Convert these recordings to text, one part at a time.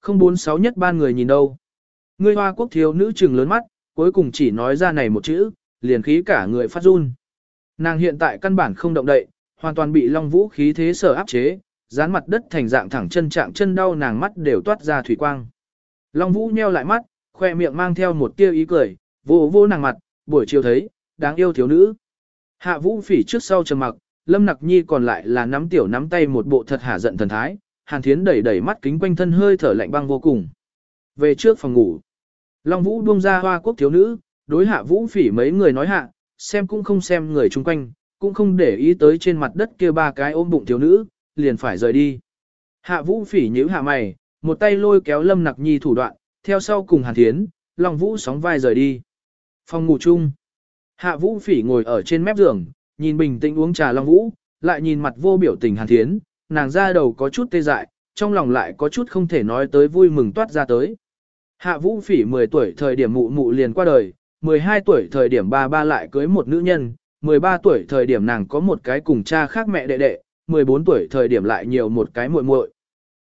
Không bốn sáu nhất ban người nhìn đâu. Ngươi hoa quốc thiếu nữ trừng lớn mắt, cuối cùng chỉ nói ra này một chữ, liền khí cả người phát run. Nàng hiện tại căn bản không động đậy, hoàn toàn bị long vũ khí thế sở áp chế, dán mặt đất thành dạng thẳng chân trạng chân đau nàng mắt đều toát ra thủy quang. Long vũ nheo lại mắt, khoe miệng mang theo một tia ý cười, vô vô nàng mặt, buổi chiều thấy, đáng yêu thiếu nữ. Hạ vũ phỉ trước sau trầm mặc, lâm nặc nhi còn lại là nắm tiểu nắm tay một bộ thật hả giận thần thái, hàn thiến đẩy đẩy mắt kính quanh thân hơi thở lạnh băng vô cùng. Về trước phòng ngủ, Long vũ buông ra hoa quốc thiếu nữ, đối hạ vũ phỉ mấy người nói hạ, xem cũng không xem người chung quanh, cũng không để ý tới trên mặt đất kia ba cái ôm bụng thiếu nữ, liền phải rời đi. Hạ vũ phỉ nhíu hạ mày, một tay lôi kéo lâm nặc nhi thủ đoạn, theo sau cùng hàn thiến, Long vũ sóng vai rời đi. Phòng ngủ chung. Hạ vũ phỉ ngồi ở trên mép giường, nhìn bình tĩnh uống trà Long vũ, lại nhìn mặt vô biểu tình hàn thiến, nàng ra đầu có chút tê dại, trong lòng lại có chút không thể nói tới vui mừng toát ra tới. Hạ vũ phỉ 10 tuổi thời điểm mụ mụ liền qua đời, 12 tuổi thời điểm ba ba lại cưới một nữ nhân, 13 tuổi thời điểm nàng có một cái cùng cha khác mẹ đệ đệ, 14 tuổi thời điểm lại nhiều một cái muội muội.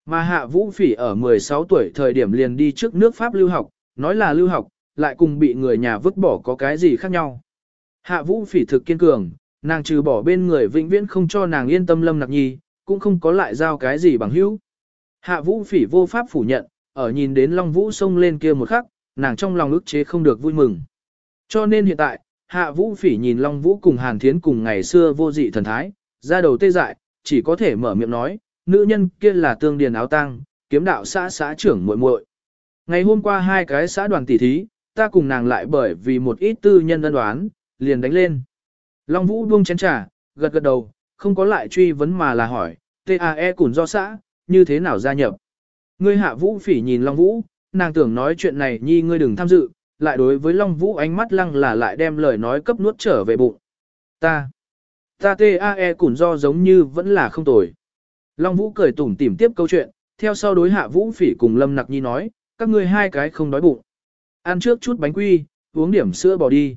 Mà hạ vũ phỉ ở 16 tuổi thời điểm liền đi trước nước Pháp lưu học, nói là lưu học, lại cùng bị người nhà vứt bỏ có cái gì khác nhau. Hạ vũ phỉ thực kiên cường, nàng trừ bỏ bên người vĩnh viễn không cho nàng yên tâm lâm nặc nhi, cũng không có lại giao cái gì bằng hữu. Hạ vũ phỉ vô pháp phủ nhận, ở nhìn đến Long Vũ sông lên kia một khắc, nàng trong lòng ức chế không được vui mừng. Cho nên hiện tại, Hạ Vũ phỉ nhìn Long Vũ cùng Hàn Thiến cùng ngày xưa vô dị thần thái, ra đầu tê dại, chỉ có thể mở miệng nói, nữ nhân kia là tương điền áo tăng, kiếm đạo xã xã trưởng muội muội. Ngày hôm qua hai cái xã đoàn tỷ thí, ta cùng nàng lại bởi vì một ít tư nhân đơn đoán, liền đánh lên. Long Vũ buông chén trà, gật gật đầu, không có lại truy vấn mà là hỏi, TAE củn do xã, như thế nào gia nhập. Ngươi hạ vũ phỉ nhìn Long Vũ, nàng tưởng nói chuyện này nhi ngươi đừng tham dự, lại đối với Long Vũ ánh mắt lăng là lại đem lời nói cấp nuốt trở về bụng. Ta, ta TAE củn do giống như vẫn là không tồi. Long Vũ cười tủm tỉm tiếp câu chuyện, theo sau đối hạ vũ phỉ cùng Lâm Nặc Nhi nói, các ngươi hai cái không đói bụng. Ăn trước chút bánh quy, uống điểm sữa bỏ đi.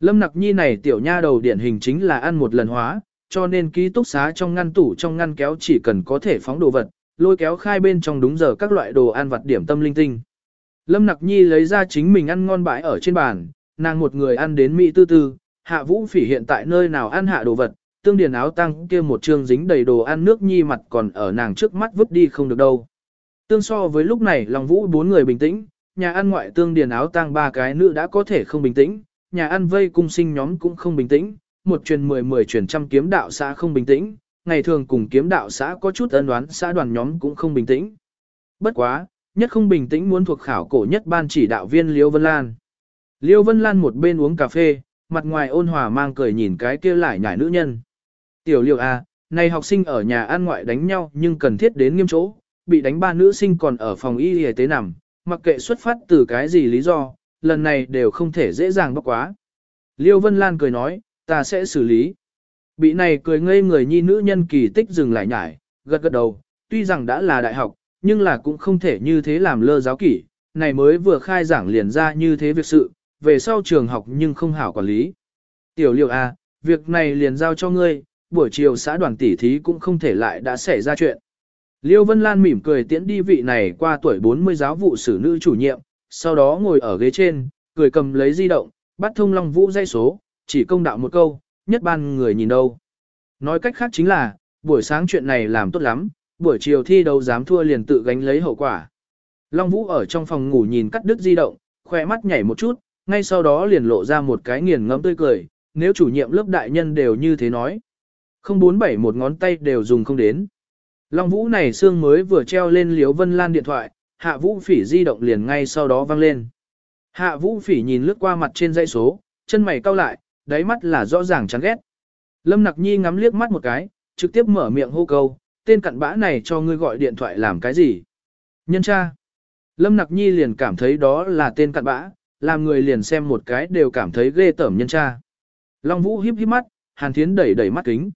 Lâm Nặc Nhi này tiểu nha đầu điển hình chính là ăn một lần hóa, cho nên ký túc xá trong ngăn tủ trong ngăn kéo chỉ cần có thể phóng đồ vật, lôi kéo khai bên trong đúng giờ các loại đồ ăn vặt điểm tâm linh tinh. Lâm Nặc Nhi lấy ra chính mình ăn ngon bãi ở trên bàn, nàng một người ăn đến mỹ tư tư, hạ vũ phỉ hiện tại nơi nào ăn hạ đồ vật, tương điền áo tăng kia một trương dính đầy đồ ăn nước nhi mặt còn ở nàng trước mắt vứt đi không được đâu. Tương so với lúc này lòng vũ bốn người bình tĩnh, nhà ăn ngoại tương điền áo tăng ba cái nữ đã có thể không bình tĩnh, nhà ăn vây cung sinh nhóm cũng không bình tĩnh, một truyền mười mười truyền trăm kiếm đạo xã không bình tĩnh, ngày thường cùng kiếm đạo xã có chút ân đoán xã đoàn nhóm cũng không bình tĩnh. Bất quá, nhất không bình tĩnh muốn thuộc khảo cổ nhất ban chỉ đạo viên Liêu Vân Lan. Liêu Vân Lan một bên uống cà phê, mặt ngoài ôn hòa mang cười nhìn cái kia lại nhảy nữ nhân. Tiểu Liêu A, này học sinh ở nhà ăn ngoại đánh nhau nhưng cần thiết đến nghiêm chỗ, bị đánh ba nữ sinh còn ở phòng y y tế nằm, mặc kệ xuất phát từ cái gì lý do, lần này đều không thể dễ dàng bóc quá. Liêu Vân Lan cười nói, ta sẽ xử lý. Bị này cười ngây người nhi nữ nhân kỳ tích dừng lại nhải, gật gật đầu, tuy rằng đã là đại học, nhưng là cũng không thể như thế làm lơ giáo kỷ, này mới vừa khai giảng liền ra như thế việc sự, về sau trường học nhưng không hảo quản lý. Tiểu liệu A, à, việc này liền giao cho ngươi, buổi chiều xã đoàn tỷ thí cũng không thể lại đã xảy ra chuyện. Liêu Vân Lan mỉm cười tiễn đi vị này qua tuổi 40 giáo vụ sử nữ chủ nhiệm, sau đó ngồi ở ghế trên, cười cầm lấy di động, bắt thông Long Vũ dây số, chỉ công đạo một câu, nhất ban người nhìn đâu. Nói cách khác chính là, buổi sáng chuyện này làm tốt lắm, buổi chiều thi đấu dám thua liền tự gánh lấy hậu quả. Long Vũ ở trong phòng ngủ nhìn cắt đứt di động, khoe mắt nhảy một chút, ngay sau đó liền lộ ra một cái nghiền ngẫm tươi cười, nếu chủ nhiệm lớp đại nhân đều như thế nói. Không bốn bảy một ngón tay đều dùng không đến. Long Vũ này xương mới vừa treo lên Liễu Vân Lan điện thoại, Hạ Vũ Phỉ di động liền ngay sau đó vang lên. Hạ Vũ Phỉ nhìn lướt qua mặt trên dãy số, chân mày cau lại, đáy mắt là rõ ràng chán ghét. Lâm Nặc Nhi ngắm liếc mắt một cái, trực tiếp mở miệng hô câu, tên cặn bã này cho ngươi gọi điện thoại làm cái gì? Nhân cha. Lâm Nặc Nhi liền cảm thấy đó là tên cặn bã, làm người liền xem một cái đều cảm thấy ghê tởm nhân cha. Long Vũ híp híp mắt, Hàn Thiến đẩy đẩy mắt kính.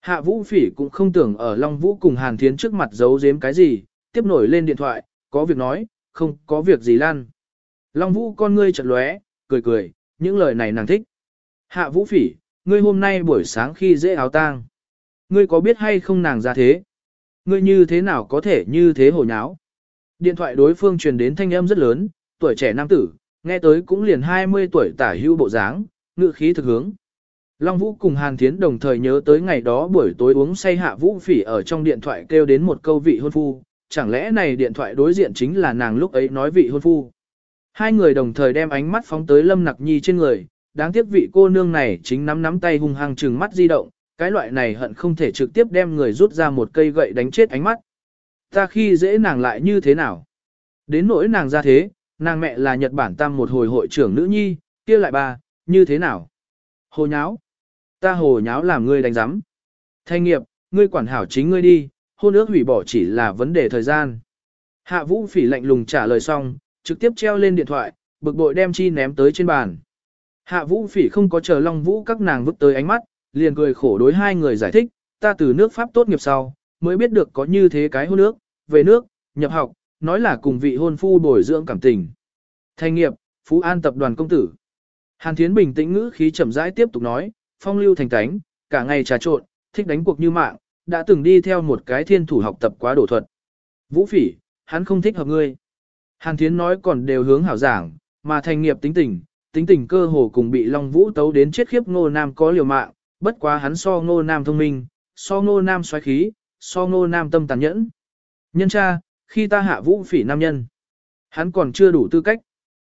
Hạ Vũ Phỉ cũng không tưởng ở Long Vũ cùng Hàn Thiến trước mặt giấu giếm cái gì, tiếp nổi lên điện thoại, có việc nói, không có việc gì lan. Long Vũ con ngươi chợt lóe, cười cười, những lời này nàng thích. Hạ Vũ Phỉ, ngươi hôm nay buổi sáng khi dễ áo tang. Ngươi có biết hay không nàng ra thế? Ngươi như thế nào có thể như thế hồ nháo? Điện thoại đối phương truyền đến thanh âm rất lớn, tuổi trẻ nam tử, nghe tới cũng liền 20 tuổi tả hưu bộ dáng, ngự khí thực hướng. Long Vũ cùng Hàn Thiến đồng thời nhớ tới ngày đó buổi tối uống say hạ Vũ Phỉ ở trong điện thoại kêu đến một câu vị hôn phu, chẳng lẽ này điện thoại đối diện chính là nàng lúc ấy nói vị hôn phu. Hai người đồng thời đem ánh mắt phóng tới Lâm Nặc Nhi trên người, đáng tiếc vị cô nương này chính nắm nắm tay hung hăng trừng mắt di động, cái loại này hận không thể trực tiếp đem người rút ra một cây gậy đánh chết ánh mắt. Ta khi dễ nàng lại như thế nào? Đến nỗi nàng ra thế, nàng mẹ là Nhật Bản tam một hồi hội trưởng nữ nhi, kia lại ba, như thế nào? Hồ nháo. Ta hồ nháo làm ngươi đánh giám. Thanh nghiệp, ngươi quản hảo chính ngươi đi, hôn ước hủy bỏ chỉ là vấn đề thời gian. Hạ vũ phỉ lạnh lùng trả lời xong, trực tiếp treo lên điện thoại, bực bội đem chi ném tới trên bàn. Hạ vũ phỉ không có chờ long vũ các nàng vứt tới ánh mắt, liền cười khổ đối hai người giải thích, ta từ nước Pháp tốt nghiệp sau, mới biết được có như thế cái hôn nước, về nước, nhập học, nói là cùng vị hôn phu bồi dưỡng cảm tình. Thanh nghiệp, Phú An tập đoàn công tử. Hàn Thiến bình tĩnh ngữ khí chậm rãi tiếp tục nói, phong lưu thành tánh, cả ngày trà trộn, thích đánh cuộc như mạng, đã từng đi theo một cái thiên thủ học tập quá đổ thuật. Vũ phỉ, hắn không thích hợp ngươi. Hàn Thiến nói còn đều hướng hảo giảng, mà thành nghiệp tính tình, tính tình cơ hồ cùng bị Long Vũ tấu đến chết khiếp ngô nam có liều mạng, bất quá hắn so ngô nam thông minh, so ngô nam xoáy khí, so ngô nam tâm tàn nhẫn. Nhân cha, khi ta hạ vũ phỉ nam nhân, hắn còn chưa đủ tư cách.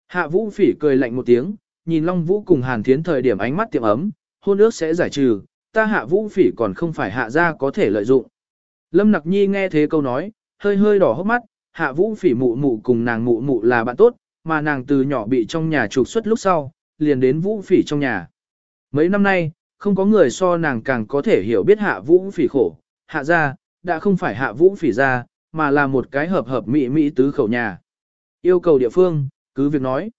Hạ vũ phỉ cười lạnh một tiếng, nhìn Long Vũ cùng Hàn Thiến thời điểm ánh mắt tiệm ấm, hôn ước sẽ giải trừ, ta hạ vũ phỉ còn không phải hạ ra có thể lợi dụng. Lâm Nặc Nhi nghe thế câu nói, hơi hơi đỏ hốc mắt, hạ vũ phỉ mụ mụ cùng nàng mụ mụ là bạn tốt, mà nàng từ nhỏ bị trong nhà trục xuất lúc sau, liền đến vũ phỉ trong nhà. Mấy năm nay, không có người so nàng càng có thể hiểu biết hạ vũ phỉ khổ, hạ ra, đã không phải hạ vũ phỉ ra, mà là một cái hợp hợp mỹ mỹ tứ khẩu nhà. Yêu cầu địa phương, cứ việc nói.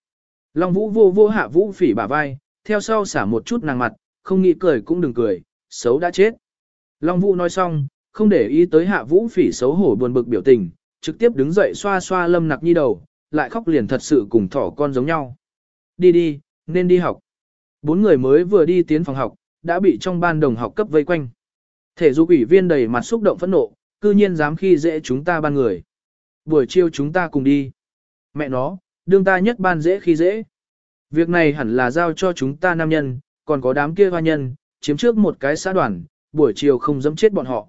Long vũ vô vô hạ vũ phỉ bả vai, theo sau xả một chút nàng mặt, không nghĩ cười cũng đừng cười, xấu đã chết. Long vũ nói xong, không để ý tới hạ vũ phỉ xấu hổ buồn bực biểu tình, trực tiếp đứng dậy xoa xoa lâm nặc nhi đầu, lại khóc liền thật sự cùng thỏ con giống nhau. Đi đi, nên đi học. Bốn người mới vừa đi tiến phòng học, đã bị trong ban đồng học cấp vây quanh. Thể dục ủy viên đầy mặt xúc động phẫn nộ, cư nhiên dám khi dễ chúng ta ban người. Buổi chiều chúng ta cùng đi. Mẹ nó, đương ta nhất ban dễ khi dễ. Việc này hẳn là giao cho chúng ta nam nhân, còn có đám kia hoa nhân, chiếm trước một cái xã đoàn, buổi chiều không dám chết bọn họ.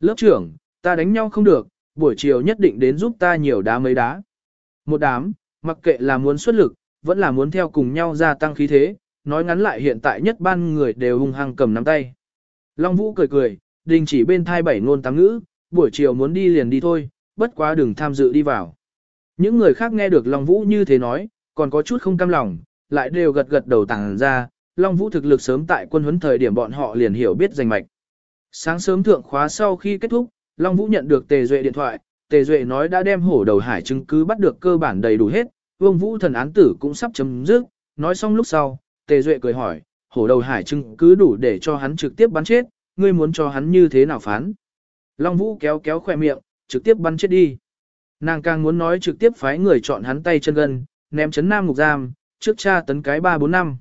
Lớp trưởng, ta đánh nhau không được, buổi chiều nhất định đến giúp ta nhiều đá mấy đá. Một đám, mặc kệ là muốn xuất lực, vẫn là muốn theo cùng nhau gia tăng khí thế, nói ngắn lại hiện tại nhất ban người đều hung hăng cầm nắm tay. Long Vũ cười cười, đình chỉ bên thai bảy ngôn tám ngữ, buổi chiều muốn đi liền đi thôi, bất quá đừng tham dự đi vào. Những người khác nghe được Long Vũ như thế nói, còn có chút không cam lòng, lại đều gật gật đầu tàng ra, Long Vũ thực lực sớm tại quân huấn thời điểm bọn họ liền hiểu biết danh mạch. Sáng sớm thượng khóa sau khi kết thúc, Long Vũ nhận được Tề Duệ điện thoại, Tề Duệ nói đã đem hổ đầu hải chứng cứ bắt được cơ bản đầy đủ hết, Vương Vũ thần án tử cũng sắp chấm dứt, nói xong lúc sau, Tề Duệ cười hỏi, hổ đầu hải chứng cứ đủ để cho hắn trực tiếp bắn chết, ngươi muốn cho hắn như thế nào phán? Long Vũ kéo kéo khỏe miệng, trực tiếp bắn chết đi. Nàng càng muốn nói trực tiếp phái người chọn hắn tay chân gân, ném chấn nam ngục giam, trước cha tấn cái 3-4 năm.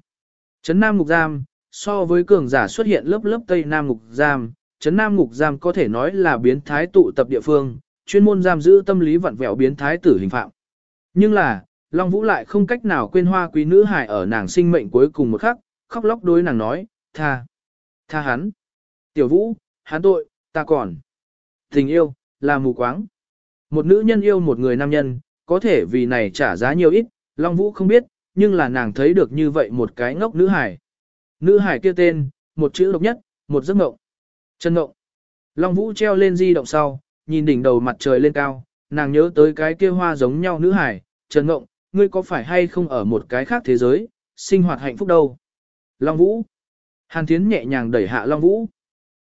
Chấn nam ngục giam, so với cường giả xuất hiện lớp lớp tây nam ngục giam, chấn nam ngục giam có thể nói là biến thái tụ tập địa phương, chuyên môn giam giữ tâm lý vặn vẹo biến thái tử hình phạm. Nhưng là, Long Vũ lại không cách nào quên hoa quý nữ hài ở nàng sinh mệnh cuối cùng một khắc, khóc lóc đối nàng nói, tha, tha hắn. Tiểu Vũ, hắn tội, ta còn. Tình yêu, là mù quáng. Một nữ nhân yêu một người nam nhân, có thể vì này trả giá nhiều ít, Long Vũ không biết, nhưng là nàng thấy được như vậy một cái ngốc nữ hải. Nữ hải kia tên, một chữ độc nhất, một giấc ngộng. Chân ngộng. Long Vũ treo lên di động sau, nhìn đỉnh đầu mặt trời lên cao, nàng nhớ tới cái kia hoa giống nhau nữ hải, Trần Ngộng, ngươi có phải hay không ở một cái khác thế giới, sinh hoạt hạnh phúc đâu. Long Vũ. Hàn Thiến nhẹ nhàng đẩy hạ Long Vũ.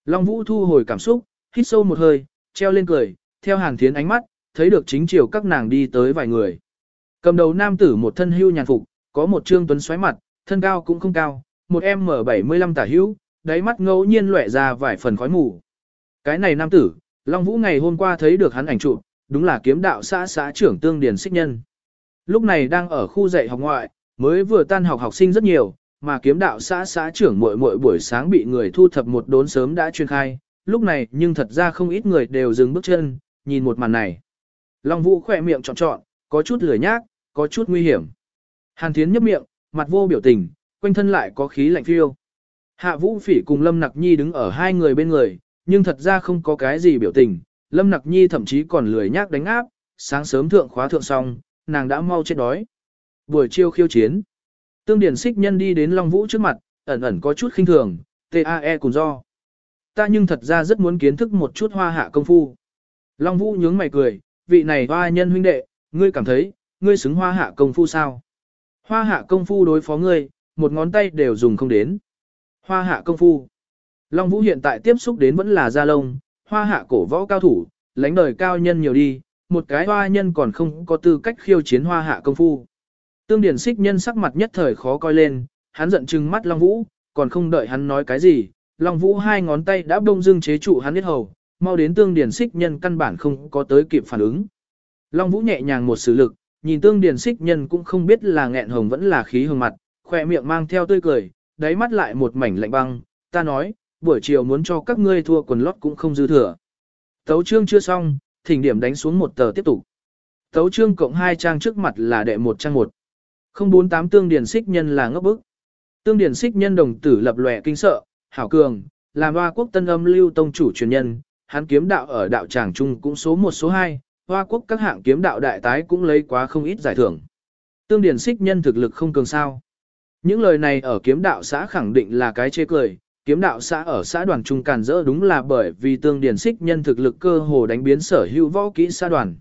Long Vũ thu hồi cảm xúc, hít sâu một hơi, treo lên cười, theo Hàn Thiến ánh mắt, thấy được chính chiều các nàng đi tới vài người. Cầm đầu nam tử một thân hưu nhàn phục, có một trương tuấn xoáy mặt, thân cao cũng không cao, một em M75 tả hữu, đáy mắt ngẫu nhiên lóe ra vài phần khói mù. Cái này nam tử, Long Vũ ngày hôm qua thấy được hắn ảnh chụp, đúng là kiếm đạo xã xã trưởng Tương Điền Xích Nhân. Lúc này đang ở khu dạy học ngoại, mới vừa tan học học sinh rất nhiều, mà kiếm đạo xã xã trưởng muội muội buổi sáng bị người thu thập một đốn sớm đã chuyên khai, lúc này nhưng thật ra không ít người đều dừng bước chân, nhìn một màn này. Long Vũ khỏe miệng trọn trọn, có chút lười nhác, có chút nguy hiểm. Hàn Thiến nhấp miệng, mặt vô biểu tình, quanh thân lại có khí lạnh phiêu. Hạ Vũ Phỉ cùng Lâm Nặc Nhi đứng ở hai người bên người, nhưng thật ra không có cái gì biểu tình. Lâm Nặc Nhi thậm chí còn lười nhác đánh áp, sáng sớm thượng khóa thượng xong, nàng đã mau chết đói. Buổi chiêu khiêu chiến. Tương Điển Xích Nhân đi đến Long Vũ trước mặt, ẩn ẩn có chút khinh thường, TAE cùng do. Ta nhưng thật ra rất muốn kiến thức một chút hoa hạ công phu. Long Vũ nhướng mày cười, vị này hoa nhân huynh đệ, ngươi cảm thấy, ngươi xứng hoa hạ công phu sao? Hoa hạ công phu đối phó ngươi, một ngón tay đều dùng không đến. Hoa hạ công phu. Long Vũ hiện tại tiếp xúc đến vẫn là gia lông, hoa hạ cổ võ cao thủ, lãnh đời cao nhân nhiều đi, một cái hoa nhân còn không có tư cách khiêu chiến hoa hạ công phu. Tương Điển Xích nhân sắc mặt nhất thời khó coi lên, hắn giận trừng mắt Long Vũ, còn không đợi hắn nói cái gì, Long Vũ hai ngón tay đã bông dưng chế trụ hắn biết hầu, mau đến Tương Điển Xích nhân căn bản không có tới kịp phản ứng. Long Vũ nhẹ nhàng một sử lực, nhìn Tương Điển Xích nhân cũng không biết là nghẹn hồng vẫn là khí hồng mặt, khỏe miệng mang theo tươi cười, đáy mắt lại một mảnh lạnh băng, ta nói, buổi chiều muốn cho các ngươi thua quần lót cũng không dư thừa. Tấu chương chưa xong, thỉnh điểm đánh xuống một tờ tiếp tục. Tấu chương cộng hai trang trước mặt là đệ một trang một. 048 tương điển xích nhân là ngốc bức. Tương điển xích nhân đồng tử lập lòe kinh sợ, hảo cường, làm hoa quốc tân âm lưu tông chủ truyền nhân, hắn kiếm đạo ở đạo tràng trung cũng số 1 số 2, hoa quốc các hạng kiếm đạo đại tái cũng lấy quá không ít giải thưởng. Tương điển xích nhân thực lực không cường sao. Những lời này ở kiếm đạo xã khẳng định là cái chê cười, kiếm đạo xã ở xã đoàn trung càn rỡ đúng là bởi vì tương điển xích nhân thực lực cơ hồ đánh biến sở hữu võ kỹ xã đoàn.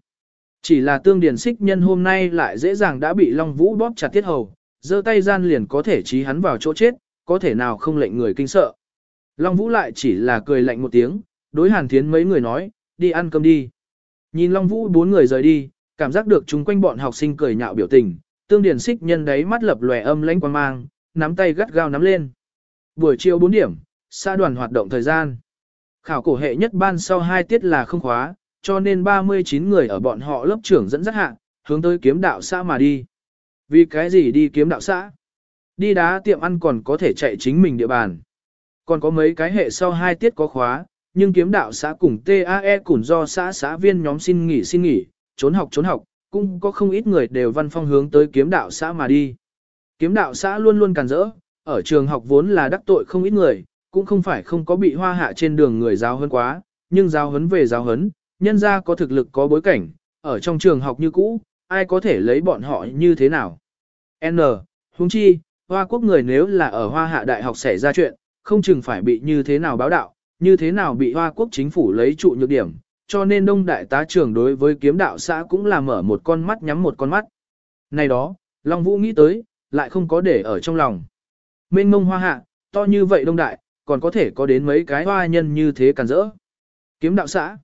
Chỉ là tương điển xích nhân hôm nay lại dễ dàng đã bị Long Vũ bóp chặt tiết hầu, giơ tay gian liền có thể trí hắn vào chỗ chết, có thể nào không lệnh người kinh sợ. Long Vũ lại chỉ là cười lạnh một tiếng, đối Hàn Thiến mấy người nói, đi ăn cơm đi. Nhìn Long Vũ bốn người rời đi, cảm giác được chúng quanh bọn học sinh cười nhạo biểu tình, tương điển xích nhân đấy mắt lập lòe âm lãnh quan mang, nắm tay gắt gao nắm lên. Buổi chiều 4 điểm, xã đoàn hoạt động thời gian. Khảo cổ hệ nhất ban sau 2 tiết là không khóa, cho nên 39 người ở bọn họ lớp trưởng dẫn dắt hạ, hướng tới kiếm đạo xã mà đi. Vì cái gì đi kiếm đạo xã? Đi đá tiệm ăn còn có thể chạy chính mình địa bàn. Còn có mấy cái hệ sau 2 tiết có khóa, nhưng kiếm đạo xã cùng TAE cùng do xã xã viên nhóm xin nghỉ xin nghỉ, trốn học trốn học, cũng có không ít người đều văn phong hướng tới kiếm đạo xã mà đi. Kiếm đạo xã luôn luôn càn rỡ, ở trường học vốn là đắc tội không ít người, cũng không phải không có bị hoa hạ trên đường người giáo hơn quá, nhưng giáo huấn về giáo huấn, nhân ra có thực lực có bối cảnh, ở trong trường học như cũ, ai có thể lấy bọn họ như thế nào. N. Húng chi, hoa quốc người nếu là ở hoa hạ đại học xảy ra chuyện, không chừng phải bị như thế nào báo đạo, như thế nào bị hoa quốc chính phủ lấy trụ nhược điểm, cho nên đông đại tá trưởng đối với kiếm đạo xã cũng là mở một con mắt nhắm một con mắt. Này đó, Long Vũ nghĩ tới, lại không có để ở trong lòng. Mênh mông hoa hạ, to như vậy đông đại, còn có thể có đến mấy cái hoa nhân như thế càn rỡ. Kiếm đạo xã.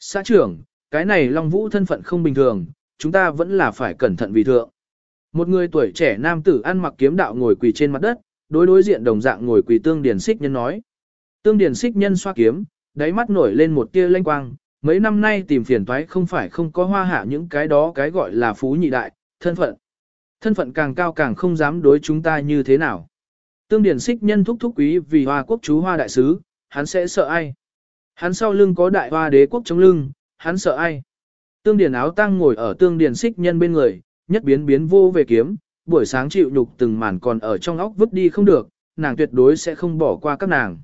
Xã trưởng, cái này Long Vũ thân phận không bình thường, chúng ta vẫn là phải cẩn thận vì thượng. Một người tuổi trẻ nam tử ăn mặc kiếm đạo ngồi quỳ trên mặt đất, đối đối diện đồng dạng ngồi quỳ tương điển xích nhân nói. Tương điển xích nhân xoa kiếm, đáy mắt nổi lên một tia lanh quang, mấy năm nay tìm phiền toái không phải không có hoa hạ những cái đó cái gọi là phú nhị đại, thân phận. Thân phận càng cao càng không dám đối chúng ta như thế nào. Tương điển xích nhân thúc thúc quý vì hoa quốc chú hoa đại sứ, hắn sẽ sợ ai? Hắn sau lưng có đại hoa đế quốc chống lưng, hắn sợ ai? Tương điển áo tăng ngồi ở tương điển xích nhân bên người, nhất biến biến vô về kiếm, buổi sáng chịu nhục từng màn còn ở trong óc vứt đi không được, nàng tuyệt đối sẽ không bỏ qua các nàng.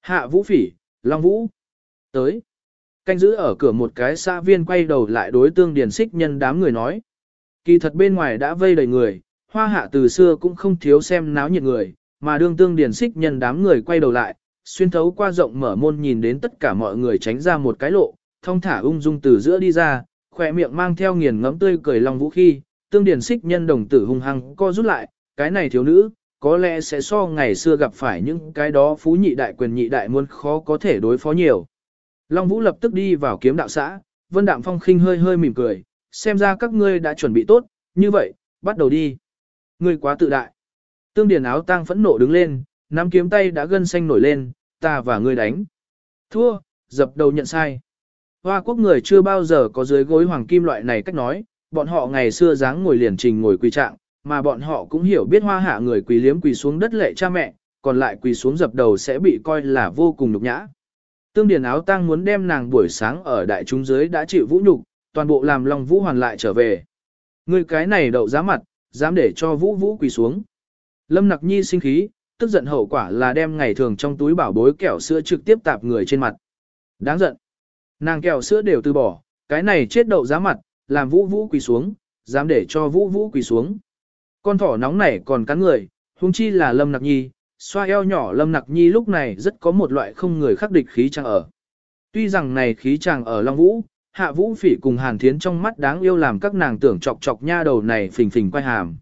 Hạ vũ phỉ, long vũ, tới. Canh giữ ở cửa một cái xã viên quay đầu lại đối tương điển xích nhân đám người nói. Kỳ thật bên ngoài đã vây đầy người, hoa hạ từ xưa cũng không thiếu xem náo nhiệt người, mà đương tương điển xích nhân đám người quay đầu lại, xuyên thấu qua rộng mở môn nhìn đến tất cả mọi người tránh ra một cái lộ, thông thả ung dung từ giữa đi ra, khỏe miệng mang theo nghiền ngẫm tươi cười lòng vũ khi, tương điển xích nhân đồng tử hung hăng co rút lại, cái này thiếu nữ, có lẽ sẽ so ngày xưa gặp phải những cái đó phú nhị đại quyền nhị đại muôn khó có thể đối phó nhiều. Long Vũ lập tức đi vào kiếm đạo xã, Vân Đạm Phong khinh hơi hơi mỉm cười, xem ra các ngươi đã chuẩn bị tốt, như vậy, bắt đầu đi. Ngươi quá tự đại. Tương Điền áo tang phẫn nộ đứng lên, nắm kiếm tay đã gân xanh nổi lên, ta và ngươi đánh. Thua, dập đầu nhận sai. Hoa quốc người chưa bao giờ có dưới gối hoàng kim loại này cách nói, bọn họ ngày xưa dáng ngồi liền trình ngồi quỳ trạng, mà bọn họ cũng hiểu biết hoa hạ người quỳ liếm quỳ xuống đất lệ cha mẹ, còn lại quỳ xuống dập đầu sẽ bị coi là vô cùng nhục nhã. Tương Điền áo tang muốn đem nàng buổi sáng ở đại chúng dưới đã chịu vũ nhục, toàn bộ làm Long Vũ hoàn lại trở về. Ngươi cái này đậu giá mặt, dám để cho Vũ Vũ quỳ xuống. Lâm Nặc Nhi sinh khí, tức giận hậu quả là đem ngày thường trong túi bảo bối kẹo sữa trực tiếp tạp người trên mặt. Đáng giận. Nàng kẹo sữa đều từ bỏ, cái này chết đậu giá mặt, làm Vũ Vũ quỳ xuống, dám để cho Vũ Vũ quỳ xuống. Con thỏ nóng này còn cắn người, huống chi là Lâm Nặc Nhi, xoa eo nhỏ Lâm Nặc Nhi lúc này rất có một loại không người khắc địch khí chàng ở. Tuy rằng này khí chàng ở Long Vũ, Hạ Vũ Phỉ cùng Hàn Thiến trong mắt đáng yêu làm các nàng tưởng chọc chọc nha đầu này phình phình quay hàm.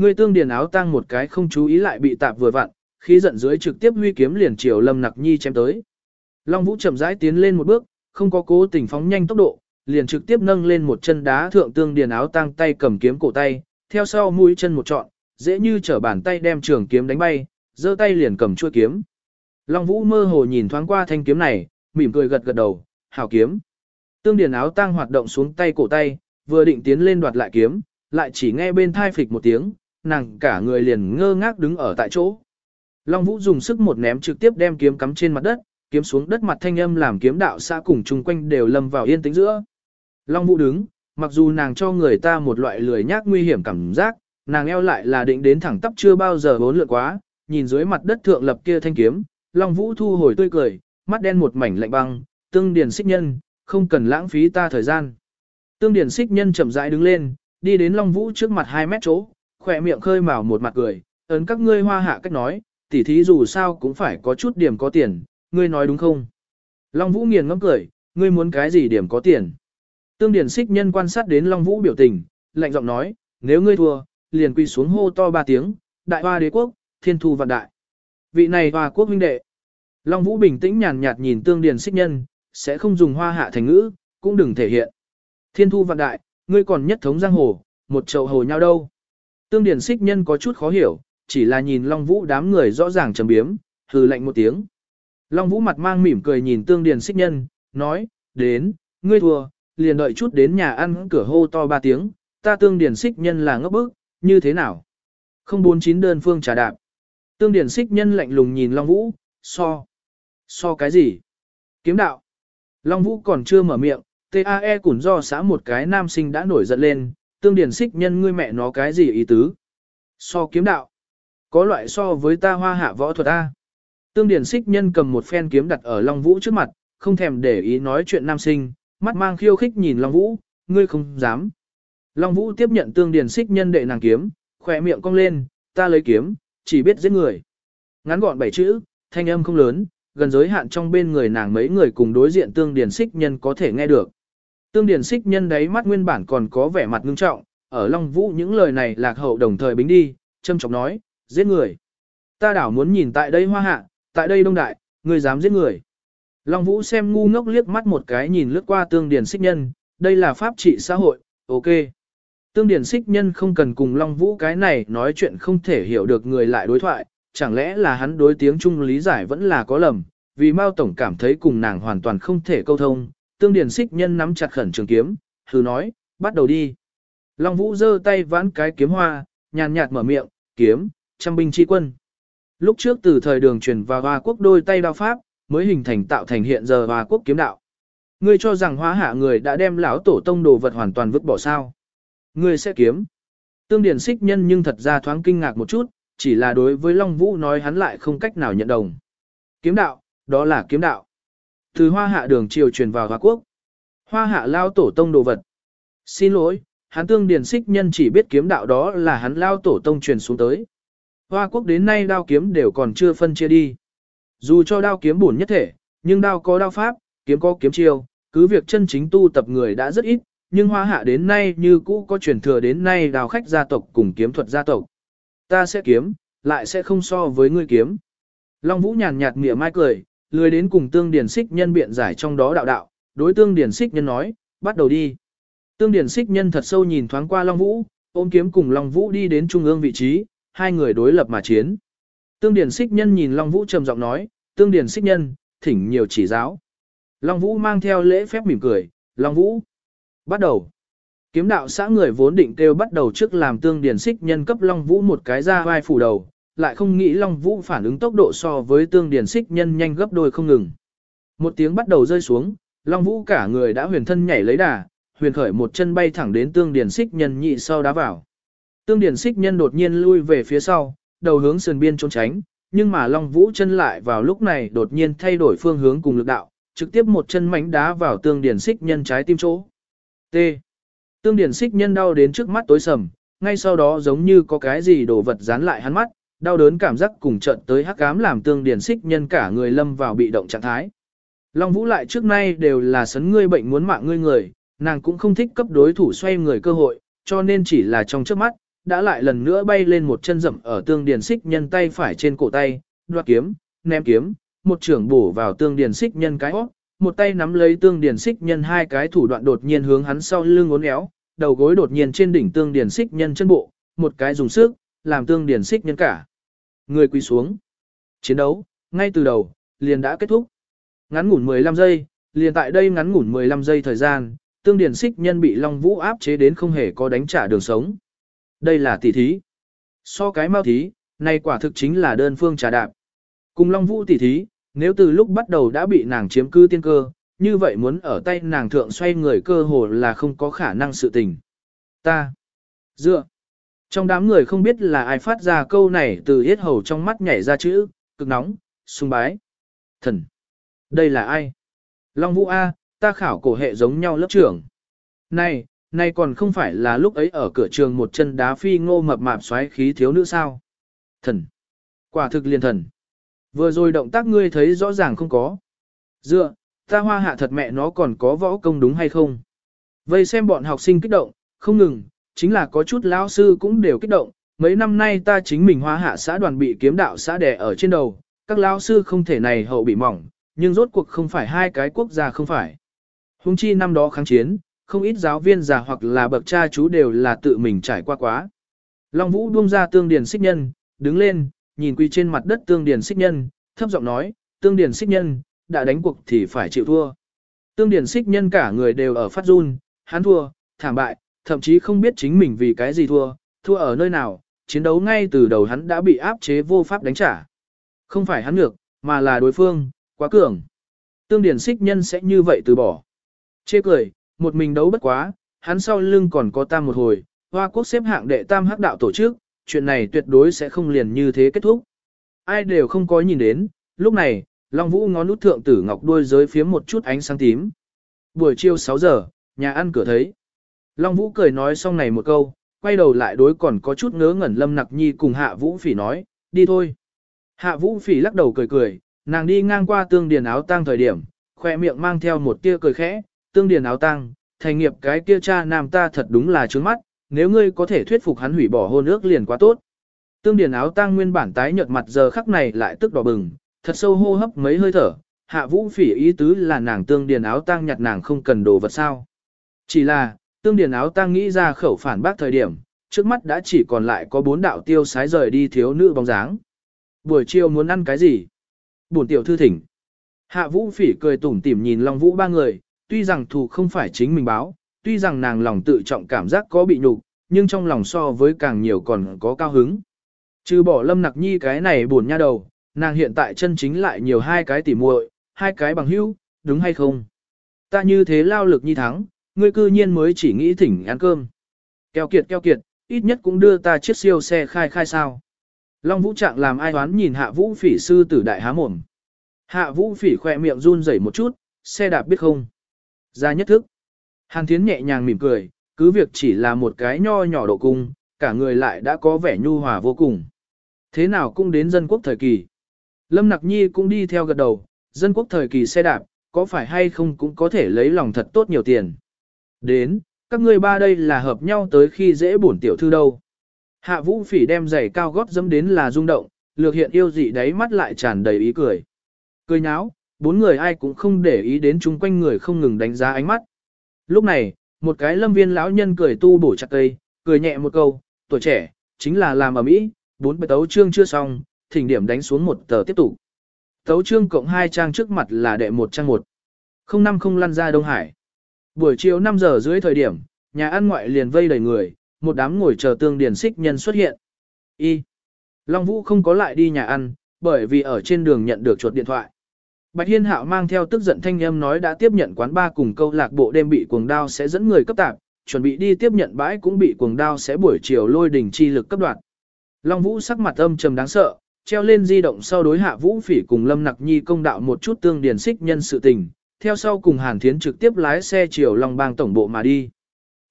Ngươi tương điền áo tang một cái không chú ý lại bị tạp vừa vặn, khí giận dưới trực tiếp huy kiếm liền chiều Lâm Nặc Nhi chém tới. Long Vũ chậm rãi tiến lên một bước, không có cố tình phóng nhanh tốc độ, liền trực tiếp nâng lên một chân đá thượng tương điền áo tang tay cầm kiếm cổ tay, theo sau mũi chân một trọn, dễ như trở bàn tay đem trường kiếm đánh bay, giơ tay liền cầm chuôi kiếm. Long Vũ mơ hồ nhìn thoáng qua thanh kiếm này, mỉm cười gật gật đầu, hảo kiếm. Tương điền áo tang hoạt động xuống tay cổ tay, vừa định tiến lên đoạt lại kiếm, lại chỉ nghe bên thai phịch một tiếng, nàng cả người liền ngơ ngác đứng ở tại chỗ. Long Vũ dùng sức một ném trực tiếp đem kiếm cắm trên mặt đất, kiếm xuống đất mặt thanh âm làm kiếm đạo xã cùng chung quanh đều lâm vào yên tĩnh giữa. Long Vũ đứng, mặc dù nàng cho người ta một loại lười nhác nguy hiểm cảm giác, nàng eo lại là định đến thẳng tắp chưa bao giờ bốn lượt quá, nhìn dưới mặt đất thượng lập kia thanh kiếm, Long Vũ thu hồi tươi cười, mắt đen một mảnh lạnh băng, tương điền xích nhân, không cần lãng phí ta thời gian. Tương điền xích nhân chậm rãi đứng lên, đi đến Long Vũ trước mặt 2 mét chỗ, khỏe miệng khơi mào một mặt cười, ấn các ngươi hoa hạ cách nói, tỉ thí dù sao cũng phải có chút điểm có tiền, ngươi nói đúng không? Long Vũ nghiền ngẫm cười, ngươi muốn cái gì điểm có tiền? Tương Điển Xích Nhân quan sát đến Long Vũ biểu tình, lạnh giọng nói, nếu ngươi thua, liền quy xuống hô to ba tiếng, đại hoa đế quốc, thiên thu vạn đại. Vị này hoa quốc huynh đệ. Long Vũ bình tĩnh nhàn nhạt nhìn Tương Điển Xích Nhân, sẽ không dùng hoa hạ thành ngữ, cũng đừng thể hiện. Thiên thu vạn đại, ngươi còn nhất thống giang hồ, một chậu hồ nhau đâu. Tương Điển Xích Nhân có chút khó hiểu, chỉ là nhìn Long Vũ đám người rõ ràng trầm biếm, hừ lạnh một tiếng. Long Vũ mặt mang mỉm cười nhìn Tương Điền Xích Nhân, nói, đến, ngươi thua, liền đợi chút đến nhà ăn cửa hô to ba tiếng, ta Tương Điền Xích Nhân là ngốc bức, như thế nào? Không bốn chín đơn phương trà đạp. Tương Điền Xích Nhân lạnh lùng nhìn Long Vũ, so. So cái gì? Kiếm đạo. Long Vũ còn chưa mở miệng, TAE củn do xã một cái nam sinh đã nổi giận lên, Tương Điền Xích Nhân ngươi mẹ nó cái gì ý tứ? So kiếm đạo. Có loại so với ta hoa hạ võ thuật A. Tương Điển Xích Nhân cầm một phen kiếm đặt ở Long Vũ trước mặt, không thèm để ý nói chuyện nam sinh, mắt mang khiêu khích nhìn Long Vũ, ngươi không dám. Long Vũ tiếp nhận Tương Điển Xích Nhân đệ nàng kiếm, khỏe miệng cong lên, ta lấy kiếm, chỉ biết giết người. Ngắn gọn bảy chữ, thanh âm không lớn, gần giới hạn trong bên người nàng mấy người cùng đối diện Tương Điển Xích Nhân có thể nghe được. Tương Điển Xích Nhân đấy mắt nguyên bản còn có vẻ mặt ngưng trọng, ở Long Vũ những lời này lạc hậu đồng thời bính đi, châm trọng nói, giết người. Ta đảo muốn nhìn tại đây hoa hạ, tại đây đông đại, người dám giết người. Long Vũ xem ngu ngốc liếc mắt một cái nhìn lướt qua tương điển xích nhân, đây là pháp trị xã hội, ok. Tương điển xích nhân không cần cùng Long Vũ cái này nói chuyện không thể hiểu được người lại đối thoại, chẳng lẽ là hắn đối tiếng Trung lý giải vẫn là có lầm, vì Mao Tổng cảm thấy cùng nàng hoàn toàn không thể câu thông, tương điển xích nhân nắm chặt khẩn trường kiếm, thử nói, bắt đầu đi. Long Vũ giơ tay vãn cái kiếm hoa, nhàn nhạt mở miệng, kiếm, trăm binh chi quân. Lúc trước từ thời đường truyền vào Hoa quốc đôi tay đao pháp, mới hình thành tạo thành hiện giờ Hoa quốc kiếm đạo. Ngươi cho rằng hóa hạ người đã đem lão tổ tông đồ vật hoàn toàn vứt bỏ sao? Ngươi sẽ kiếm. Tương Điển xích nhân nhưng thật ra thoáng kinh ngạc một chút, chỉ là đối với Long Vũ nói hắn lại không cách nào nhận đồng. Kiếm đạo, đó là kiếm đạo. Từ hoa hạ đường triều truyền vào Hoa quốc. Hoa hạ lao tổ tông đồ vật. Xin lỗi, hắn tương điển xích nhân chỉ biết kiếm đạo đó là hắn lao tổ tông truyền xuống tới. Hoa quốc đến nay đao kiếm đều còn chưa phân chia đi. Dù cho đao kiếm bổn nhất thể, nhưng đao có đao pháp, kiếm có kiếm chiêu, cứ việc chân chính tu tập người đã rất ít, nhưng hoa hạ đến nay như cũ có truyền thừa đến nay đào khách gia tộc cùng kiếm thuật gia tộc. Ta sẽ kiếm, lại sẽ không so với ngươi kiếm. Long Vũ nhàn nhạt mỉa mai cười, lười đến cùng tương điển xích nhân biện giải trong đó đạo đạo, đối tương điển xích nhân nói, bắt đầu đi. Tương điển xích nhân thật sâu nhìn thoáng qua Long Vũ, ôm kiếm cùng Long Vũ đi đến trung ương vị trí, hai người đối lập mà chiến. Tương điển Xích Nhân nhìn Long Vũ trầm giọng nói, Tương điển Xích Nhân, thỉnh nhiều chỉ giáo. Long Vũ mang theo lễ phép mỉm cười, Long Vũ. Bắt đầu. Kiếm đạo xã người vốn định kêu bắt đầu trước làm Tương điển Xích Nhân cấp Long Vũ một cái ra vai phủ đầu, lại không nghĩ Long Vũ phản ứng tốc độ so với Tương Điền Xích Nhân nhanh gấp đôi không ngừng. Một tiếng bắt đầu rơi xuống, Long Vũ cả người đã huyền thân nhảy lấy đà, huyền khởi một chân bay thẳng đến tương điển xích nhân nhị sau đá vào. Tương điển xích nhân đột nhiên lui về phía sau, đầu hướng sườn biên trốn tránh, nhưng mà Long Vũ chân lại vào lúc này đột nhiên thay đổi phương hướng cùng lực đạo, trực tiếp một chân mảnh đá vào tương điển xích nhân trái tim chỗ. T. Tương điển xích nhân đau đến trước mắt tối sầm, ngay sau đó giống như có cái gì đổ vật dán lại hắn mắt, đau đớn cảm giác cùng trận tới hắc ám làm tương điển xích nhân cả người lâm vào bị động trạng thái. Long Vũ lại trước nay đều là sấn ngươi bệnh muốn mạng ngươi người, nàng cũng không thích cấp đối thủ xoay người cơ hội, cho nên chỉ là trong trước mắt, đã lại lần nữa bay lên một chân rậm ở tương điển xích nhân tay phải trên cổ tay, đoạt kiếm, ném kiếm, một trưởng bổ vào tương điển xích nhân cái óc, một tay nắm lấy tương điển xích nhân hai cái thủ đoạn đột nhiên hướng hắn sau lưng uốn éo, đầu gối đột nhiên trên đỉnh tương điển xích nhân chân bộ, một cái dùng sức, làm tương điển xích nhân cả. Người quỳ xuống. Chiến đấu, ngay từ đầu, liền đã kết thúc. Ngắn ngủn 15 giây, liền tại đây ngắn ngủn 15 giây thời gian, tương điển xích nhân bị Long Vũ áp chế đến không hề có đánh trả đường sống. Đây là tỷ thí. So cái mau thí, này quả thực chính là đơn phương trà đạp. Cùng Long Vũ tỷ thí, nếu từ lúc bắt đầu đã bị nàng chiếm cư tiên cơ, như vậy muốn ở tay nàng thượng xoay người cơ hồ là không có khả năng sự tình. Ta. Dựa. Trong đám người không biết là ai phát ra câu này từ hết hầu trong mắt nhảy ra chữ, cực nóng, sung bái. Thần. Đây là ai? Long Vũ A, ta khảo cổ hệ giống nhau lớp trưởng. Này, này còn không phải là lúc ấy ở cửa trường một chân đá phi ngô mập mạp xoáy khí thiếu nữ sao? Thần. Quả thực liền thần. Vừa rồi động tác ngươi thấy rõ ràng không có. Dựa, ta hoa hạ thật mẹ nó còn có võ công đúng hay không? Vây xem bọn học sinh kích động, không ngừng, chính là có chút lão sư cũng đều kích động. Mấy năm nay ta chính mình hóa hạ xã đoàn bị kiếm đạo xã đè ở trên đầu, các lão sư không thể này hậu bị mỏng, nhưng rốt cuộc không phải hai cái quốc gia không phải. Hùng chi năm đó kháng chiến, không ít giáo viên già hoặc là bậc cha chú đều là tự mình trải qua quá. Long Vũ buông ra tương điền xích nhân, đứng lên, nhìn quy trên mặt đất tương điền xích nhân, thấp giọng nói, tương điền xích nhân, đã đánh cuộc thì phải chịu thua. Tương điền xích nhân cả người đều ở phát run, hắn thua, thảm bại, thậm chí không biết chính mình vì cái gì thua, thua ở nơi nào, chiến đấu ngay từ đầu hắn đã bị áp chế vô pháp đánh trả. Không phải hắn ngược, mà là đối phương, quá cường. Tương điển xích nhân sẽ như vậy từ bỏ. Chê cười, một mình đấu bất quá, hắn sau lưng còn có tam một hồi, Hoa Quốc xếp hạng đệ tam hắc đạo tổ chức, chuyện này tuyệt đối sẽ không liền như thế kết thúc. Ai đều không có nhìn đến, lúc này, Long Vũ ngón nút thượng tử ngọc đuôi giới phía một chút ánh sáng tím. Buổi chiều 6 giờ, nhà ăn cửa thấy. Long Vũ cười nói xong này một câu, quay đầu lại đối còn có chút ngớ ngẩn Lâm Nặc Nhi cùng Hạ Vũ Phỉ nói, đi thôi. Hạ Vũ Phỉ lắc đầu cười cười, nàng đi ngang qua tương điền áo tang thời điểm, khoe miệng mang theo một tia cười khẽ, tương điền áo tang, thành nghiệp cái kia cha nam ta thật đúng là trướng mắt, nếu ngươi có thể thuyết phục hắn hủy bỏ hôn ước liền quá tốt. Tương điền áo tang nguyên bản tái nhợt mặt giờ khắc này lại tức đỏ bừng, thật sâu hô hấp mấy hơi thở, hạ vũ phỉ ý tứ là nàng tương điền áo tang nhặt nàng không cần đồ vật sao. Chỉ là, tương điền áo tang nghĩ ra khẩu phản bác thời điểm, trước mắt đã chỉ còn lại có bốn đạo tiêu sái rời đi thiếu nữ bóng dáng. Buổi chiều muốn ăn cái gì? buồn tiểu thư thỉnh. Hạ vũ phỉ cười tủm tỉm nhìn Long Vũ ba người, tuy rằng thù không phải chính mình báo, tuy rằng nàng lòng tự trọng cảm giác có bị nhục, nhưng trong lòng so với càng nhiều còn có cao hứng. Trừ bỏ lâm nặc nhi cái này buồn nha đầu, nàng hiện tại chân chính lại nhiều hai cái tỉ muội, hai cái bằng hữu, đúng hay không? Ta như thế lao lực nhi thắng, ngươi cư nhiên mới chỉ nghĩ thỉnh ăn cơm. Keo kiệt keo kiệt, ít nhất cũng đưa ta chiếc siêu xe khai khai sao. Long Vũ Trạng làm ai đoán nhìn Hạ Vũ Phỉ sư tử đại há mồm. Hạ Vũ Phỉ khỏe miệng run rẩy một chút, xe đạp biết không? Ra nhất thức. Hàn Thiến nhẹ nhàng mỉm cười, cứ việc chỉ là một cái nho nhỏ độ cung, cả người lại đã có vẻ nhu hòa vô cùng. Thế nào cũng đến dân quốc thời kỳ. Lâm Nặc Nhi cũng đi theo gật đầu, dân quốc thời kỳ xe đạp, có phải hay không cũng có thể lấy lòng thật tốt nhiều tiền. Đến, các ngươi ba đây là hợp nhau tới khi dễ bổn tiểu thư đâu. Hạ vũ phỉ đem giày cao gót dẫm đến là rung động, lược hiện yêu dị đáy mắt lại tràn đầy ý cười. Cười nháo, bốn người ai cũng không để ý đến chung quanh người không ngừng đánh giá ánh mắt. Lúc này, một cái lâm viên lão nhân cười tu bổ chặt cây, cười nhẹ một câu, tuổi trẻ, chính là làm ở mỹ, bốn bài tấu chương chưa xong, thỉnh điểm đánh xuống một tờ tiếp tục. Tấu chương cộng hai trang trước mặt là đệ một trang một. Không năm không lăn ra Đông Hải. Buổi chiều 5 giờ dưới thời điểm, nhà ăn ngoại liền vây đầy người, một đám ngồi chờ tương điển xích nhân xuất hiện. Y. Long Vũ không có lại đi nhà ăn, bởi vì ở trên đường nhận được chuột điện thoại. Bạch Hiên Hạo mang theo tức giận thanh âm nói đã tiếp nhận quán ba cùng câu lạc bộ đêm bị cuồng đao sẽ dẫn người cấp tạp, chuẩn bị đi tiếp nhận bãi cũng bị cuồng đao sẽ buổi chiều lôi đỉnh chi lực cấp đoạn. Long Vũ sắc mặt âm trầm đáng sợ, treo lên di động sau đối hạ Vũ Phỉ cùng Lâm Nặc Nhi công đạo một chút tương điển xích nhân sự tình, theo sau cùng Hàn Thiến trực tiếp lái xe chiều Long Bang tổng bộ mà đi.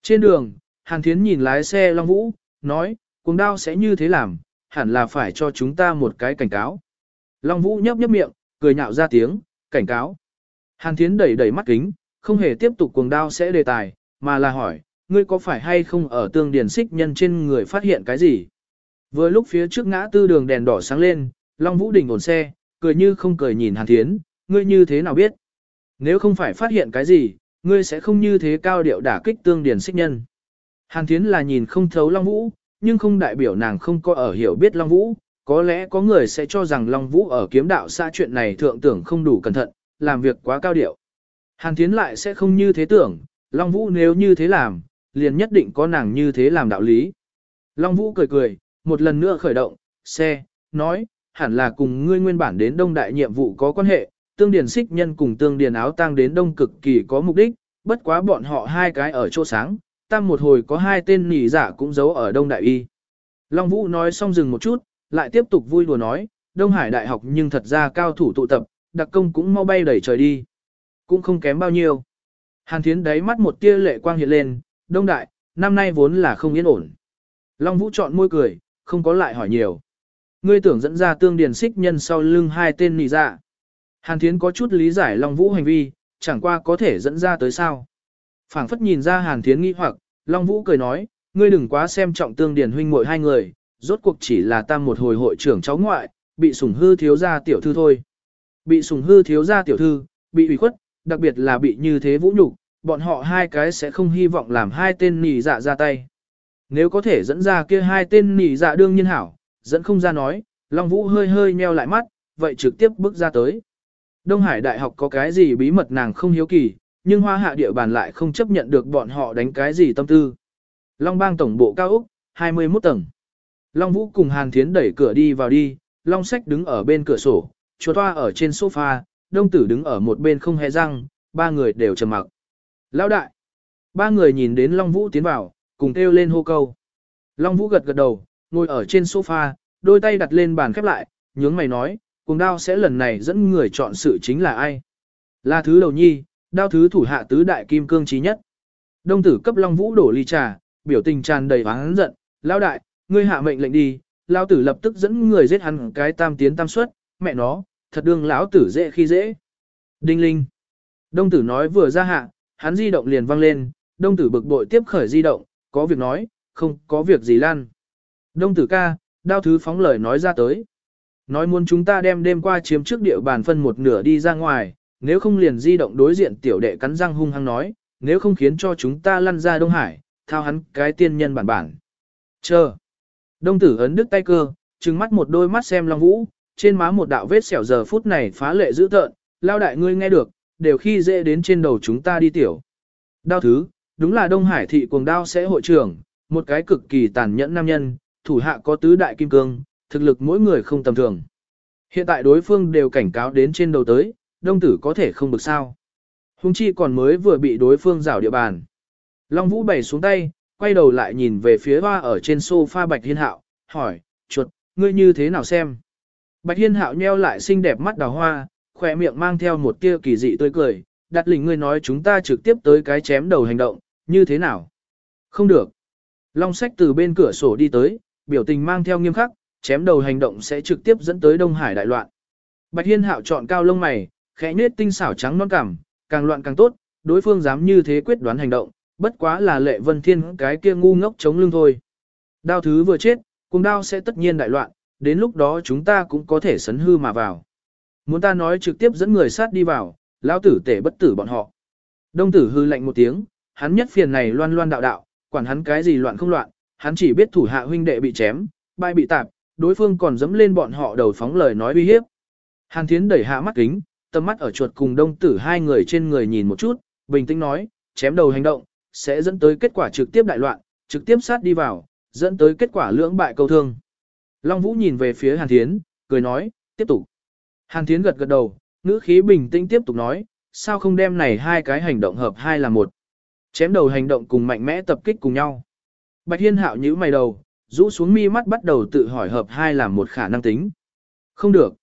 Trên đường, Hàn Thiến nhìn lái xe Long Vũ, nói, cuồng đao sẽ như thế làm, hẳn là phải cho chúng ta một cái cảnh cáo. Long Vũ nhấp nhấp miệng, cười nhạo ra tiếng, cảnh cáo. Hàn Thiến đẩy đẩy mắt kính, không hề tiếp tục cuồng đao sẽ đề tài, mà là hỏi, ngươi có phải hay không ở tương điển xích nhân trên người phát hiện cái gì? Vừa lúc phía trước ngã tư đường đèn đỏ sáng lên, Long Vũ đỉnh ổn xe, cười như không cười nhìn Hàn Thiến, ngươi như thế nào biết? Nếu không phải phát hiện cái gì, ngươi sẽ không như thế cao điệu đả kích tương điển xích nhân. Hàn Thiến là nhìn không thấu Long Vũ, nhưng không đại biểu nàng không có ở hiểu biết Long Vũ, có lẽ có người sẽ cho rằng Long Vũ ở kiếm đạo xa chuyện này thượng tưởng không đủ cẩn thận, làm việc quá cao điệu. Hàn Thiến lại sẽ không như thế tưởng, Long Vũ nếu như thế làm, liền nhất định có nàng như thế làm đạo lý. Long Vũ cười cười, một lần nữa khởi động, xe, nói, hẳn là cùng ngươi nguyên bản đến đông đại nhiệm vụ có quan hệ, tương điền xích nhân cùng tương điền áo tang đến đông cực kỳ có mục đích, bất quá bọn họ hai cái ở chỗ sáng, tam một hồi có hai tên nỉ giả cũng giấu ở đông đại y. Long Vũ nói xong dừng một chút, lại tiếp tục vui đùa nói, Đông Hải Đại học nhưng thật ra cao thủ tụ tập, đặc công cũng mau bay đẩy trời đi. Cũng không kém bao nhiêu. Hàn Thiến đáy mắt một tia lệ quang hiện lên, Đông Đại, năm nay vốn là không yên ổn. Long Vũ chọn môi cười, không có lại hỏi nhiều. Ngươi tưởng dẫn ra tương điền xích nhân sau lưng hai tên nỉ dạ. Hàn Thiến có chút lý giải Long Vũ hành vi, chẳng qua có thể dẫn ra tới sao. phảng phất nhìn ra Hàn Thiến nghi hoặc, Long Vũ cười nói, ngươi đừng quá xem trọng tương điển huynh muội hai người, rốt cuộc chỉ là tam một hồi hội trưởng cháu ngoại, bị sủng hư thiếu gia tiểu thư thôi. Bị sủng hư thiếu gia tiểu thư, bị ủy khuất, đặc biệt là bị như thế vũ nhục, bọn họ hai cái sẽ không hy vọng làm hai tên nỉ dạ ra tay. Nếu có thể dẫn ra kia hai tên nỉ dạ đương nhiên hảo, dẫn không ra nói, Long Vũ hơi hơi nheo lại mắt, vậy trực tiếp bước ra tới. Đông Hải Đại học có cái gì bí mật nàng không hiếu kỳ, nhưng hoa hạ địa bàn lại không chấp nhận được bọn họ đánh cái gì tâm tư. Long bang tổng bộ cao Úc, 21 tầng. Long Vũ cùng Hàn Thiến đẩy cửa đi vào đi, Long Sách đứng ở bên cửa sổ, chúa toa ở trên sofa, đông tử đứng ở một bên không hề răng, ba người đều trầm mặc. Lão đại! Ba người nhìn đến Long Vũ tiến vào, cùng kêu lên hô câu. Long Vũ gật gật đầu, ngồi ở trên sofa, đôi tay đặt lên bàn khép lại, nhướng mày nói, cùng đao sẽ lần này dẫn người chọn sự chính là ai? Là thứ đầu nhi, đao thứ thủ hạ tứ đại kim cương trí nhất. Đông tử cấp Long Vũ đổ ly trà, biểu tình tràn đầy oán giận, lão đại, ngươi hạ mệnh lệnh đi, lão tử lập tức dẫn người giết hắn cái tam tiến tam suất, mẹ nó, thật đương lão tử dễ khi dễ. Đinh linh. Đông tử nói vừa ra hạ, hắn di động liền vang lên, đông tử bực bội tiếp khởi di động, có việc nói, không có việc gì lan. Đông tử ca, đao thứ phóng lời nói ra tới. Nói muốn chúng ta đem đêm qua chiếm trước địa bàn phân một nửa đi ra ngoài, nếu không liền di động đối diện tiểu đệ cắn răng hung hăng nói, nếu không khiến cho chúng ta lăn ra Đông Hải, thao hắn cái tiên nhân bản bản. Chờ. Đông tử ấn đứt tay cơ, trừng mắt một đôi mắt xem Long Vũ, trên má một đạo vết sẹo giờ phút này phá lệ dữ tợn, lao đại ngươi nghe được, đều khi dễ đến trên đầu chúng ta đi tiểu. Đao thứ, đúng là Đông Hải thị cuồng đao sẽ hội trưởng, một cái cực kỳ tàn nhẫn nam nhân, thủ hạ có tứ đại kim cương, thực lực mỗi người không tầm thường. Hiện tại đối phương đều cảnh cáo đến trên đầu tới, đông tử có thể không được sao. Hùng chi còn mới vừa bị đối phương rảo địa bàn. Long Vũ bày xuống tay, quay đầu lại nhìn về phía hoa ở trên sofa Bạch Hiên Hạo, hỏi, chuột, ngươi như thế nào xem? Bạch Hiên Hạo nheo lại xinh đẹp mắt đào hoa, khỏe miệng mang theo một tia kỳ dị tươi cười, đặt lình ngươi nói chúng ta trực tiếp tới cái chém đầu hành động, như thế nào? Không được. Long sách từ bên cửa sổ đi tới, biểu tình mang theo nghiêm khắc, chém đầu hành động sẽ trực tiếp dẫn tới Đông Hải đại loạn. Bạch Hiên Hạo chọn cao lông mày, khẽ nết tinh xảo trắng non cảm, càng loạn càng tốt, đối phương dám như thế quyết đoán hành động, bất quá là lệ vân thiên cái kia ngu ngốc chống lưng thôi. Đao thứ vừa chết, cùng đao sẽ tất nhiên đại loạn, đến lúc đó chúng ta cũng có thể sấn hư mà vào. Muốn ta nói trực tiếp dẫn người sát đi vào, lão tử tể bất tử bọn họ. Đông tử hư lạnh một tiếng, hắn nhất phiền này loan loan đạo đạo, quản hắn cái gì loạn không loạn, hắn chỉ biết thủ hạ huynh đệ bị chém, bay bị tạp, đối phương còn dẫm lên bọn họ đầu phóng lời nói uy hiếp. Hàn Thiến đẩy hạ mắt kính, tầm mắt ở chuột cùng đông tử hai người trên người nhìn một chút, bình tĩnh nói, chém đầu hành động, sẽ dẫn tới kết quả trực tiếp đại loạn, trực tiếp sát đi vào, dẫn tới kết quả lưỡng bại câu thương. Long Vũ nhìn về phía Hàn Thiến, cười nói, tiếp tục. Hàn Thiến gật gật đầu, Ngữ khí bình tĩnh tiếp tục nói, sao không đem này hai cái hành động hợp hai là một. Chém đầu hành động cùng mạnh mẽ tập kích cùng nhau. Bạch Hiên hạo nhíu mày đầu, rũ xuống mi mắt bắt đầu tự hỏi hợp hai là một khả năng tính. Không được.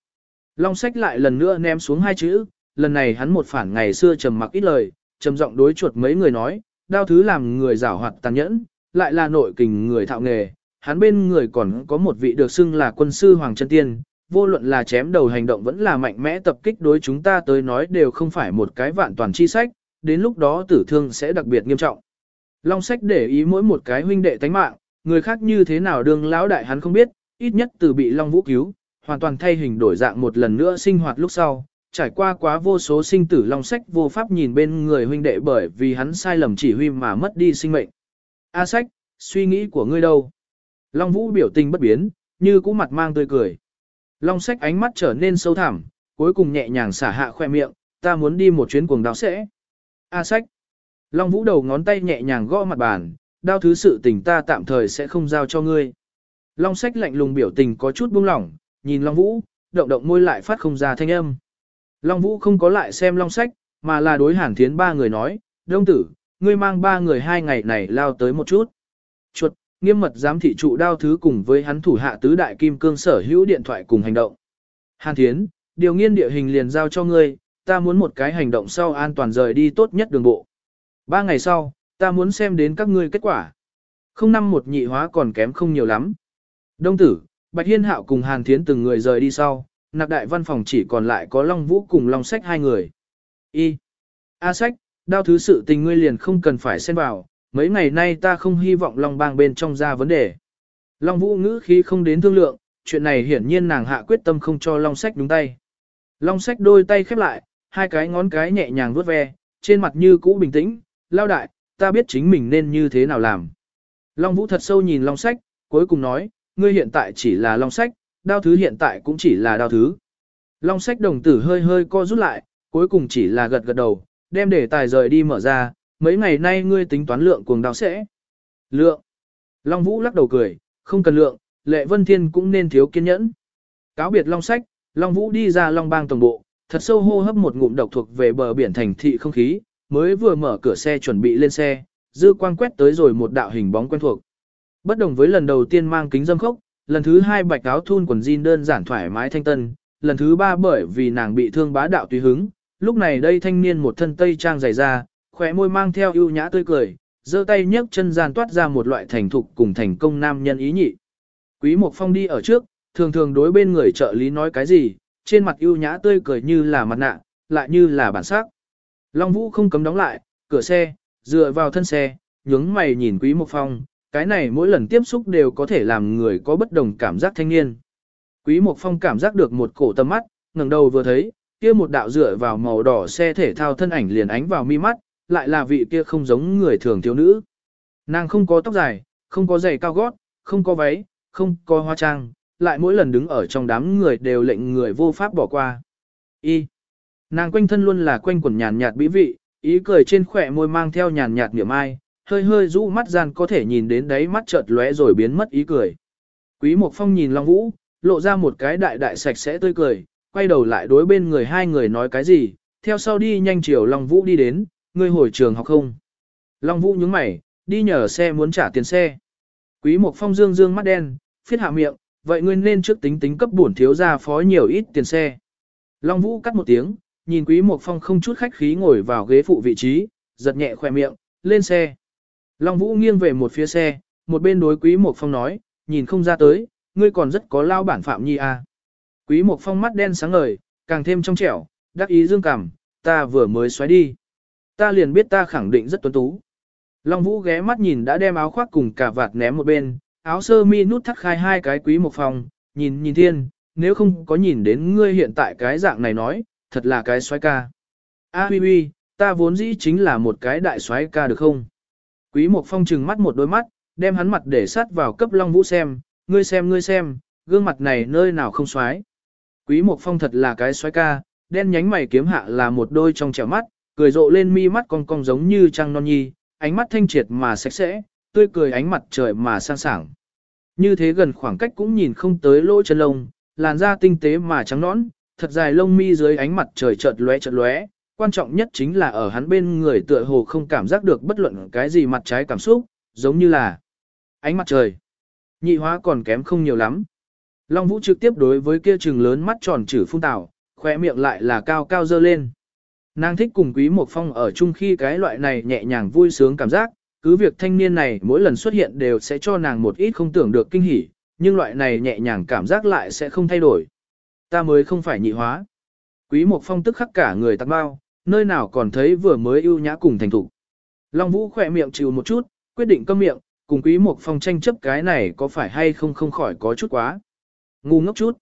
Long sách lại lần nữa ném xuống hai chữ, lần này hắn một phản ngày xưa trầm mặc ít lời, trầm giọng đối chuột mấy người nói, đao thứ làm người giảo hoạt tàn nhẫn, lại là nội kình người thạo nghề, hắn bên người còn có một vị được xưng là quân sư Hoàng Trân Tiên, vô luận là chém đầu hành động vẫn là mạnh mẽ tập kích đối chúng ta tới nói đều không phải một cái vạn toàn chi sách, đến lúc đó tử thương sẽ đặc biệt nghiêm trọng. Long sách để ý mỗi một cái huynh đệ tánh mạng, người khác như thế nào đương lão đại hắn không biết, ít nhất từ bị Long Vũ cứu, hoàn toàn thay hình đổi dạng một lần nữa sinh hoạt lúc sau, trải qua quá vô số sinh tử Long sách vô pháp nhìn bên người huynh đệ bởi vì hắn sai lầm chỉ huy mà mất đi sinh mệnh. A sách, suy nghĩ của ngươi đâu? Long Vũ biểu tình bất biến, như cũ mặt mang tươi cười. Long sách ánh mắt trở nên sâu thẳm, cuối cùng nhẹ nhàng xả hạ khoe miệng, ta muốn đi một chuyến cuồng đao sẽ. A sách. Long Vũ đầu ngón tay nhẹ nhàng gõ mặt bàn, đao thứ sự tình ta tạm thời sẽ không giao cho ngươi. Long sách lạnh lùng biểu tình có chút buông lỏng, nhìn Long Vũ, động động môi lại phát không ra thanh âm. Long Vũ không có lại xem Long sách, mà là đối hàn thiến ba người nói, đông tử, ngươi mang ba người hai ngày này lao tới một chút. Chuột, nghiêm mật giám thị trụ đao thứ cùng với hắn thủ hạ tứ đại kim cương sở hữu điện thoại cùng hành động. Hàn thiến, điều nghiên địa hình liền giao cho ngươi, ta muốn một cái hành động sau an toàn rời đi tốt nhất đường bộ. Ba ngày sau, ta muốn xem đến các ngươi kết quả. Không năm một nhị hóa còn kém không nhiều lắm. Đông tử, Bạch Hiên Hạo cùng Hàn Thiến từng người rời đi sau, nạp đại văn phòng chỉ còn lại có Long Vũ cùng Long Sách hai người. Y. A Sách, đao thứ sự tình ngươi liền không cần phải xen vào, mấy ngày nay ta không hy vọng Long bang bên trong ra vấn đề. Long Vũ ngữ khí không đến thương lượng, chuyện này hiển nhiên nàng hạ quyết tâm không cho Long Sách đúng tay. Long Sách đôi tay khép lại, hai cái ngón cái nhẹ nhàng vuốt ve, trên mặt như cũ bình tĩnh, lao đại, ta biết chính mình nên như thế nào làm. Long Vũ thật sâu nhìn Long Sách, cuối cùng nói, ngươi hiện tại chỉ là Long Sách, đao thứ hiện tại cũng chỉ là đao thứ. Long Sách đồng tử hơi hơi co rút lại, cuối cùng chỉ là gật gật đầu, đem để tài rời đi mở ra, mấy ngày nay ngươi tính toán lượng cuồng đao sẽ. Lượng. Long Vũ lắc đầu cười, không cần lượng, Lệ Vân Thiên cũng nên thiếu kiên nhẫn. Cáo biệt Long Sách, Long Vũ đi ra Long Bang tổng bộ, thật sâu hô hấp một ngụm độc thuộc về bờ biển thành thị không khí, mới vừa mở cửa xe chuẩn bị lên xe, dư quang quét tới rồi một đạo hình bóng quen thuộc. Bất đồng với lần đầu tiên mang kính dâm khốc, lần thứ hai bạch áo thun quần jean đơn giản thoải mái thanh tân, lần thứ ba bởi vì nàng bị thương bá đạo tùy hứng, lúc này đây thanh niên một thân tây trang dày da, khỏe môi mang theo ưu nhã tươi cười, giơ tay nhấc chân gian toát ra một loại thành thục cùng thành công nam nhân ý nhị. Quý Mộc Phong đi ở trước, thường thường đối bên người trợ lý nói cái gì, trên mặt ưu nhã tươi cười như là mặt nạ, lại như là bản sắc. Long Vũ không cấm đóng lại, cửa xe, dựa vào thân xe, nhướng mày nhìn Quý Mộc Phong, cái này mỗi lần tiếp xúc đều có thể làm người có bất đồng cảm giác thanh niên. Quý Mộc Phong cảm giác được một cổ tâm mắt, ngẩng đầu vừa thấy, kia một đạo dựa vào màu đỏ xe thể thao thân ảnh liền ánh vào mi mắt, lại là vị kia không giống người thường thiếu nữ. Nàng không có tóc dài, không có giày cao gót, không có váy, không có hoa trang, lại mỗi lần đứng ở trong đám người đều lệnh người vô pháp bỏ qua. Y. Nàng quanh thân luôn là quanh quần nhàn nhạt bí vị, ý cười trên khỏe môi mang theo nhàn nhạt niệm ai, hơi hơi rũ mắt gian có thể nhìn đến đấy mắt chợt lóe rồi biến mất ý cười. Quý Mộc Phong nhìn Long Vũ, lộ ra một cái đại đại sạch sẽ tươi cười, quay đầu lại đối bên người hai người nói cái gì, theo sau đi nhanh chiều Long Vũ đi đến, ngươi hồi trường học không? Long Vũ nhướng mày, đi nhờ xe muốn trả tiền xe. Quý Mộc Phong dương dương mắt đen, phiết hạ miệng, vậy ngươi nên trước tính tính cấp bổn thiếu gia phó nhiều ít tiền xe. Long Vũ cắt một tiếng, nhìn Quý Mộc Phong không chút khách khí ngồi vào ghế phụ vị trí, giật nhẹ khỏe miệng, lên xe. Long Vũ nghiêng về một phía xe, một bên đối Quý Mộc Phong nói, nhìn không ra tới, ngươi còn rất có lao bản phạm nhi à. Quý Mộc Phong mắt đen sáng ngời, càng thêm trong trẻo, đắc ý dương cảm, ta vừa mới xoáy đi. Ta liền biết ta khẳng định rất tuấn tú. Long Vũ ghé mắt nhìn đã đem áo khoác cùng cả vạt ném một bên, áo sơ mi nút thắt khai hai cái Quý Mộc Phong, nhìn nhìn thiên, nếu không có nhìn đến ngươi hiện tại cái dạng này nói, thật là cái xoáy ca. A huy huy, ta vốn dĩ chính là một cái đại xoáy ca được không? Quý Mộc Phong trừng mắt một đôi mắt, đem hắn mặt để sát vào cấp Long Vũ xem, ngươi xem ngươi xem, gương mặt này nơi nào không xoáy. Quý Mộc Phong thật là cái xoáy ca, đen nhánh mày kiếm hạ là một đôi trong trẻo mắt, cười rộ lên mi mắt cong cong giống như trăng non nhi, ánh mắt thanh triệt mà sạch sẽ, tươi cười ánh mặt trời mà sang sảng. Như thế gần khoảng cách cũng nhìn không tới lỗ chân lông, làn da tinh tế mà trắng nõn, thật dài lông mi dưới ánh mặt trời chợt lóe chợt lóe, quan trọng nhất chính là ở hắn bên người tựa hồ không cảm giác được bất luận cái gì mặt trái cảm xúc, giống như là ánh mặt trời. Nhị hóa còn kém không nhiều lắm. Long Vũ trực tiếp đối với kia trừng lớn mắt tròn trử phun tảo, khóe miệng lại là cao cao dơ lên. Nàng thích cùng Quý Mộc Phong ở chung khi cái loại này nhẹ nhàng vui sướng cảm giác, cứ việc thanh niên này mỗi lần xuất hiện đều sẽ cho nàng một ít không tưởng được kinh hỉ, nhưng loại này nhẹ nhàng cảm giác lại sẽ không thay đổi. Ta mới không phải nhị hóa. Quý Mộc Phong tức khắc cả người tạc bao, nơi nào còn thấy vừa mới ưu nhã cùng thành thủ. Long Vũ khỏe miệng chịu một chút, quyết định câm miệng, cùng Quý Mộc Phong tranh chấp cái này có phải hay không không khỏi có chút quá. Ngu ngốc chút.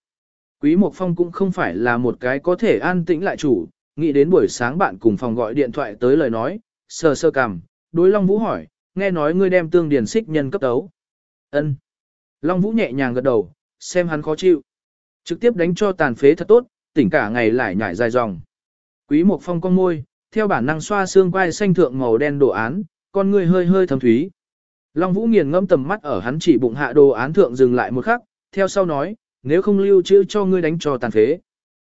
Quý Mộc Phong cũng không phải là một cái có thể an tĩnh lại chủ, nghĩ đến buổi sáng bạn cùng phòng gọi điện thoại tới lời nói, sờ sơ cằm, đối Long Vũ hỏi, nghe nói ngươi đem tương điền xích nhân cấp tấu. Ân. Long Vũ nhẹ nhàng gật đầu, xem hắn khó chịu. Trực tiếp đánh cho tàn phế thật tốt, tỉnh cả ngày lại nhảy dài dòng. Quý Mộc Phong con môi, theo bản năng xoa xương quai xanh thượng màu đen đồ án, con người hơi hơi thấm thúy. Long Vũ nghiền ngẫm tầm mắt ở hắn chỉ bụng hạ đồ án thượng dừng lại một khắc, theo sau nói, nếu không lưu trữ cho ngươi đánh cho tàn phế.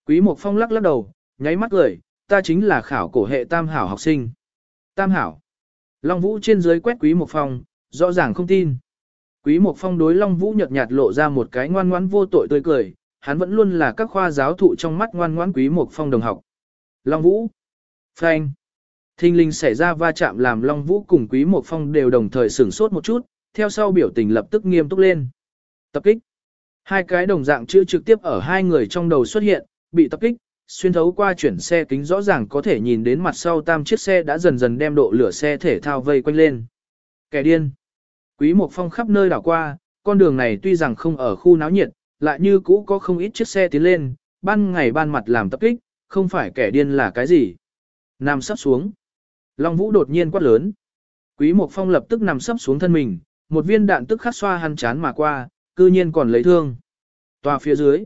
Quý Mộc Phong lắc lắc đầu, nháy mắt cười, ta chính là khảo cổ hệ tam hảo học sinh. Tam hảo. Long Vũ trên dưới quét Quý Mộc Phong, rõ ràng không tin. Quý Mộc Phong đối Long Vũ nhợt nhạt lộ ra một cái ngoan ngoãn vô tội tươi cười, hắn vẫn luôn là các khoa giáo thụ trong mắt ngoan ngoãn Quý một Phong đồng học. Long Vũ. frank Thinh linh xảy ra va chạm làm Long Vũ cùng Quý một Phong đều đồng thời sửng sốt một chút, theo sau biểu tình lập tức nghiêm túc lên. Tập kích. Hai cái đồng dạng chữ trực tiếp ở hai người trong đầu xuất hiện, bị tập kích, xuyên thấu qua chuyển xe kính rõ ràng có thể nhìn đến mặt sau tam chiếc xe đã dần dần đem độ lửa xe thể thao vây quanh lên. Kẻ điên. Quý Mộc Phong khắp nơi đảo qua, con đường này tuy rằng không ở khu náo nhiệt, lại như cũ có không ít chiếc xe tiến lên, ban ngày ban mặt làm tập kích, không phải kẻ điên là cái gì. Nằm sắp xuống. Long Vũ đột nhiên quát lớn. Quý Mộc Phong lập tức nằm sắp xuống thân mình, một viên đạn tức khắc xoa hắn chán mà qua, cư nhiên còn lấy thương. Tòa phía dưới.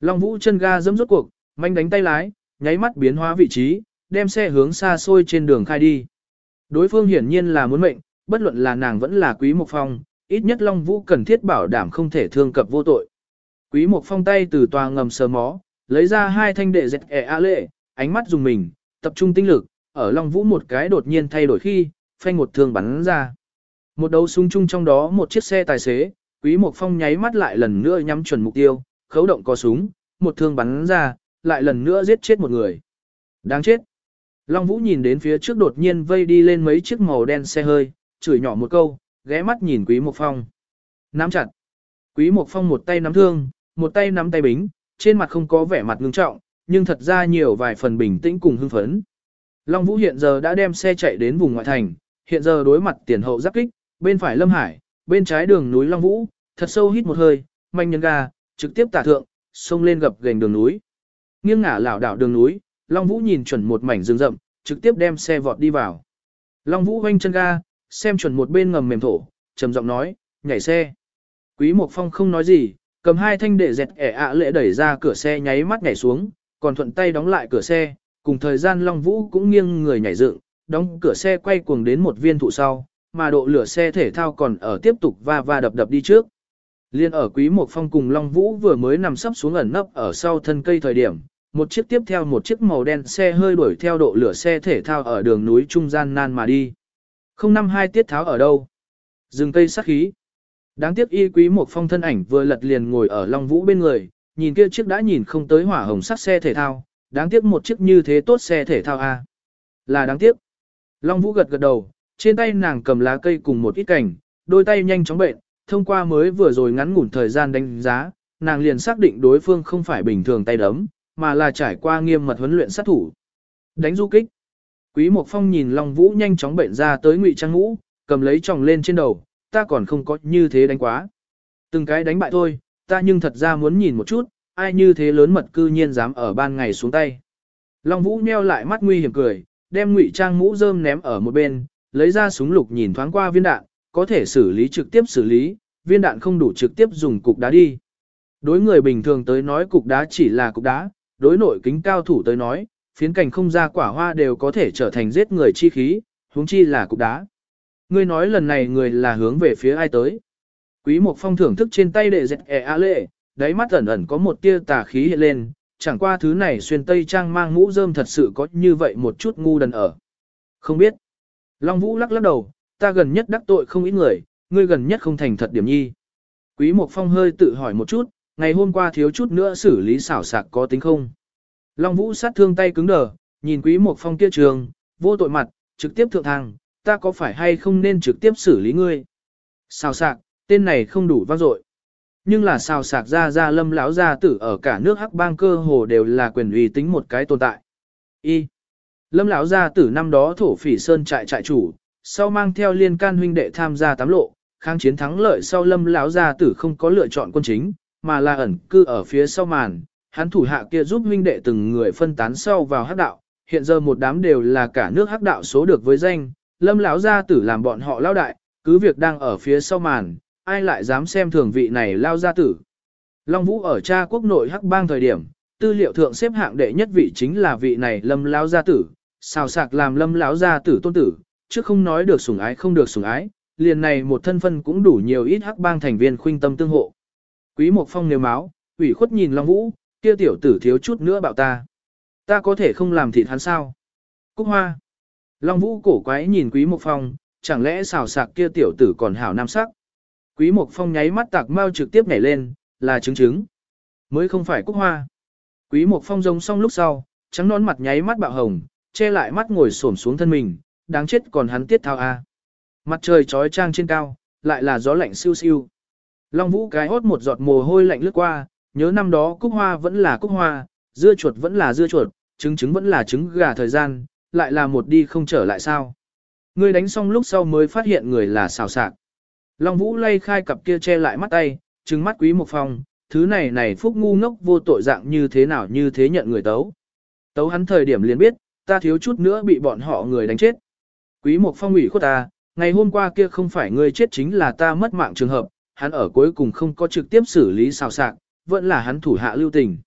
Long Vũ chân ga dẫm rốt cuộc, manh đánh tay lái, nháy mắt biến hóa vị trí, đem xe hướng xa xôi trên đường khai đi. Đối phương hiển nhiên là muốn mệnh, bất luận là nàng vẫn là Quý Mộc Phong, ít nhất Long Vũ cần thiết bảo đảm không thể thương cập vô tội. Quý Mộc Phong tay từ tòa ngầm sờ mó, lấy ra hai thanh đệ dẹt ẻ a lệ, ánh mắt dùng mình, tập trung tinh lực, ở Long Vũ một cái đột nhiên thay đổi khi, phanh một thương bắn ra. Một đầu súng chung trong đó một chiếc xe tài xế, Quý Mộc Phong nháy mắt lại lần nữa nhắm chuẩn mục tiêu, khấu động có súng, một thương bắn ra, lại lần nữa giết chết một người. Đáng chết. Long Vũ nhìn đến phía trước đột nhiên vây đi lên mấy chiếc màu đen xe hơi, chửi nhỏ một câu, ghé mắt nhìn Quý Mộc Phong. Nắm chặt. Quý Mộc Phong một tay nắm thương, một tay nắm tay bính, trên mặt không có vẻ mặt ngưng trọng, nhưng thật ra nhiều vài phần bình tĩnh cùng hưng phấn. Long Vũ hiện giờ đã đem xe chạy đến vùng ngoại thành, hiện giờ đối mặt tiền hậu giáp kích, bên phải Lâm Hải, bên trái đường núi Long Vũ, thật sâu hít một hơi, manh nhân ga, trực tiếp tả thượng, xông lên gập gành đường núi. Nghiêng ngả lảo đảo đường núi, Long Vũ nhìn chuẩn một mảnh rừng rậm, trực tiếp đem xe vọt đi vào. Long Vũ hoanh chân ga, xem chuẩn một bên ngầm mềm thổ, trầm giọng nói, nhảy xe. Quý Mộc Phong không nói gì, cầm hai thanh đệ dẹt ẻ ạ lệ đẩy ra cửa xe nháy mắt nhảy xuống, còn thuận tay đóng lại cửa xe, cùng thời gian Long Vũ cũng nghiêng người nhảy dựng, đóng cửa xe quay cuồng đến một viên thụ sau, mà độ lửa xe thể thao còn ở tiếp tục va va đập đập đi trước. Liên ở Quý Mộc Phong cùng Long Vũ vừa mới nằm sấp xuống ẩn nấp ở sau thân cây thời điểm, một chiếc tiếp theo một chiếc màu đen xe hơi đuổi theo độ lửa xe thể thao ở đường núi trung gian nan mà đi. Không năm hai tiết tháo ở đâu? Dừng cây sát khí. Đáng tiếc y quý một phong thân ảnh vừa lật liền ngồi ở Long Vũ bên người, nhìn kia chiếc đã nhìn không tới hỏa hồng sắc xe thể thao, đáng tiếc một chiếc như thế tốt xe thể thao a. Là đáng tiếc. Long Vũ gật gật đầu, trên tay nàng cầm lá cây cùng một ít cảnh, đôi tay nhanh chóng bệnh, thông qua mới vừa rồi ngắn ngủn thời gian đánh giá, nàng liền xác định đối phương không phải bình thường tay đấm, mà là trải qua nghiêm mật huấn luyện sát thủ. Đánh du kích. Quý Mộc Phong nhìn Long Vũ nhanh chóng bệnh ra tới ngụy trang ngũ, cầm lấy tròng lên trên đầu, ta còn không có như thế đánh quá. Từng cái đánh bại thôi, ta nhưng thật ra muốn nhìn một chút, ai như thế lớn mật cư nhiên dám ở ban ngày xuống tay. Long Vũ nheo lại mắt nguy hiểm cười, đem ngụy trang mũ rơm ném ở một bên, lấy ra súng lục nhìn thoáng qua viên đạn, có thể xử lý trực tiếp xử lý, viên đạn không đủ trực tiếp dùng cục đá đi. Đối người bình thường tới nói cục đá chỉ là cục đá, đối nội kính cao thủ tới nói, phiến cảnh không ra quả hoa đều có thể trở thành giết người chi khí, huống chi là cục đá. Ngươi nói lần này người là hướng về phía ai tới. Quý Mộc Phong thưởng thức trên tay đệ dẹt ẻ a lệ, đáy mắt ẩn ẩn có một tia tà khí hiện lên, chẳng qua thứ này xuyên tây trang mang mũ rơm thật sự có như vậy một chút ngu đần ở. Không biết. Long Vũ lắc lắc đầu, ta gần nhất đắc tội không ít người, ngươi gần nhất không thành thật điểm nhi. Quý Mộc Phong hơi tự hỏi một chút, ngày hôm qua thiếu chút nữa xử lý xảo sạc có tính không. Long Vũ sát thương tay cứng đờ, nhìn Quý Mộc Phong kia trường, vô tội mặt, trực tiếp thượng thang, ta có phải hay không nên trực tiếp xử lý ngươi. Xào sạc, tên này không đủ vang dội. Nhưng là xào sạc ra ra lâm lão gia tử ở cả nước hắc bang cơ hồ đều là quyền uy tính một cái tồn tại. Y. Lâm lão gia tử năm đó thổ phỉ sơn trại trại chủ, sau mang theo liên can huynh đệ tham gia tám lộ, kháng chiến thắng lợi sau lâm lão gia tử không có lựa chọn quân chính, mà là ẩn cư ở phía sau màn, hắn thủ hạ kia giúp huynh đệ từng người phân tán sau vào hắc đạo, hiện giờ một đám đều là cả nước hắc đạo số được với danh, lâm lão gia tử làm bọn họ lao đại, cứ việc đang ở phía sau màn, ai lại dám xem thường vị này lao gia tử. Long Vũ ở cha quốc nội hắc bang thời điểm, tư liệu thượng xếp hạng đệ nhất vị chính là vị này lâm lão gia tử, xào sạc làm lâm lão gia tử tôn tử, chứ không nói được sủng ái không được sủng ái, liền này một thân phân cũng đủ nhiều ít hắc bang thành viên khuynh tâm tương hộ. Quý Mộc Phong nêu máu, ủy khuất nhìn Long Vũ, kia tiểu tử thiếu chút nữa bảo ta. Ta có thể không làm thịt hắn sao? Cúc Hoa. Long Vũ cổ quái nhìn Quý Mộc Phong, chẳng lẽ xào sạc kia tiểu tử còn hảo nam sắc? Quý Mộc Phong nháy mắt tạc mau trực tiếp nhảy lên, là chứng chứng. Mới không phải Cúc Hoa. Quý Mộc Phong rông xong lúc sau, trắng nón mặt nháy mắt bạo hồng, che lại mắt ngồi xổm xuống thân mình, đáng chết còn hắn tiết thao a. Mặt trời trói trang trên cao, lại là gió lạnh siêu siêu. Long Vũ cái hốt một giọt mồ hôi lạnh lướt qua, nhớ năm đó cúc hoa vẫn là cúc hoa, dưa chuột vẫn là dưa chuột, trứng trứng vẫn là trứng gà thời gian, lại là một đi không trở lại sao. Người đánh xong lúc sau mới phát hiện người là xào sạc. Long Vũ lay khai cặp kia che lại mắt tay, trừng mắt quý một phòng, thứ này này phúc ngu ngốc vô tội dạng như thế nào như thế nhận người tấu. Tấu hắn thời điểm liền biết, ta thiếu chút nữa bị bọn họ người đánh chết. Quý một phong ủy khuất ta, ngày hôm qua kia không phải ngươi chết chính là ta mất mạng trường hợp, hắn ở cuối cùng không có trực tiếp xử lý xào sạc, vẫn là hắn thủ hạ lưu tình.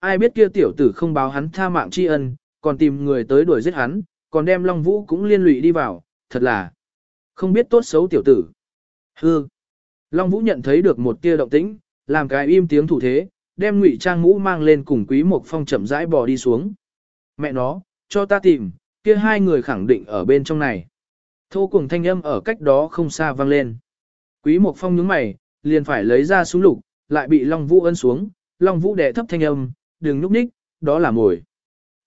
Ai biết kia tiểu tử không báo hắn tha mạng tri ân, còn tìm người tới đuổi giết hắn, còn đem Long Vũ cũng liên lụy đi vào, thật là không biết tốt xấu tiểu tử. Hư. Long Vũ nhận thấy được một tia động tĩnh, làm cái im tiếng thủ thế, đem ngụy trang mũ mang lên cùng Quý Mộc Phong chậm rãi bò đi xuống. Mẹ nó, cho ta tìm, kia hai người khẳng định ở bên trong này. Thô cùng thanh âm ở cách đó không xa vang lên. Quý Mộc Phong nhướng mày, liền phải lấy ra súng lục, lại bị Long Vũ ân xuống, Long Vũ đè thấp thanh âm, đừng núp ních, đó là mồi.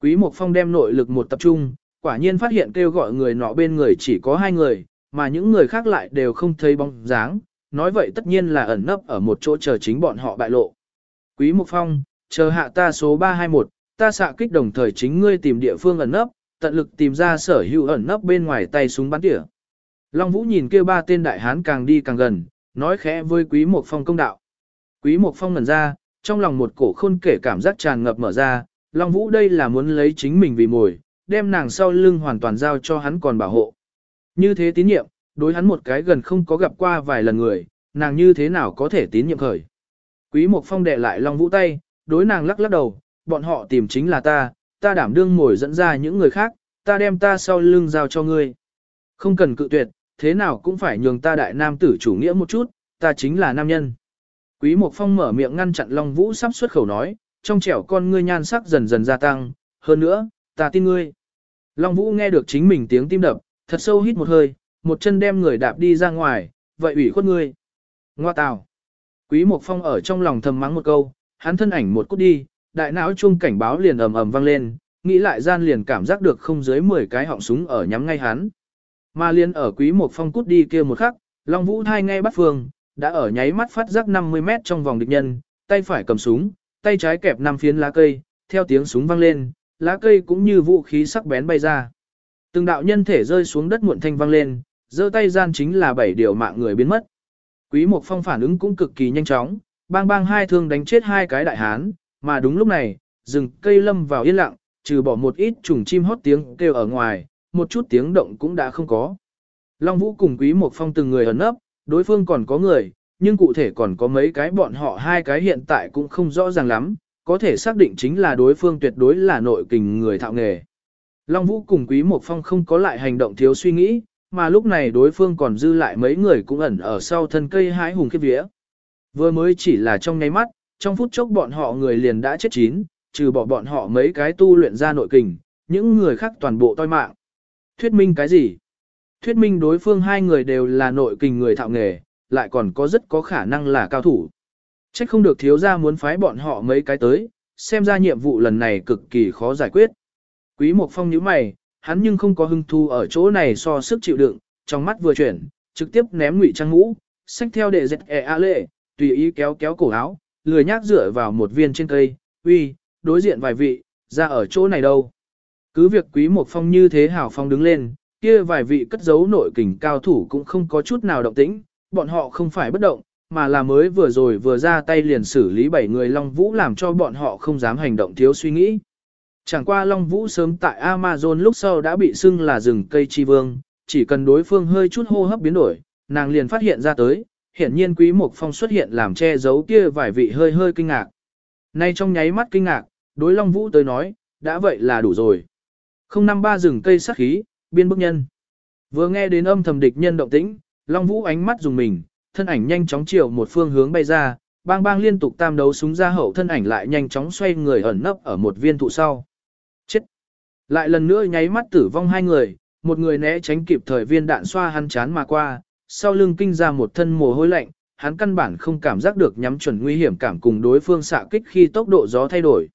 Quý Mộc Phong đem nội lực một tập trung, quả nhiên phát hiện kêu gọi người nọ bên người chỉ có hai người, mà những người khác lại đều không thấy bóng dáng, nói vậy tất nhiên là ẩn nấp ở một chỗ chờ chính bọn họ bại lộ. Quý Mộc Phong, chờ hạ ta số 321, ta xạ kích đồng thời chính ngươi tìm địa phương ẩn nấp, tận lực tìm ra sở hữu ẩn nấp bên ngoài tay súng bắn tỉa. Long Vũ nhìn kia ba tên đại hán càng đi càng gần, nói khẽ với Quý Mộc Phong công đạo. Quý Mộc Phong ngẩn ra, trong lòng một cổ khôn kể cảm giác tràn ngập mở ra, Long Vũ đây là muốn lấy chính mình vì mồi, đem nàng sau lưng hoàn toàn giao cho hắn còn bảo hộ. Như thế tín nhiệm, đối hắn một cái gần không có gặp qua vài lần người, nàng như thế nào có thể tín nhiệm khởi. Quý Mộc Phong đệ lại Long Vũ tay, đối nàng lắc lắc đầu, bọn họ tìm chính là ta, ta đảm đương mồi dẫn ra những người khác, ta đem ta sau lưng giao cho ngươi. Không cần cự tuyệt, thế nào cũng phải nhường ta đại nam tử chủ nghĩa một chút, ta chính là nam nhân. Quý Mộc Phong mở miệng ngăn chặn Long Vũ sắp xuất khẩu nói, trong trẻo con ngươi nhan sắc dần dần gia tăng, hơn nữa, ta tin ngươi. Long Vũ nghe được chính mình tiếng tim đập, thật sâu hít một hơi, một chân đem người đạp đi ra ngoài, vậy ủy khuất ngươi. Ngoa tào. Quý Mộc Phong ở trong lòng thầm mắng một câu, hắn thân ảnh một cút đi, đại não chuông cảnh báo liền ầm ầm vang lên, nghĩ lại gian liền cảm giác được không dưới 10 cái họng súng ở nhắm ngay hắn. Mà liền ở quý một phong cút đi kia một khắc, Long Vũ thai ngay bắt phương, đã ở nháy mắt phát giác 50 mét trong vòng địch nhân, tay phải cầm súng, tay trái kẹp năm phiến lá cây, theo tiếng súng vang lên, lá cây cũng như vũ khí sắc bén bay ra. Từng đạo nhân thể rơi xuống đất muộn thanh vang lên, giơ tay gian chính là bảy điều mạng người biến mất. Quý Mộc Phong phản ứng cũng cực kỳ nhanh chóng, bang bang hai thương đánh chết hai cái đại hán, mà đúng lúc này, rừng cây lâm vào yên lặng, trừ bỏ một ít trùng chim hót tiếng kêu ở ngoài, một chút tiếng động cũng đã không có. Long Vũ cùng Quý Mộc Phong từng người ẩn nấp, đối phương còn có người, nhưng cụ thể còn có mấy cái bọn họ hai cái hiện tại cũng không rõ ràng lắm, có thể xác định chính là đối phương tuyệt đối là nội kình người thạo nghề. Long Vũ cùng Quý Mộc Phong không có lại hành động thiếu suy nghĩ, mà lúc này đối phương còn dư lại mấy người cũng ẩn ở sau thân cây hái hùng kết vía. Vừa mới chỉ là trong nháy mắt, trong phút chốc bọn họ người liền đã chết chín, trừ bỏ bọn họ mấy cái tu luyện ra nội kình, những người khác toàn bộ toi mạng. Thuyết minh cái gì? Thuyết minh đối phương hai người đều là nội kình người thạo nghề, lại còn có rất có khả năng là cao thủ. Trách không được thiếu gia muốn phái bọn họ mấy cái tới, xem ra nhiệm vụ lần này cực kỳ khó giải quyết. Quý Mộc Phong nhíu mày, hắn nhưng không có hưng thu ở chỗ này so sức chịu đựng, trong mắt vừa chuyển, trực tiếp ném ngụy trang ngũ, xách theo đệ dẹt e a lệ, tùy ý kéo kéo cổ áo, lười nhác dựa vào một viên trên cây, uy, đối diện vài vị, ra ở chỗ này đâu. Cứ việc quý Mộc phong như thế hào phong đứng lên, kia vài vị cất giấu nội kình cao thủ cũng không có chút nào động tĩnh, bọn họ không phải bất động, mà là mới vừa rồi vừa ra tay liền xử lý bảy người Long Vũ làm cho bọn họ không dám hành động thiếu suy nghĩ. Chẳng qua Long Vũ sớm tại Amazon lúc sau đã bị xưng là rừng cây chi vương, chỉ cần đối phương hơi chút hô hấp biến đổi, nàng liền phát hiện ra tới, hiển nhiên Quý Mộc Phong xuất hiện làm che giấu kia vài vị hơi hơi kinh ngạc. Nay trong nháy mắt kinh ngạc, đối Long Vũ tới nói, đã vậy là đủ rồi. Không năm ba rừng cây sắc khí, biên bức nhân. Vừa nghe đến âm thầm địch nhân động tĩnh, Long Vũ ánh mắt dùng mình, thân ảnh nhanh chóng chiều một phương hướng bay ra, bang bang liên tục tam đấu súng ra hậu thân ảnh lại nhanh chóng xoay người ẩn nấp ở một viên thụ sau. Chết! Lại lần nữa nháy mắt tử vong hai người, một người né tránh kịp thời viên đạn xoa hắn chán mà qua, sau lưng kinh ra một thân mồ hôi lạnh, hắn căn bản không cảm giác được nhắm chuẩn nguy hiểm cảm cùng đối phương xạ kích khi tốc độ gió thay đổi.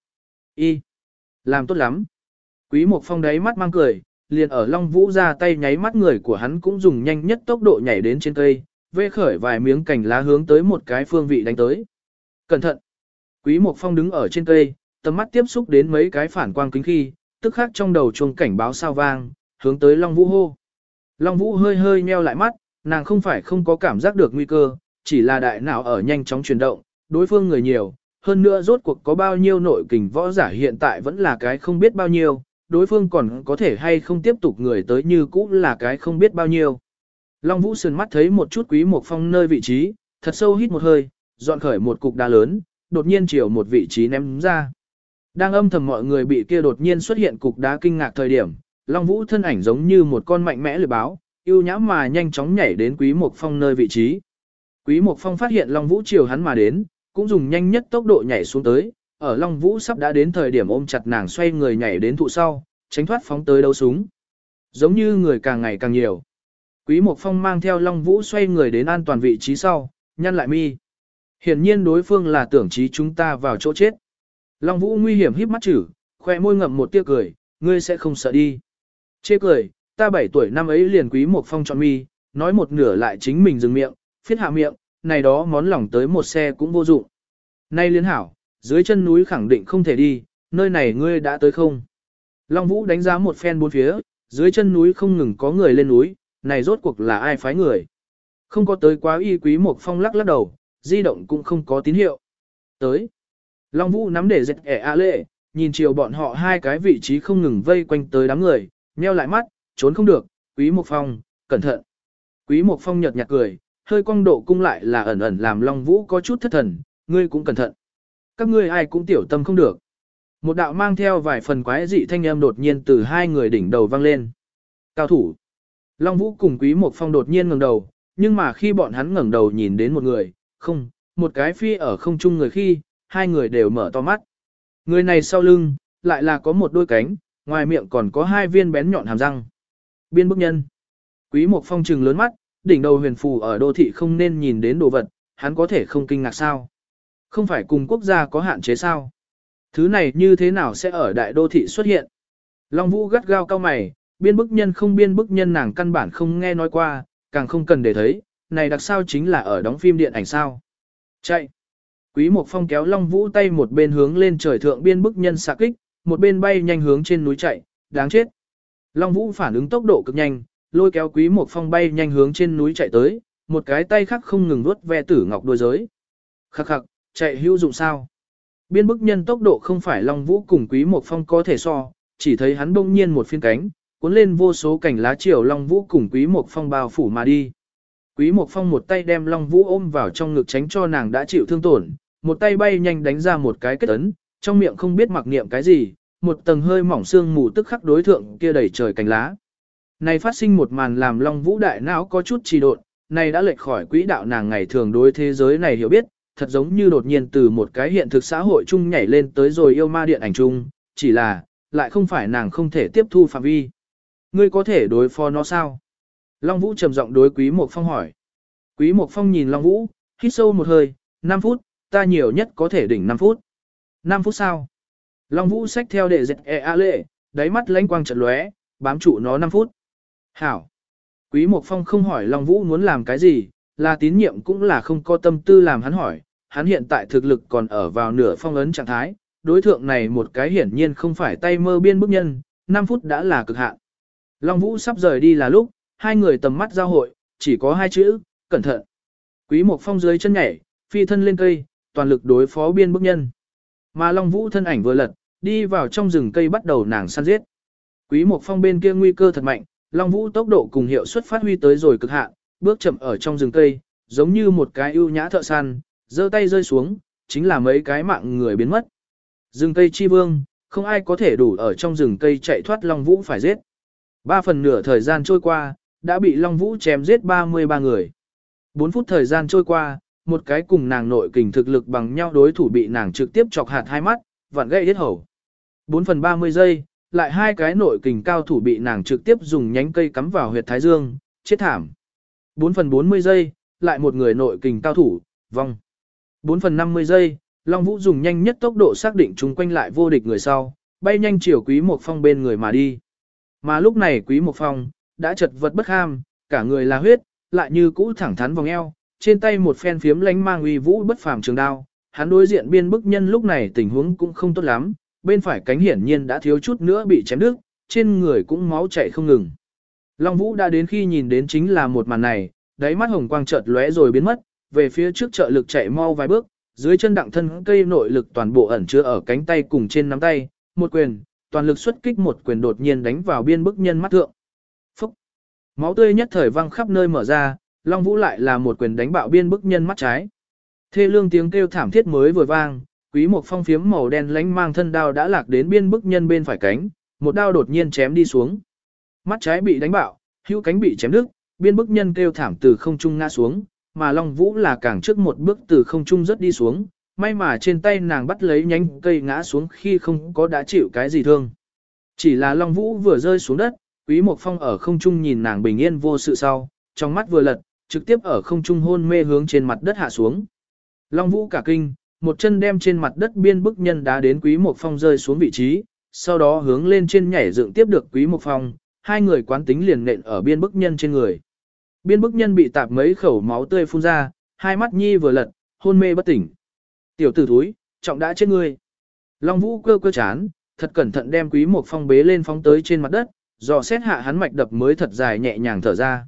Y! Làm tốt lắm! Quý Mộc Phong đáy mắt mang cười, liền ở Long Vũ ra tay nháy mắt người của hắn cũng dùng nhanh nhất tốc độ nhảy đến trên cây, vê khởi vài miếng cành lá hướng tới một cái phương vị đánh tới. Cẩn thận! Quý Mộc Phong đứng ở trên cây, tầm mắt tiếp xúc đến mấy cái phản quang kính khi, tức khắc trong đầu chuông cảnh báo sao vang, hướng tới Long Vũ hô. Long Vũ hơi hơi nheo lại mắt, nàng không phải không có cảm giác được nguy cơ, chỉ là đại não ở nhanh chóng chuyển động, đối phương người nhiều, hơn nữa rốt cuộc có bao nhiêu nội kình võ giả hiện tại vẫn là cái không biết bao nhiêu, đối phương còn có thể hay không tiếp tục người tới như cũ là cái không biết bao nhiêu. Long Vũ sườn mắt thấy một chút quý một phong nơi vị trí, thật sâu hít một hơi, dọn khởi một cục đá lớn, đột nhiên chiều một vị trí ném ra. Đang âm thầm mọi người bị kia đột nhiên xuất hiện cục đá kinh ngạc thời điểm, Long Vũ thân ảnh giống như một con mạnh mẽ lừa báo, yêu nhã mà nhanh chóng nhảy đến Quý Mộc Phong nơi vị trí. Quý Mộc Phong phát hiện Long Vũ chiều hắn mà đến, cũng dùng nhanh nhất tốc độ nhảy xuống tới, ở Long Vũ sắp đã đến thời điểm ôm chặt nàng xoay người nhảy đến thụ sau, tránh thoát phóng tới đấu súng. Giống như người càng ngày càng nhiều. Quý Mộc Phong mang theo Long Vũ xoay người đến an toàn vị trí sau, nhăn lại mi. Hiển nhiên đối phương là tưởng trí chúng ta vào chỗ chết. Long Vũ nguy hiểm híp mắt chử, khoe môi ngậm một tia cười, ngươi sẽ không sợ đi. Chê cười, ta 7 tuổi năm ấy liền quý Mộc phong chọn mi, nói một nửa lại chính mình dừng miệng, phiết hạ miệng, này đó món lỏng tới một xe cũng vô dụng. Nay liên hảo, dưới chân núi khẳng định không thể đi, nơi này ngươi đã tới không? Long Vũ đánh giá một phen bốn phía, dưới chân núi không ngừng có người lên núi, này rốt cuộc là ai phái người? Không có tới quá y quý một phong lắc lắc đầu, di động cũng không có tín hiệu. Tới. Long Vũ nắm để dẹt ẻ a lệ, nhìn chiều bọn họ hai cái vị trí không ngừng vây quanh tới đám người, nheo lại mắt, trốn không được, quý một phong, cẩn thận. Quý một phong nhợt nhạt cười, hơi cong độ cung lại là ẩn ẩn làm Long Vũ có chút thất thần, ngươi cũng cẩn thận. Các ngươi ai cũng tiểu tâm không được. Một đạo mang theo vài phần quái dị thanh âm đột nhiên từ hai người đỉnh đầu vang lên. Cao thủ. Long Vũ cùng Quý Mộc Phong đột nhiên ngẩng đầu, nhưng mà khi bọn hắn ngẩng đầu nhìn đến một người, không, một cái phi ở không trung người khi, hai người đều mở to mắt. Người này sau lưng, lại là có một đôi cánh, ngoài miệng còn có hai viên bén nhọn hàm răng. Biên bức nhân. Quý Mộc Phong trừng lớn mắt, đỉnh đầu huyền phù ở đô thị không nên nhìn đến đồ vật, hắn có thể không kinh ngạc sao? Không phải cùng quốc gia có hạn chế sao? Thứ này như thế nào sẽ ở đại đô thị xuất hiện? Long Vũ gắt gao cao mày, biên bức nhân không biên bức nhân nàng căn bản không nghe nói qua, càng không cần để thấy, này đặc sao chính là ở đóng phim điện ảnh sao. Chạy! Quý Mộc Phong kéo Long Vũ tay một bên hướng lên trời thượng biên bức nhân xạ kích, một bên bay nhanh hướng trên núi chạy, đáng chết. Long Vũ phản ứng tốc độ cực nhanh, lôi kéo Quý Mộc Phong bay nhanh hướng trên núi chạy tới, một cái tay khác không ngừng vuốt ve tử ngọc đôi giới. Khắc khắc, chạy hữu dụng sao? Biên bức nhân tốc độ không phải Long Vũ cùng Quý Mộc Phong có thể so, chỉ thấy hắn bỗng nhiên một phiên cánh, cuốn lên vô số cảnh lá chiều Long Vũ cùng Quý Mộc Phong bao phủ mà đi. Quý Mộc Phong một tay đem Long Vũ ôm vào trong ngực tránh cho nàng đã chịu thương tổn, một tay bay nhanh đánh ra một cái kết ấn, trong miệng không biết mặc niệm cái gì, một tầng hơi mỏng xương mù tức khắc đối thượng kia đầy trời cánh lá. Này phát sinh một màn làm Long Vũ đại não có chút trì độn, này đã lệch khỏi quỹ đạo nàng ngày thường đối thế giới này hiểu biết, thật giống như đột nhiên từ một cái hiện thực xã hội chung nhảy lên tới rồi yêu ma điện ảnh chung, chỉ là, lại không phải nàng không thể tiếp thu phạm vi. Ngươi có thể đối phó nó sao? Long Vũ trầm giọng đối Quý Mộc Phong hỏi. Quý Mộc Phong nhìn Long Vũ, hít sâu một hơi, 5 phút, ta nhiều nhất có thể đỉnh 5 phút. 5 phút sao? Long Vũ xách theo đệ dệt e a lệ, đáy mắt lánh quang trận lóe, bám trụ nó 5 phút. Hảo. Quý Mộc Phong không hỏi Long Vũ muốn làm cái gì, là tín nhiệm cũng là không có tâm tư làm hắn hỏi. Hắn hiện tại thực lực còn ở vào nửa phong ấn trạng thái, đối thượng này một cái hiển nhiên không phải tay mơ biên bức nhân, 5 phút đã là cực hạn. Long Vũ sắp rời đi là lúc, hai người tầm mắt giao hội, chỉ có hai chữ, cẩn thận. Quý Mộc Phong dưới chân nhảy, phi thân lên cây, toàn lực đối phó biên bức nhân. Mà Long Vũ thân ảnh vừa lật, đi vào trong rừng cây bắt đầu nàng săn giết. Quý Mộc Phong bên kia nguy cơ thật mạnh, Long Vũ tốc độ cùng hiệu suất phát huy tới rồi cực hạn, bước chậm ở trong rừng cây, giống như một cái ưu nhã thợ săn, giơ tay rơi xuống, chính là mấy cái mạng người biến mất. Rừng cây chi vương, không ai có thể đủ ở trong rừng cây chạy thoát Long Vũ phải giết. Ba phần nửa thời gian trôi qua, đã bị Long Vũ chém giết 33 người. 4 phút thời gian trôi qua, một cái cùng nàng nội kình thực lực bằng nhau đối thủ bị nàng trực tiếp chọc hạt hai mắt, vặn gãy hết hầu. 4 phần 30 giây, lại hai cái nội kình cao thủ bị nàng trực tiếp dùng nhánh cây cắm vào huyệt thái dương, chết thảm. 4 phần 40 giây, lại một người nội kình cao thủ, vong. 4 phần 50 giây, Long Vũ dùng nhanh nhất tốc độ xác định chúng quanh lại vô địch người sau, bay nhanh chiều Quý Mộc Phong bên người mà đi. Mà lúc này Quý Mộc Phong, đã chật vật bất ham, cả người là huyết, lại như cũ thẳng thắn vòng eo, trên tay một phen phiếm lánh mang uy vũ bất phàm trường đao. Hắn đối diện biên bức nhân lúc này tình huống cũng không tốt lắm, bên phải cánh hiển nhiên đã thiếu chút nữa bị chém đứt, trên người cũng máu chảy không ngừng. Long Vũ đã đến khi nhìn đến chính là một màn này, đáy mắt hồng quang chợt lóe rồi biến mất, về phía trước trợ lực chạy mau vài bước, dưới chân đặng thân cây nội lực toàn bộ ẩn chứa ở cánh tay cùng trên nắm tay, một quyền, toàn lực xuất kích một quyền đột nhiên đánh vào biên bức nhân mắt thượng. Phúc! Máu tươi nhất thời văng khắp nơi mở ra, Long Vũ lại là một quyền đánh bạo biên bức nhân mắt trái. Thê lương tiếng kêu thảm thiết mới vừa vang, quý một phong phiếm màu đen lánh mang thân đao đã lạc đến biên bức nhân bên phải cánh, một đao đột nhiên chém đi xuống. Mắt trái bị đánh bạo, hữu cánh bị chém đứt, biên bức nhân kêu thảm từ không trung ngã xuống, mà Long Vũ là càng trước một bước từ không trung rất đi xuống, may mà trên tay nàng bắt lấy nhánh cây ngã xuống khi không có đã chịu cái gì thương. Chỉ là Long Vũ vừa rơi xuống đất, Quý Mộc Phong ở không trung nhìn nàng bình yên vô sự sau, trong mắt vừa lật, trực tiếp ở không trung hôn mê hướng trên mặt đất hạ xuống. Long Vũ cả kinh, một chân đem trên mặt đất biên bức nhân đá đến Quý Mộc Phong rơi xuống vị trí, sau đó hướng lên trên nhảy dựng tiếp được Quý Mộc Phong, hai người quán tính liền nện ở biên bức nhân trên người. Biên bức nhân bị tạp mấy khẩu máu tươi phun ra, hai mắt nhi vừa lật, hôn mê bất tỉnh. Tiểu tử thúi, trọng đã chết ngươi. Long Vũ cơ cơ chán, thật cẩn thận đem Quý một Phong bế lên phóng tới trên mặt đất, dò xét hạ hắn mạch đập mới thật dài nhẹ nhàng thở ra.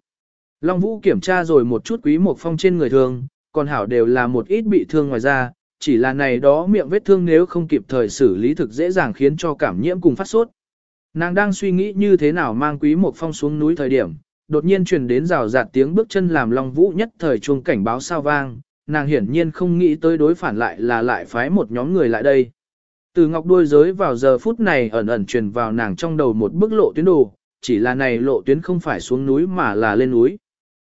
Long Vũ kiểm tra rồi một chút Quý một Phong trên người thường, còn hảo đều là một ít bị thương ngoài da, chỉ là này đó miệng vết thương nếu không kịp thời xử lý thực dễ dàng khiến cho cảm nhiễm cùng phát sốt. Nàng đang suy nghĩ như thế nào mang Quý một Phong xuống núi thời điểm, đột nhiên truyền đến rào rạt tiếng bước chân làm Long Vũ nhất thời chuông cảnh báo sao vang, nàng hiển nhiên không nghĩ tới đối phản lại là lại phái một nhóm người lại đây. Từ ngọc đuôi giới vào giờ phút này ẩn ẩn truyền vào nàng trong đầu một bức lộ tuyến đồ, chỉ là này lộ tuyến không phải xuống núi mà là lên núi.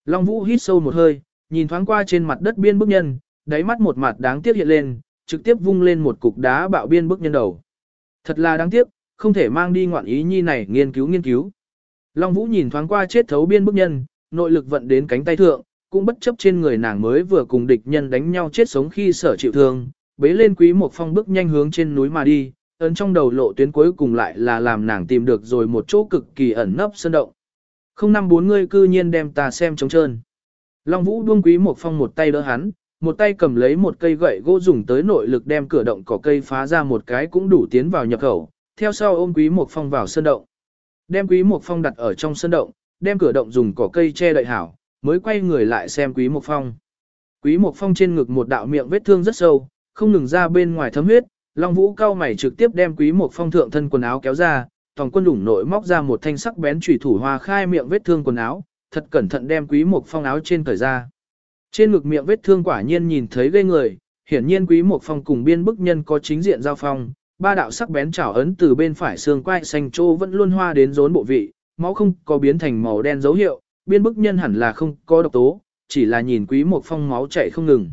Long Vũ hít sâu một hơi, nhìn thoáng qua trên mặt đất biên bức nhân, đáy mắt một mặt đáng tiếc hiện lên, trực tiếp vung lên một cục đá bạo biên bức nhân đầu. Thật là đáng tiếc, không thể mang đi ngoạn ý nhi này nghiên cứu nghiên cứu. Long Vũ nhìn thoáng qua chết thấu biên bức nhân, nội lực vận đến cánh tay thượng, cũng bất chấp trên người nàng mới vừa cùng địch nhân đánh nhau chết sống khi sở chịu thương, bế lên quý một phong bước nhanh hướng trên núi mà đi, ấn trong đầu lộ tuyến cuối cùng lại là làm nàng tìm được rồi một chỗ cực kỳ ẩn nấp sơn động. Không năm bốn ngươi cư nhiên đem ta xem trống trơn. Long Vũ buông quý một phong một tay đỡ hắn, một tay cầm lấy một cây gậy gỗ dùng tới nội lực đem cửa động cỏ cây phá ra một cái cũng đủ tiến vào nhập khẩu, theo sau ôm quý một phong vào sơn động. Đem quý một phong đặt ở trong sân động, đem cửa động dùng cỏ cây che đậy hảo, mới quay người lại xem quý một phong. Quý một phong trên ngực một đạo miệng vết thương rất sâu, không ngừng ra bên ngoài thấm huyết, Long Vũ cao mày trực tiếp đem Quý Mộc Phong thượng thân quần áo kéo ra, Tòng Quân lủng nội móc ra một thanh sắc bén chủy thủ hoa khai miệng vết thương quần áo, thật cẩn thận đem Quý Mộc Phong áo trên cởi ra. Trên ngực miệng vết thương quả nhiên nhìn thấy ghê người, hiển nhiên Quý Mộc Phong cùng biên bức nhân có chính diện giao phong, ba đạo sắc bén chảo ấn từ bên phải xương quai xanh trô vẫn luôn hoa đến rốn bộ vị, máu không có biến thành màu đen dấu hiệu, biên bức nhân hẳn là không có độc tố, chỉ là nhìn Quý một Phong máu chảy không ngừng.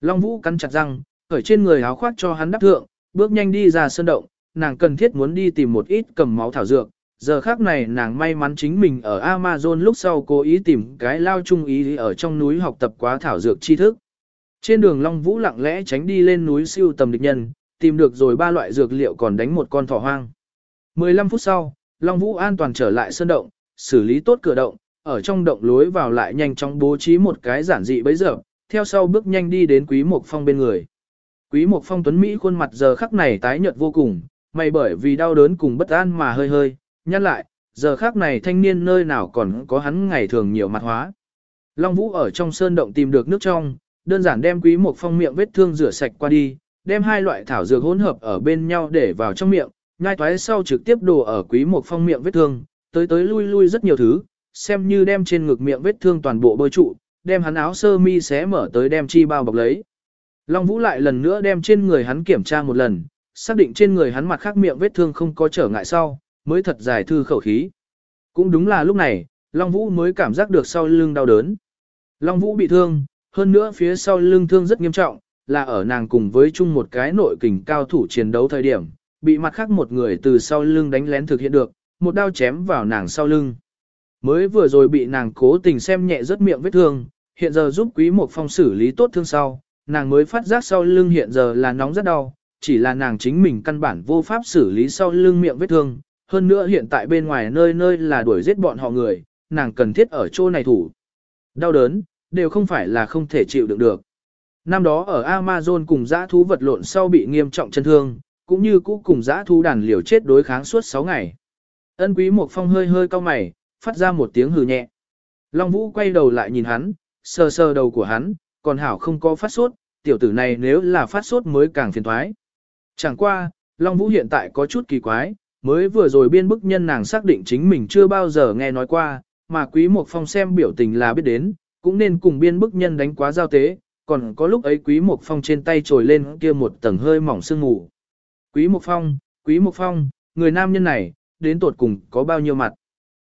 Long Vũ cắn chặt răng, khởi trên người áo khoác cho hắn đắp thượng, bước nhanh đi ra sơn động, nàng cần thiết muốn đi tìm một ít cầm máu thảo dược. Giờ khác này nàng may mắn chính mình ở Amazon lúc sau cố ý tìm cái lao trung ý ở trong núi học tập quá thảo dược tri thức. Trên đường Long Vũ lặng lẽ tránh đi lên núi siêu tầm địch nhân, tìm được rồi ba loại dược liệu còn đánh một con thỏ hoang. 15 phút sau, Long Vũ an toàn trở lại sơn động, xử lý tốt cửa động, ở trong động lối vào lại nhanh chóng bố trí một cái giản dị bấy giờ, theo sau bước nhanh đi đến Quý Mộc Phong bên người. Quý Mộc Phong tuấn Mỹ khuôn mặt giờ khắc này tái nhợt vô cùng, mày bởi vì đau đớn cùng bất an mà hơi hơi, nhăn lại, giờ khắc này thanh niên nơi nào còn có hắn ngày thường nhiều mặt hóa. Long Vũ ở trong sơn động tìm được nước trong, đơn giản đem Quý Mộc Phong miệng vết thương rửa sạch qua đi, đem hai loại thảo dược hỗn hợp ở bên nhau để vào trong miệng, nhai toái sau trực tiếp đổ ở Quý một Phong miệng vết thương, tới tới lui lui rất nhiều thứ, xem như đem trên ngực miệng vết thương toàn bộ bơi trụ, đem hắn áo sơ mi xé mở tới đem chi bao bọc lấy. Long Vũ lại lần nữa đem trên người hắn kiểm tra một lần, xác định trên người hắn mặt khác miệng vết thương không có trở ngại sau, mới thật dài thư khẩu khí. Cũng đúng là lúc này, Long Vũ mới cảm giác được sau lưng đau đớn. Long Vũ bị thương, hơn nữa phía sau lưng thương rất nghiêm trọng, là ở nàng cùng với chung một cái nội kình cao thủ chiến đấu thời điểm, bị mặt khác một người từ sau lưng đánh lén thực hiện được, một đao chém vào nàng sau lưng. Mới vừa rồi bị nàng cố tình xem nhẹ rất miệng vết thương, hiện giờ giúp Quý một Phong xử lý tốt thương sau, nàng mới phát giác sau lưng hiện giờ là nóng rất đau, chỉ là nàng chính mình căn bản vô pháp xử lý sau lưng miệng vết thương, hơn nữa hiện tại bên ngoài nơi nơi là đuổi giết bọn họ người, nàng cần thiết ở chỗ này thủ. Đau đớn, đều không phải là không thể chịu đựng được. Năm đó ở Amazon cùng giã thú vật lộn sau bị nghiêm trọng chân thương, cũng như cũ cùng giã thú đàn liều chết đối kháng suốt 6 ngày. Ân quý một phong hơi hơi cau mày, phát ra một tiếng hừ nhẹ. Long Vũ quay đầu lại nhìn hắn, sờ sờ đầu của hắn, còn hảo không có phát sốt, tiểu tử này nếu là phát sốt mới càng phiền thoái. Chẳng qua, Long Vũ hiện tại có chút kỳ quái, mới vừa rồi biên bức nhân nàng xác định chính mình chưa bao giờ nghe nói qua, mà Quý một Phong xem biểu tình là biết đến, cũng nên cùng biên bức nhân đánh quá giao tế, còn có lúc ấy Quý Mộc Phong trên tay trồi lên kia một tầng hơi mỏng sương mù. Quý Mộc Phong, Quý Mộc Phong, người nam nhân này, đến tột cùng có bao nhiêu mặt.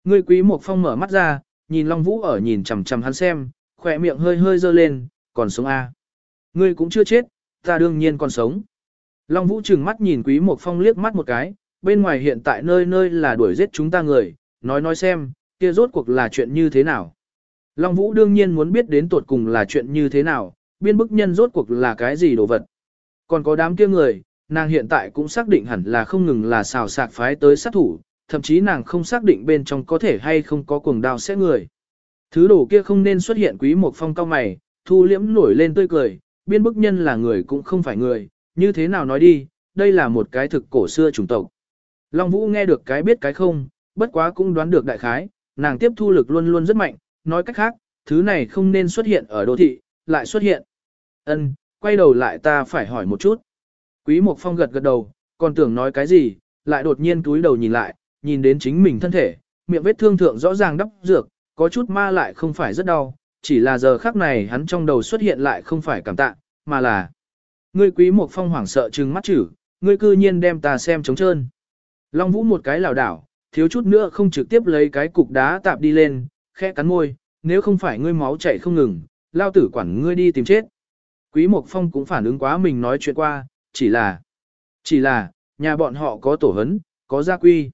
Người Quý Mộc Phong mở mắt ra, nhìn Long Vũ ở nhìn chằm chằm hắn xem, khỏe miệng hơi hơi dơ lên, còn sống a? À? Ngươi cũng chưa chết, ta đương nhiên còn sống. Long Vũ trừng mắt nhìn Quý Mộc Phong liếc mắt một cái, bên ngoài hiện tại nơi nơi là đuổi giết chúng ta người, nói nói xem, kia rốt cuộc là chuyện như thế nào. Long Vũ đương nhiên muốn biết đến tột cùng là chuyện như thế nào, biên bức nhân rốt cuộc là cái gì đồ vật. Còn có đám kia người, nàng hiện tại cũng xác định hẳn là không ngừng là xào sạc phái tới sát thủ, thậm chí nàng không xác định bên trong có thể hay không có cuồng đao sẽ người. Thứ đồ kia không nên xuất hiện quý một phong cao mày, thu liễm nổi lên tươi cười, biên bức nhân là người cũng không phải người, như thế nào nói đi, đây là một cái thực cổ xưa chủng tộc. Long Vũ nghe được cái biết cái không, bất quá cũng đoán được đại khái, nàng tiếp thu lực luôn luôn rất mạnh, nói cách khác, thứ này không nên xuất hiện ở đô thị, lại xuất hiện. Ân, quay đầu lại ta phải hỏi một chút. Quý Mộc Phong gật gật đầu, còn tưởng nói cái gì, lại đột nhiên túi đầu nhìn lại, nhìn đến chính mình thân thể, miệng vết thương thượng rõ ràng đắp dược, có chút ma lại không phải rất đau, chỉ là giờ khắc này hắn trong đầu xuất hiện lại không phải cảm tạ, mà là Ngươi quý Mộc phong hoảng sợ trừng mắt chử, ngươi cư nhiên đem ta xem trống trơn. Long Vũ một cái lảo đảo, thiếu chút nữa không trực tiếp lấy cái cục đá tạp đi lên, khẽ cắn môi, nếu không phải ngươi máu chảy không ngừng, lao tử quản ngươi đi tìm chết. Quý Mộc Phong cũng phản ứng quá mình nói chuyện qua, chỉ là, chỉ là, nhà bọn họ có tổ hấn, có gia quy.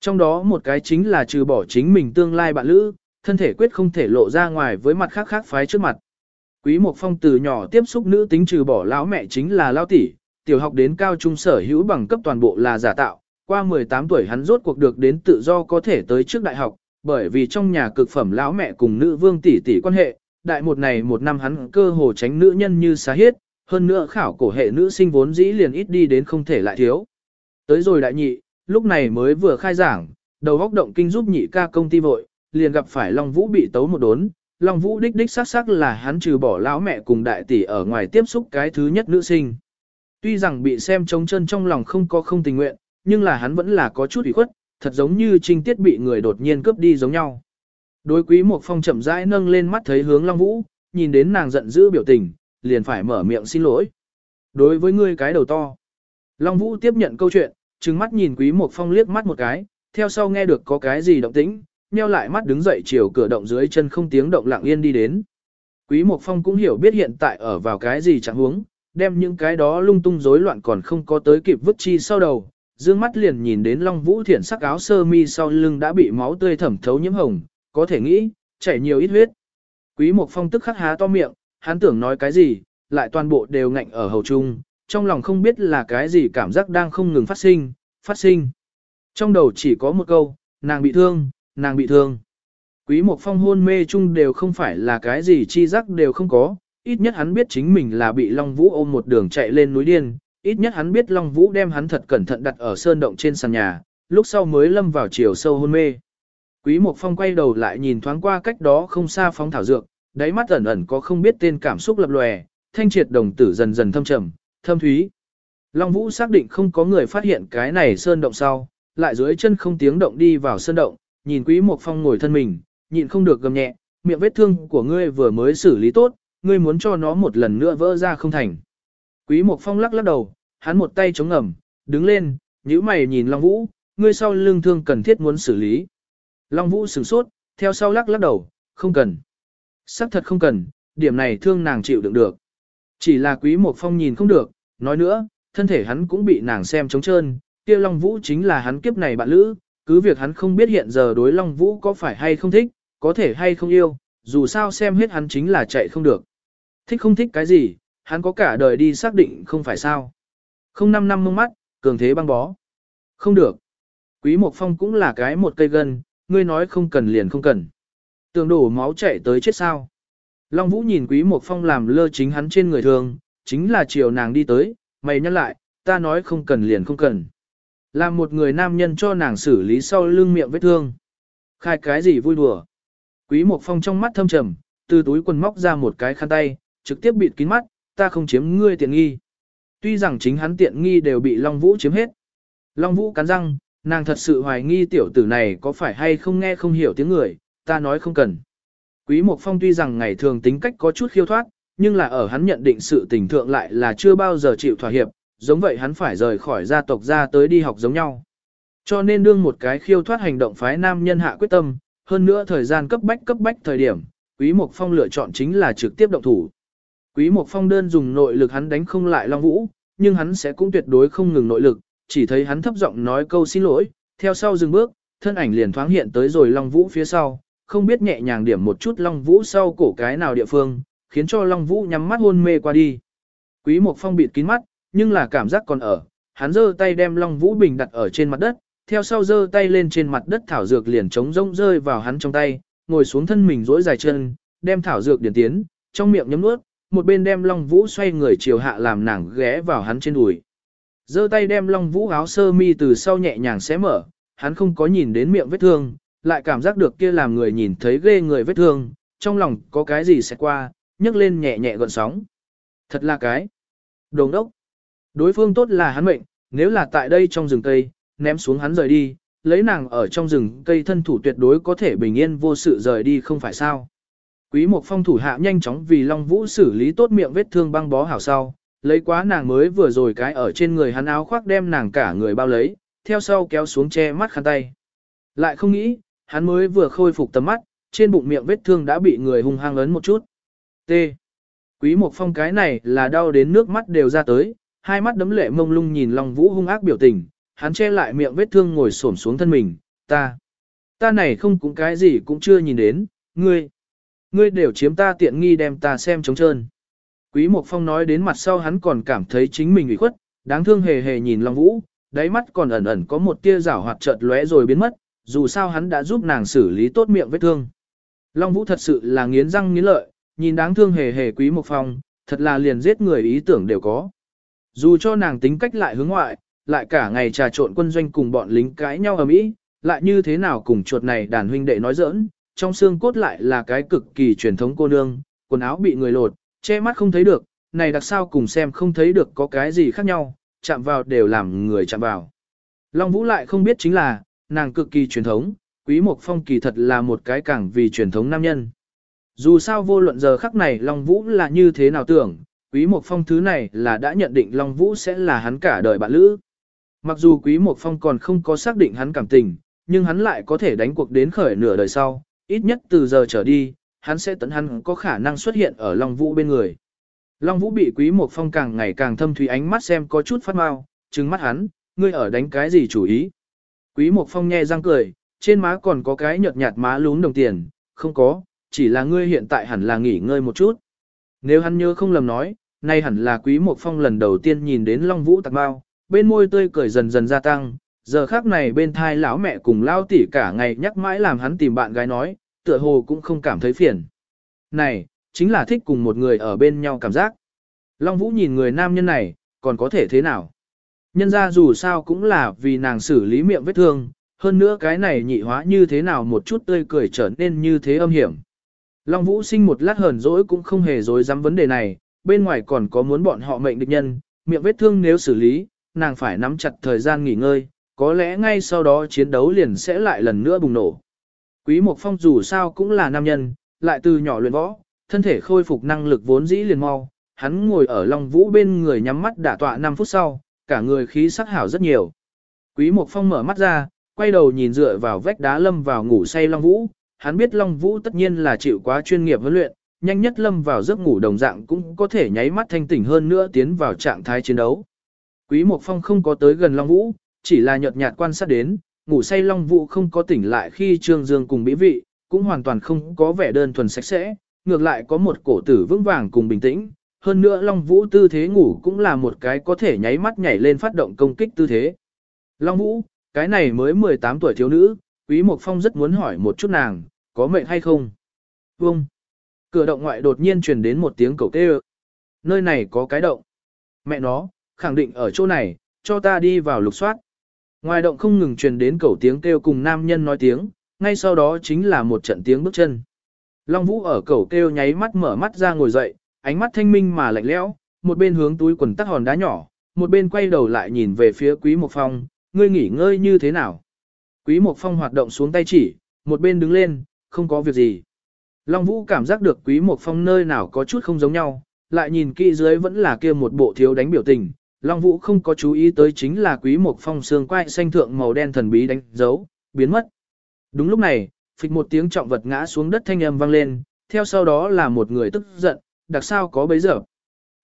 Trong đó một cái chính là trừ bỏ chính mình tương lai bạn lữ, thân thể quyết không thể lộ ra ngoài với mặt khác khác phái trước mặt. Quý Mộc Phong từ nhỏ tiếp xúc nữ tính trừ bỏ lão mẹ chính là lão tỷ, tiểu học đến cao trung sở hữu bằng cấp toàn bộ là giả tạo. Qua 18 tuổi hắn rốt cuộc được đến tự do có thể tới trước đại học, bởi vì trong nhà cực phẩm lão mẹ cùng nữ vương tỷ tỷ quan hệ, đại một này một năm hắn cơ hồ tránh nữ nhân như xá hiết, hơn nữa khảo cổ hệ nữ sinh vốn dĩ liền ít đi đến không thể lại thiếu. Tới rồi đại nhị, lúc này mới vừa khai giảng, đầu góc động kinh giúp nhị ca công ty vội, liền gặp phải Long Vũ bị tấu một đốn, Long Vũ đích đích xác xác là hắn trừ bỏ lão mẹ cùng đại tỷ ở ngoài tiếp xúc cái thứ nhất nữ sinh. Tuy rằng bị xem trống chân trong lòng không có không tình nguyện, nhưng là hắn vẫn là có chút ủy khuất, thật giống như trinh tiết bị người đột nhiên cướp đi giống nhau. Đối quý một phong chậm rãi nâng lên mắt thấy hướng Long Vũ, nhìn đến nàng giận dữ biểu tình, liền phải mở miệng xin lỗi. Đối với ngươi cái đầu to. Long Vũ tiếp nhận câu chuyện, trừng mắt nhìn quý một phong liếc mắt một cái, theo sau nghe được có cái gì động tĩnh, nheo lại mắt đứng dậy chiều cửa động dưới chân không tiếng động lặng yên đi đến. Quý Mộc Phong cũng hiểu biết hiện tại ở vào cái gì chẳng huống, đem những cái đó lung tung rối loạn còn không có tới kịp vứt chi sau đầu, dương mắt liền nhìn đến Long Vũ Thiển sắc áo sơ mi sau lưng đã bị máu tươi thẩm thấu nhiễm hồng, có thể nghĩ, chảy nhiều ít huyết. Quý Mộc Phong tức khắc há to miệng, hắn tưởng nói cái gì, lại toàn bộ đều ngạnh ở hầu trung, trong lòng không biết là cái gì cảm giác đang không ngừng phát sinh, phát sinh. Trong đầu chỉ có một câu, nàng bị thương, nàng bị thương. Quý Mộc Phong hôn mê chung đều không phải là cái gì chi giác đều không có, ít nhất hắn biết chính mình là bị Long Vũ ôm một đường chạy lên núi điên, ít nhất hắn biết Long Vũ đem hắn thật cẩn thận đặt ở sơn động trên sàn nhà, lúc sau mới lâm vào chiều sâu hôn mê. Quý Mộc Phong quay đầu lại nhìn thoáng qua cách đó không xa phóng thảo dược, đáy mắt ẩn ẩn có không biết tên cảm xúc lập lòe, thanh triệt đồng tử dần dần thâm trầm, thâm thúy. Long Vũ xác định không có người phát hiện cái này sơn động sau, lại dưới chân không tiếng động đi vào sơn động, nhìn Quý Mộc Phong ngồi thân mình, nhịn không được gầm nhẹ, miệng vết thương của ngươi vừa mới xử lý tốt, ngươi muốn cho nó một lần nữa vỡ ra không thành. Quý Mộc Phong lắc lắc đầu, hắn một tay chống ngầm, đứng lên, nhíu mày nhìn Long Vũ, ngươi sau lưng thương cần thiết muốn xử lý. Long Vũ sửng sốt, theo sau lắc lắc đầu, không cần. Sắc thật không cần, điểm này thương nàng chịu đựng được. Chỉ là Quý một Phong nhìn không được, nói nữa, thân thể hắn cũng bị nàng xem trống trơn, kia Long Vũ chính là hắn kiếp này bạn lữ, cứ việc hắn không biết hiện giờ đối Long Vũ có phải hay không thích, có thể hay không yêu, dù sao xem hết hắn chính là chạy không được. Thích không thích cái gì, hắn có cả đời đi xác định không phải sao. Không năm năm mông mắt, cường thế băng bó. Không được. Quý Mộc Phong cũng là cái một cây gân, ngươi nói không cần liền không cần. Tường đổ máu chạy tới chết sao. Long Vũ nhìn Quý Mộc Phong làm lơ chính hắn trên người thường, chính là chiều nàng đi tới, mày nhắc lại, ta nói không cần liền không cần. Làm một người nam nhân cho nàng xử lý sau lưng miệng vết thương. Khai cái gì vui đùa. Quý Mộc Phong trong mắt thâm trầm, từ túi quần móc ra một cái khăn tay, trực tiếp bịt kín mắt, ta không chiếm ngươi tiện nghi. Tuy rằng chính hắn tiện nghi đều bị Long Vũ chiếm hết. Long Vũ cắn răng, nàng thật sự hoài nghi tiểu tử này có phải hay không nghe không hiểu tiếng người, ta nói không cần. Quý Mộc Phong tuy rằng ngày thường tính cách có chút khiêu thoát, nhưng là ở hắn nhận định sự tình thượng lại là chưa bao giờ chịu thỏa hiệp, giống vậy hắn phải rời khỏi gia tộc ra tới đi học giống nhau. Cho nên đương một cái khiêu thoát hành động phái nam nhân hạ quyết tâm, hơn nữa thời gian cấp bách cấp bách thời điểm, Quý Mộc Phong lựa chọn chính là trực tiếp động thủ. Quý Mộc Phong đơn dùng nội lực hắn đánh không lại Long Vũ, nhưng hắn sẽ cũng tuyệt đối không ngừng nội lực, chỉ thấy hắn thấp giọng nói câu xin lỗi, theo sau dừng bước, thân ảnh liền thoáng hiện tới rồi Long Vũ phía sau, không biết nhẹ nhàng điểm một chút Long Vũ sau cổ cái nào địa phương, khiến cho Long Vũ nhắm mắt hôn mê qua đi. Quý Mộc Phong bịt kín mắt, nhưng là cảm giác còn ở, hắn giơ tay đem Long Vũ bình đặt ở trên mặt đất, theo sau giơ tay lên trên mặt đất thảo dược liền trống rỗng rơi vào hắn trong tay, ngồi xuống thân mình duỗi dài chân, đem thảo dược điển tiến, trong miệng nhấm nuốt, một bên đem Long Vũ xoay người chiều hạ làm nàng ghé vào hắn trên đùi giơ tay đem Long Vũ áo sơ mi từ sau nhẹ nhàng xé mở, hắn không có nhìn đến miệng vết thương, lại cảm giác được kia làm người nhìn thấy ghê người vết thương, trong lòng có cái gì sẽ qua, nhấc lên nhẹ nhẹ gợn sóng. Thật là cái. Đồng đốc. Đối phương tốt là hắn mệnh, nếu là tại đây trong rừng cây, ném xuống hắn rời đi, lấy nàng ở trong rừng cây thân thủ tuyệt đối có thể bình yên vô sự rời đi không phải sao. Quý Mộc Phong thủ hạ nhanh chóng vì Long Vũ xử lý tốt miệng vết thương băng bó hảo sau, lấy quá nàng mới vừa rồi cái ở trên người hắn áo khoác đem nàng cả người bao lấy, theo sau kéo xuống che mắt khăn tay. Lại không nghĩ, hắn mới vừa khôi phục tầm mắt, trên bụng miệng vết thương đã bị người hung hăng ấn một chút. T. Quý Mộc Phong cái này là đau đến nước mắt đều ra tới, hai mắt đấm lệ mông lung nhìn Long Vũ hung ác biểu tình, hắn che lại miệng vết thương ngồi xổm xuống thân mình, ta. Ta này không cũng cái gì cũng chưa nhìn đến, ngươi. Ngươi đều chiếm ta tiện nghi đem ta xem trống trơn. Quý Mộc Phong nói đến mặt sau hắn còn cảm thấy chính mình ủy khuất, đáng thương hề hề nhìn Long Vũ, đáy mắt còn ẩn ẩn có một tia rảo hoạt chợt lóe rồi biến mất, dù sao hắn đã giúp nàng xử lý tốt miệng vết thương. Long Vũ thật sự là nghiến răng nghiến lợi, nhìn đáng thương hề hề Quý Mộc Phong, thật là liền giết người ý tưởng đều có. Dù cho nàng tính cách lại hướng ngoại, lại cả ngày trà trộn quân doanh cùng bọn lính cãi nhau ở mỹ, lại như thế nào cùng chuột này đàn huynh đệ nói giỡn, trong xương cốt lại là cái cực kỳ truyền thống cô nương, quần áo bị người lột, che mắt không thấy được, này đặc sao cùng xem không thấy được có cái gì khác nhau, chạm vào đều làm người chạm vào. Long Vũ lại không biết chính là, nàng cực kỳ truyền thống, Quý Mộc Phong kỳ thật là một cái càng vì truyền thống nam nhân. Dù sao vô luận giờ khắc này Long Vũ là như thế nào tưởng, Quý Mộc Phong thứ này là đã nhận định Long Vũ sẽ là hắn cả đời bạn lữ. Mặc dù Quý Mộc Phong còn không có xác định hắn cảm tình, nhưng hắn lại có thể đánh cuộc đến khởi nửa đời sau, ít nhất từ giờ trở đi, hắn sẽ tận hắn có khả năng xuất hiện ở Long Vũ bên người. Long Vũ bị Quý Mộc Phong càng ngày càng thâm thủy ánh mắt xem có chút phát mau, trừng mắt hắn, ngươi ở đánh cái gì chủ ý. Quý Mộc Phong nhe răng cười, trên má còn có cái nhợt nhạt má lún đồng tiền, không có, chỉ là ngươi hiện tại hẳn là nghỉ ngơi một chút. Nếu hắn nhớ không lầm nói, nay hẳn là Quý Mộc Phong lần đầu tiên nhìn đến Long Vũ tạc bao, bên môi tươi cười dần dần gia tăng, giờ khác này bên thai lão mẹ cùng lao tỉ cả ngày nhắc mãi làm hắn tìm bạn gái nói, tựa hồ cũng không cảm thấy phiền. Này, chính là thích cùng một người ở bên nhau cảm giác. Long Vũ nhìn người nam nhân này, còn có thể thế nào? Nhân ra dù sao cũng là vì nàng xử lý miệng vết thương, hơn nữa cái này nhị hóa như thế nào một chút tươi cười trở nên như thế âm hiểm. Long Vũ sinh một lát hờn dỗi cũng không hề dối dám vấn đề này, bên ngoài còn có muốn bọn họ mệnh địch nhân, miệng vết thương nếu xử lý, nàng phải nắm chặt thời gian nghỉ ngơi, có lẽ ngay sau đó chiến đấu liền sẽ lại lần nữa bùng nổ. Quý Mộc Phong dù sao cũng là nam nhân, lại từ nhỏ luyện võ, thân thể khôi phục năng lực vốn dĩ liền mau, hắn ngồi ở Long Vũ bên người nhắm mắt đả tọa 5 phút sau, cả người khí sắc hảo rất nhiều. Quý Mộc Phong mở mắt ra, quay đầu nhìn dựa vào vách đá lâm vào ngủ say Long Vũ, hắn biết Long Vũ tất nhiên là chịu quá chuyên nghiệp huấn luyện, nhanh nhất lâm vào giấc ngủ đồng dạng cũng có thể nháy mắt thanh tỉnh hơn nữa tiến vào trạng thái chiến đấu. Quý Mộc Phong không có tới gần Long Vũ, chỉ là nhợt nhạt quan sát đến, ngủ say Long Vũ không có tỉnh lại khi Trương Dương cùng bí vị, cũng hoàn toàn không có vẻ đơn thuần sạch sẽ, ngược lại có một cổ tử vững vàng cùng bình tĩnh. Hơn nữa Long Vũ tư thế ngủ cũng là một cái có thể nháy mắt nhảy lên phát động công kích tư thế. Long Vũ, cái này mới 18 tuổi thiếu nữ, Quý Mộc Phong rất muốn hỏi một chút nàng, có mệnh hay không? Vâng. Cửa động ngoại đột nhiên truyền đến một tiếng cầu kêu. Nơi này có cái động. Mẹ nó, khẳng định ở chỗ này, cho ta đi vào lục soát. Ngoài động không ngừng truyền đến cầu tiếng kêu cùng nam nhân nói tiếng, ngay sau đó chính là một trận tiếng bước chân. Long Vũ ở cầu kêu nháy mắt mở mắt ra ngồi dậy, ánh mắt thanh minh mà lạnh lẽo, một bên hướng túi quần tắc hòn đá nhỏ, một bên quay đầu lại nhìn về phía Quý Mộc Phong, ngươi nghỉ ngơi như thế nào? Quý Mộc Phong hoạt động xuống tay chỉ, một bên đứng lên, không có việc gì. Long Vũ cảm giác được Quý Mộc Phong nơi nào có chút không giống nhau, lại nhìn kỹ dưới vẫn là kia một bộ thiếu đánh biểu tình. Long Vũ không có chú ý tới chính là Quý một Phong xương quai xanh thượng màu đen thần bí đánh dấu, biến mất. Đúng lúc này, phịch một tiếng trọng vật ngã xuống đất thanh âm vang lên, theo sau đó là một người tức giận, đặc sao có bấy dập,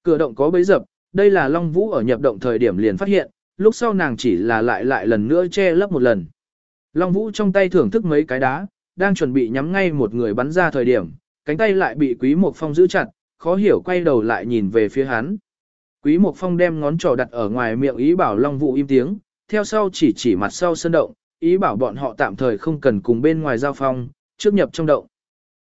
Cửa động có bấy dập, đây là Long Vũ ở nhập động thời điểm liền phát hiện, lúc sau nàng chỉ là lại lại lần nữa che lấp một lần. Long Vũ trong tay thưởng thức mấy cái đá, đang chuẩn bị nhắm ngay một người bắn ra thời điểm, cánh tay lại bị Quý Mộc Phong giữ chặt, khó hiểu quay đầu lại nhìn về phía hắn. Quý Mộc Phong đem ngón trỏ đặt ở ngoài miệng ý bảo Long Vũ im tiếng, theo sau chỉ chỉ mặt sau sân động, ý bảo bọn họ tạm thời không cần cùng bên ngoài giao phong, trước nhập trong động.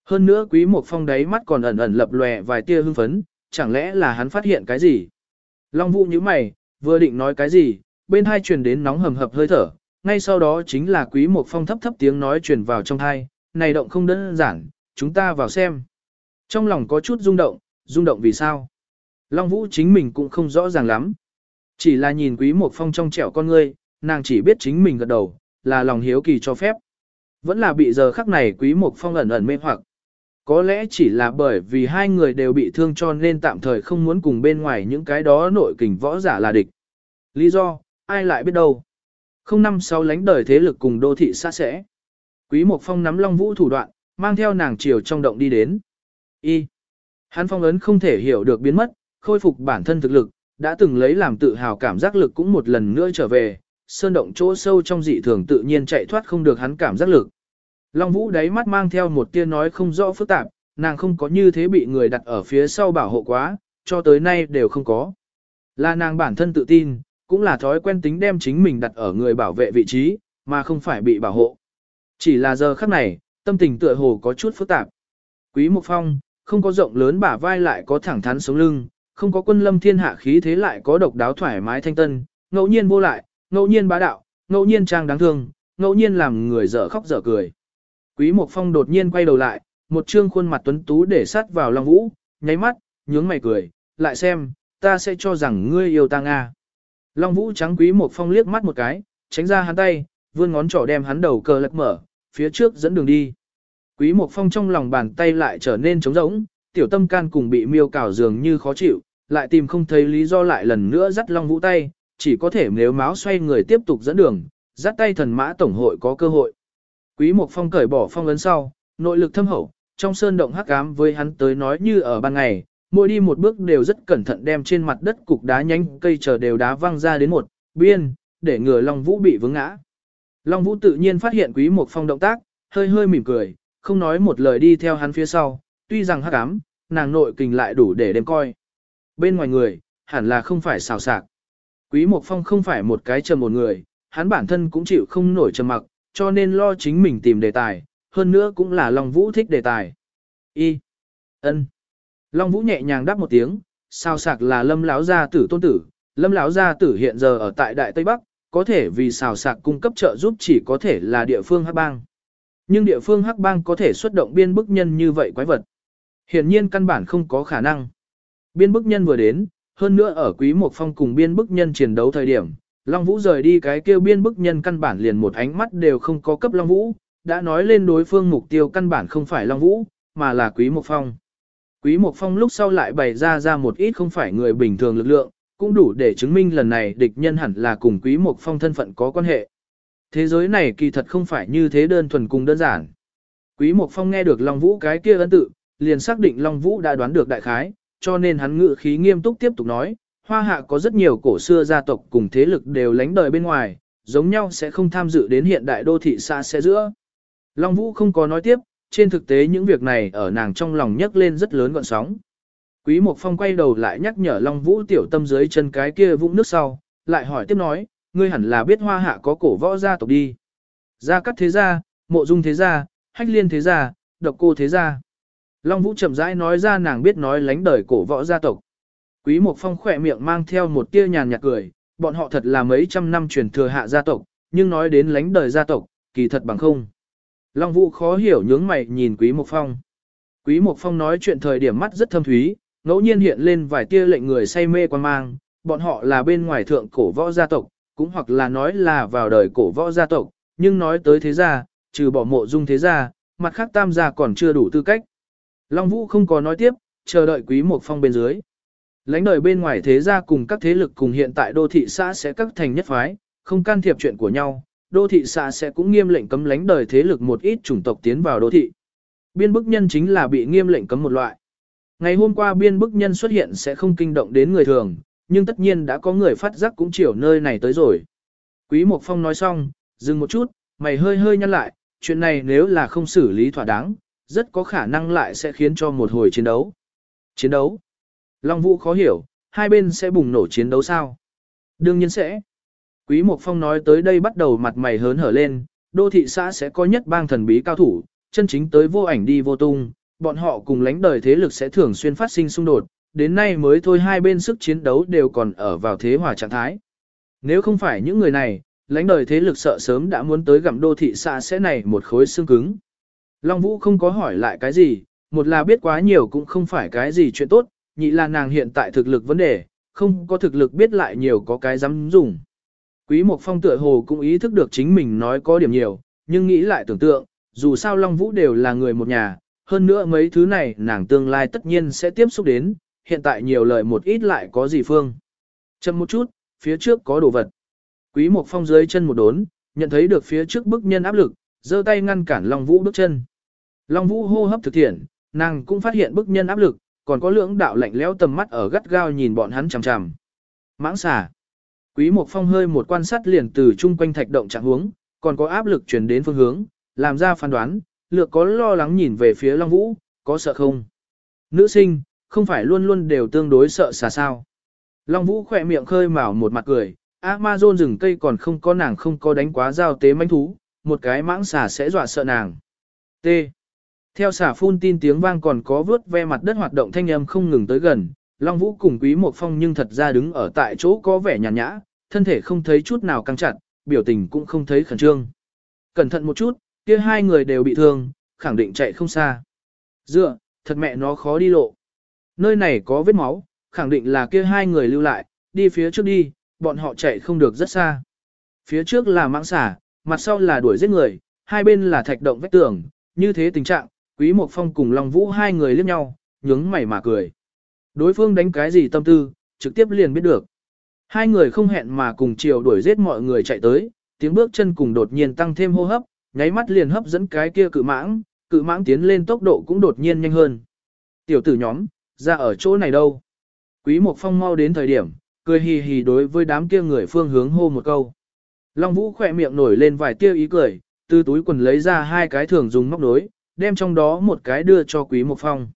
Hơn nữa Quý Mộc Phong đáy mắt còn ẩn ẩn lập lòe vài tia hưng phấn, chẳng lẽ là hắn phát hiện cái gì? Long Vũ nhíu mày, vừa định nói cái gì, bên hai truyền đến nóng hầm hập hơi thở, ngay sau đó chính là quý Mộc phong thấp thấp tiếng nói truyền vào trong hai, này động không đơn giản, chúng ta vào xem. Trong lòng có chút rung động, rung động vì sao? Long Vũ chính mình cũng không rõ ràng lắm. Chỉ là nhìn quý một phong trong trẻo con ngươi, nàng chỉ biết chính mình gật đầu, là lòng hiếu kỳ cho phép. Vẫn là bị giờ khắc này quý một phong ẩn ẩn mê hoặc. Có lẽ chỉ là bởi vì hai người đều bị thương cho nên tạm thời không muốn cùng bên ngoài những cái đó nội kình võ giả là địch. Lý do, ai lại biết đâu. Không năm sau lánh đời thế lực cùng đô thị xa sẽ. Quý Mộc Phong nắm Long Vũ thủ đoạn, mang theo nàng chiều trong động đi đến. Y. Hắn phong ấn không thể hiểu được biến mất, khôi phục bản thân thực lực, đã từng lấy làm tự hào cảm giác lực cũng một lần nữa trở về, sơn động chỗ sâu trong dị thường tự nhiên chạy thoát không được hắn cảm giác lực. Long Vũ đáy mắt mang theo một tia nói không rõ phức tạp, nàng không có như thế bị người đặt ở phía sau bảo hộ quá, cho tới nay đều không có. Là nàng bản thân tự tin, cũng là thói quen tính đem chính mình đặt ở người bảo vệ vị trí, mà không phải bị bảo hộ. Chỉ là giờ khắc này, tâm tình tựa hồ có chút phức tạp. Quý Mục Phong, không có rộng lớn bả vai lại có thẳng thắn sống lưng, không có quân lâm thiên hạ khí thế lại có độc đáo thoải mái thanh tân, ngẫu nhiên vô lại, ngẫu nhiên bá đạo, ngẫu nhiên trang đáng thương, ngẫu nhiên làm người dở khóc dở cười. Quý Mộc Phong đột nhiên quay đầu lại, một trương khuôn mặt tuấn tú để sát vào Long Vũ, nháy mắt, nhướng mày cười, lại xem, ta sẽ cho rằng ngươi yêu ta Nga. Long Vũ trắng Quý Mộc Phong liếc mắt một cái, tránh ra hắn tay, vươn ngón trỏ đem hắn đầu cờ lật mở, phía trước dẫn đường đi. Quý Mộc Phong trong lòng bàn tay lại trở nên trống rỗng, tiểu tâm can cùng bị miêu cào dường như khó chịu, lại tìm không thấy lý do lại lần nữa dắt Long Vũ tay, chỉ có thể nếu máu xoay người tiếp tục dẫn đường, dắt tay thần mã tổng hội có cơ hội. Quý Mộc Phong cởi bỏ phong ấn sau, nội lực thâm hậu, trong sơn động hắc ám với hắn tới nói như ở ban ngày, mỗi đi một bước đều rất cẩn thận đem trên mặt đất cục đá nhánh cây chờ đều đá văng ra đến một biên, để ngừa Long Vũ bị vướng ngã. Long Vũ tự nhiên phát hiện Quý Mộc Phong động tác, hơi hơi mỉm cười, không nói một lời đi theo hắn phía sau, tuy rằng hắc ám, nàng nội kình lại đủ để đem coi. Bên ngoài người, hẳn là không phải xào sạc. Quý Mộc Phong không phải một cái trầm một người, hắn bản thân cũng chịu không nổi trầm mặc, cho nên lo chính mình tìm đề tài, hơn nữa cũng là Long Vũ thích đề tài. Y. ân. Long Vũ nhẹ nhàng đáp một tiếng, sao sạc là lâm lão gia tử tôn tử, lâm lão gia tử hiện giờ ở tại Đại Tây Bắc, có thể vì xào sạc cung cấp trợ giúp chỉ có thể là địa phương Hắc Bang. Nhưng địa phương Hắc Bang có thể xuất động biên bức nhân như vậy quái vật. Hiển nhiên căn bản không có khả năng. Biên bức nhân vừa đến, hơn nữa ở Quý một Phong cùng biên bức nhân chiến đấu thời điểm, Long Vũ rời đi cái kêu biên bức nhân căn bản liền một ánh mắt đều không có cấp Long Vũ, đã nói lên đối phương mục tiêu căn bản không phải Long Vũ, mà là Quý một Phong. Quý Mộc Phong lúc sau lại bày ra ra một ít không phải người bình thường lực lượng, cũng đủ để chứng minh lần này địch nhân hẳn là cùng Quý Mộc Phong thân phận có quan hệ. Thế giới này kỳ thật không phải như thế đơn thuần cùng đơn giản. Quý Mộc Phong nghe được Long Vũ cái kia ấn tự, liền xác định Long Vũ đã đoán được đại khái, cho nên hắn ngự khí nghiêm túc tiếp tục nói, Hoa Hạ có rất nhiều cổ xưa gia tộc cùng thế lực đều lánh đời bên ngoài, giống nhau sẽ không tham dự đến hiện đại đô thị xa xe giữa. Long Vũ không có nói tiếp, trên thực tế những việc này ở nàng trong lòng nhấc lên rất lớn gọn sóng. Quý Mộc Phong quay đầu lại nhắc nhở Long Vũ tiểu tâm dưới chân cái kia vũng nước sau, lại hỏi tiếp nói, ngươi hẳn là biết hoa hạ có cổ võ gia tộc đi. Gia cắt thế gia, mộ dung thế gia, hách liên thế gia, độc cô thế gia. Long Vũ chậm rãi nói ra nàng biết nói lánh đời cổ võ gia tộc. Quý Mộc Phong khỏe miệng mang theo một tia nhàn nhạt cười, bọn họ thật là mấy trăm năm truyền thừa hạ gia tộc, nhưng nói đến lánh đời gia tộc, kỳ thật bằng không. Long Vũ khó hiểu nhướng mày nhìn Quý Mộc Phong. Quý Mộc Phong nói chuyện thời điểm mắt rất thâm thúy, ngẫu nhiên hiện lên vài tia lệnh người say mê quan mang, bọn họ là bên ngoài thượng cổ võ gia tộc, cũng hoặc là nói là vào đời cổ võ gia tộc, nhưng nói tới thế gia, trừ bỏ mộ dung thế gia, mặt khác tam gia còn chưa đủ tư cách. Long Vũ không có nói tiếp, chờ đợi Quý một Phong bên dưới. Lãnh đời bên ngoài thế gia cùng các thế lực cùng hiện tại đô thị xã sẽ các thành nhất phái, không can thiệp chuyện của nhau, đô thị xã sẽ cũng nghiêm lệnh cấm lãnh đời thế lực một ít chủng tộc tiến vào đô thị. Biên bức nhân chính là bị nghiêm lệnh cấm một loại. Ngày hôm qua biên bức nhân xuất hiện sẽ không kinh động đến người thường, nhưng tất nhiên đã có người phát giác cũng chiều nơi này tới rồi. Quý Mộc Phong nói xong, dừng một chút, mày hơi hơi nhăn lại, chuyện này nếu là không xử lý thỏa đáng, rất có khả năng lại sẽ khiến cho một hồi chiến đấu. Chiến đấu? Long Vũ khó hiểu, hai bên sẽ bùng nổ chiến đấu sao? Đương nhiên sẽ. Quý Mộc Phong nói tới đây bắt đầu mặt mày hớn hở lên, đô thị xã sẽ có nhất bang thần bí cao thủ, chân chính tới vô ảnh đi vô tung, bọn họ cùng lãnh đời thế lực sẽ thường xuyên phát sinh xung đột, đến nay mới thôi hai bên sức chiến đấu đều còn ở vào thế hòa trạng thái. Nếu không phải những người này, lãnh đời thế lực sợ sớm đã muốn tới gặm đô thị xã sẽ này một khối xương cứng. Long Vũ không có hỏi lại cái gì, một là biết quá nhiều cũng không phải cái gì chuyện tốt, nhị là nàng hiện tại thực lực vấn đề, không có thực lực biết lại nhiều có cái dám dùng. Quý Mộc Phong tựa hồ cũng ý thức được chính mình nói có điểm nhiều, nhưng nghĩ lại tưởng tượng, dù sao Long Vũ đều là người một nhà, hơn nữa mấy thứ này nàng tương lai tất nhiên sẽ tiếp xúc đến, hiện tại nhiều lời một ít lại có gì phương. Chậm một chút, phía trước có đồ vật. Quý Mộc Phong dưới chân một đốn, nhận thấy được phía trước bức nhân áp lực, giơ tay ngăn cản Long Vũ bước chân. Long Vũ hô hấp thực thiện, nàng cũng phát hiện bức nhân áp lực, còn có lưỡng đạo lạnh lẽo tầm mắt ở gắt gao nhìn bọn hắn chằm chằm. Mãng xà. Quý Mộc Phong hơi một quan sát liền từ chung quanh thạch động trạng hướng, còn có áp lực truyền đến phương hướng, làm ra phán đoán, lược có lo lắng nhìn về phía Long Vũ, có sợ không? Nữ sinh, không phải luôn luôn đều tương đối sợ xà sao. Long Vũ khỏe miệng khơi mào một mặt cười, Amazon rừng cây còn không có nàng không có đánh quá giao tế manh thú, một cái mãng xà sẽ dọa sợ nàng. T. Theo xả phun tin tiếng vang còn có vướt ve mặt đất hoạt động thanh âm không ngừng tới gần, Long Vũ cùng Quý Mộc Phong nhưng thật ra đứng ở tại chỗ có vẻ nhàn nhã, thân thể không thấy chút nào căng chặt, biểu tình cũng không thấy khẩn trương. Cẩn thận một chút, kia hai người đều bị thương, khẳng định chạy không xa. Dựa, thật mẹ nó khó đi lộ. Nơi này có vết máu, khẳng định là kia hai người lưu lại, đi phía trước đi, bọn họ chạy không được rất xa. Phía trước là mãng xả, mặt sau là đuổi giết người, hai bên là thạch động vách tường, như thế tình trạng, Quý Mộc Phong cùng Long Vũ hai người liếc nhau, nhướng mày mà cười. Đối phương đánh cái gì tâm tư, trực tiếp liền biết được. Hai người không hẹn mà cùng chiều đuổi giết mọi người chạy tới, tiếng bước chân cùng đột nhiên tăng thêm hô hấp, nháy mắt liền hấp dẫn cái kia cự mãng, cự mãng tiến lên tốc độ cũng đột nhiên nhanh hơn. Tiểu tử nhóm, ra ở chỗ này đâu? Quý Mộc Phong mau đến thời điểm, cười hì hì đối với đám kia người phương hướng hô một câu. Long Vũ khỏe miệng nổi lên vài tia ý cười, từ túi quần lấy ra hai cái thường dùng móc nối, đem trong đó một cái đưa cho Quý Mộc Phong.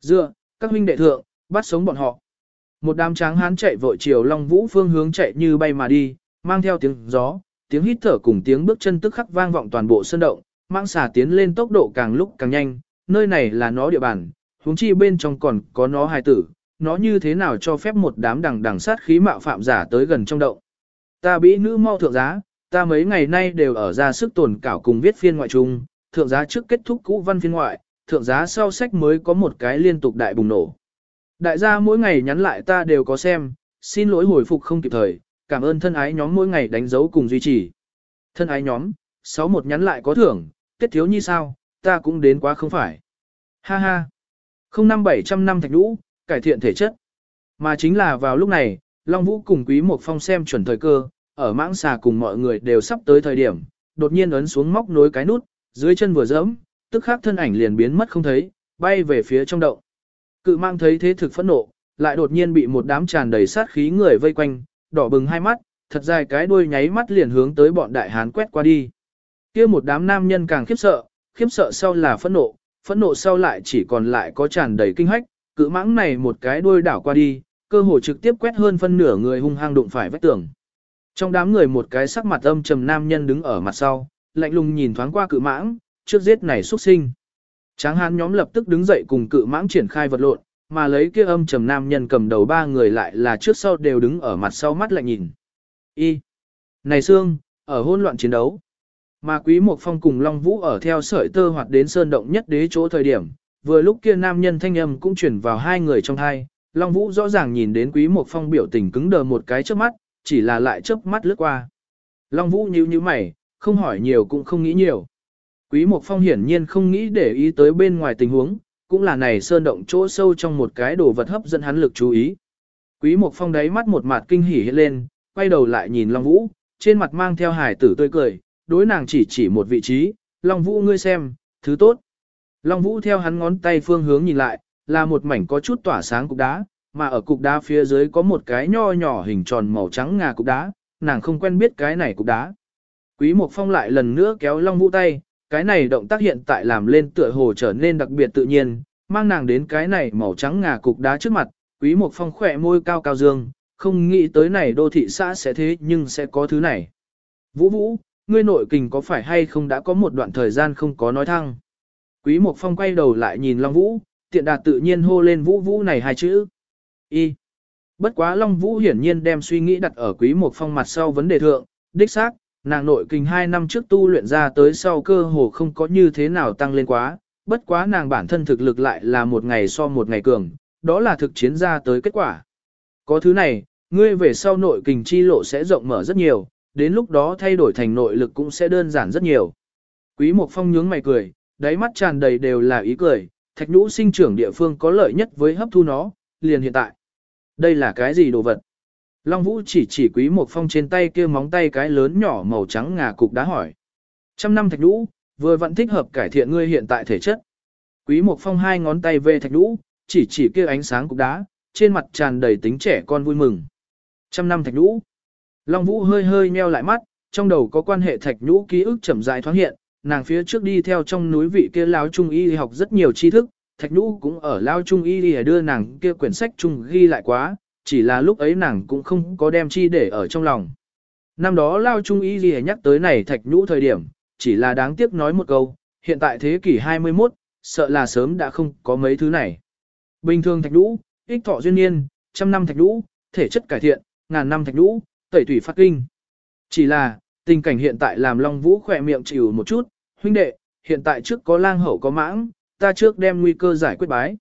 Dựa, các huynh đệ thượng, bắt sống bọn họ. Một đám tráng hán chạy vội chiều Long Vũ phương hướng chạy như bay mà đi, mang theo tiếng gió, tiếng hít thở cùng tiếng bước chân tức khắc vang vọng toàn bộ sân động, mang xà tiến lên tốc độ càng lúc càng nhanh, nơi này là nó địa bàn, huống chi bên trong còn có nó hài tử, nó như thế nào cho phép một đám đằng đằng sát khí mạo phạm giả tới gần trong động. Ta bị nữ mau thượng giá, ta mấy ngày nay đều ở ra sức tồn cảo cùng viết phiên ngoại trung, thượng giá trước kết thúc cũ văn phiên ngoại, thượng giá sau sách mới có một cái liên tục đại bùng nổ. Đại gia mỗi ngày nhắn lại ta đều có xem, xin lỗi hồi phục không kịp thời, cảm ơn thân ái nhóm mỗi ngày đánh dấu cùng duy trì. Thân ái nhóm, sáu một nhắn lại có thưởng, tiết thiếu như sao, ta cũng đến quá không phải. Ha ha. Không năm bảy trăm năm thạch đũ, cải thiện thể chất. Mà chính là vào lúc này, Long Vũ cùng Quý Mộc Phong xem chuẩn thời cơ, ở mãng xà cùng mọi người đều sắp tới thời điểm, đột nhiên ấn xuống móc nối cái nút, dưới chân vừa dẫm, tức khắc thân ảnh liền biến mất không thấy, bay về phía trong động. Cự mang thấy thế thực phẫn nộ, lại đột nhiên bị một đám tràn đầy sát khí người vây quanh, đỏ bừng hai mắt, thật dài cái đuôi nháy mắt liền hướng tới bọn đại hán quét qua đi. Kia một đám nam nhân càng khiếp sợ, khiếp sợ sau là phẫn nộ, phẫn nộ sau lại chỉ còn lại có tràn đầy kinh hách, cự mãng này một cái đuôi đảo qua đi, cơ hồ trực tiếp quét hơn phân nửa người hung hăng đụng phải vách tường. Trong đám người một cái sắc mặt âm trầm nam nhân đứng ở mặt sau, lạnh lùng nhìn thoáng qua cự mãng, trước giết này xuất sinh. Tráng hán nhóm lập tức đứng dậy cùng cự mãng triển khai vật lộn, mà lấy kia âm trầm nam nhân cầm đầu ba người lại là trước sau đều đứng ở mặt sau mắt lạnh nhìn. Y. Này Sương, ở hỗn loạn chiến đấu. Mà Quý Mộc Phong cùng Long Vũ ở theo sợi tơ hoạt đến sơn động nhất đế chỗ thời điểm, vừa lúc kia nam nhân thanh âm cũng chuyển vào hai người trong hai, Long Vũ rõ ràng nhìn đến Quý Mộc Phong biểu tình cứng đờ một cái trước mắt, chỉ là lại chớp mắt lướt qua. Long Vũ nhíu nhíu mày, không hỏi nhiều cũng không nghĩ nhiều. Quý Mộc Phong hiển nhiên không nghĩ để ý tới bên ngoài tình huống, cũng là này sơn động chỗ sâu trong một cái đồ vật hấp dẫn hắn lực chú ý. Quý Mộc Phong đáy mắt một mặt kinh hỉ hiện lên, quay đầu lại nhìn Long Vũ, trên mặt mang theo hài tử tươi cười, đối nàng chỉ chỉ một vị trí, Long Vũ ngươi xem, thứ tốt. Long Vũ theo hắn ngón tay phương hướng nhìn lại, là một mảnh có chút tỏa sáng cục đá, mà ở cục đá phía dưới có một cái nho nhỏ hình tròn màu trắng ngà cục đá, nàng không quen biết cái này cục đá. Quý Mộc Phong lại lần nữa kéo Long Vũ tay, cái này động tác hiện tại làm lên tựa hồ trở nên đặc biệt tự nhiên, mang nàng đến cái này màu trắng ngà cục đá trước mặt, Quý Mộc Phong khỏe môi cao cao dương, không nghĩ tới này đô thị xã sẽ thế nhưng sẽ có thứ này. Vũ Vũ, ngươi nội kình có phải hay không đã có một đoạn thời gian không có nói thăng. Quý Mộc Phong quay đầu lại nhìn Long Vũ, tiện đạt tự nhiên hô lên Vũ Vũ này hai chữ. Y. Bất quá Long Vũ hiển nhiên đem suy nghĩ đặt ở Quý Mộc Phong mặt sau vấn đề thượng, đích xác, nàng nội kình hai năm trước tu luyện ra tới sau cơ hồ không có như thế nào tăng lên quá, bất quá nàng bản thân thực lực lại là một ngày so một ngày cường, đó là thực chiến ra tới kết quả. Có thứ này, ngươi về sau nội kình chi lộ sẽ rộng mở rất nhiều, đến lúc đó thay đổi thành nội lực cũng sẽ đơn giản rất nhiều. Quý Mộc Phong nhướng mày cười, đáy mắt tràn đầy đều là ý cười, thạch nhũ sinh trưởng địa phương có lợi nhất với hấp thu nó, liền hiện tại. Đây là cái gì đồ vật? Long Vũ chỉ chỉ Quý một Phong trên tay kia móng tay cái lớn nhỏ màu trắng ngà cục đá hỏi. Trăm năm thạch đũ vừa vẫn thích hợp cải thiện ngươi hiện tại thể chất. Quý một Phong hai ngón tay về thạch đũ chỉ chỉ kia ánh sáng cục đá, trên mặt tràn đầy tính trẻ con vui mừng. Trăm năm thạch đũ Long Vũ hơi hơi meo lại mắt, trong đầu có quan hệ thạch nhũ ký ức chậm rãi thoáng hiện, nàng phía trước đi theo trong núi vị kia lão trung y học rất nhiều tri thức, thạch nhũ cũng ở lão trung y để đưa nàng kia quyển sách trung ghi lại quá, chỉ là lúc ấy nàng cũng không có đem chi để ở trong lòng. Năm đó lao trung y gì nhắc tới này thạch nhũ thời điểm, chỉ là đáng tiếc nói một câu, hiện tại thế kỷ 21, sợ là sớm đã không có mấy thứ này. Bình thường thạch nhũ, ích thọ duyên niên, trăm năm thạch nhũ, thể chất cải thiện, ngàn năm thạch nhũ, tẩy thủy phát kinh. Chỉ là, tình cảnh hiện tại làm Long Vũ khỏe miệng chịu một chút, huynh đệ, hiện tại trước có lang hậu có mãng, ta trước đem nguy cơ giải quyết bái.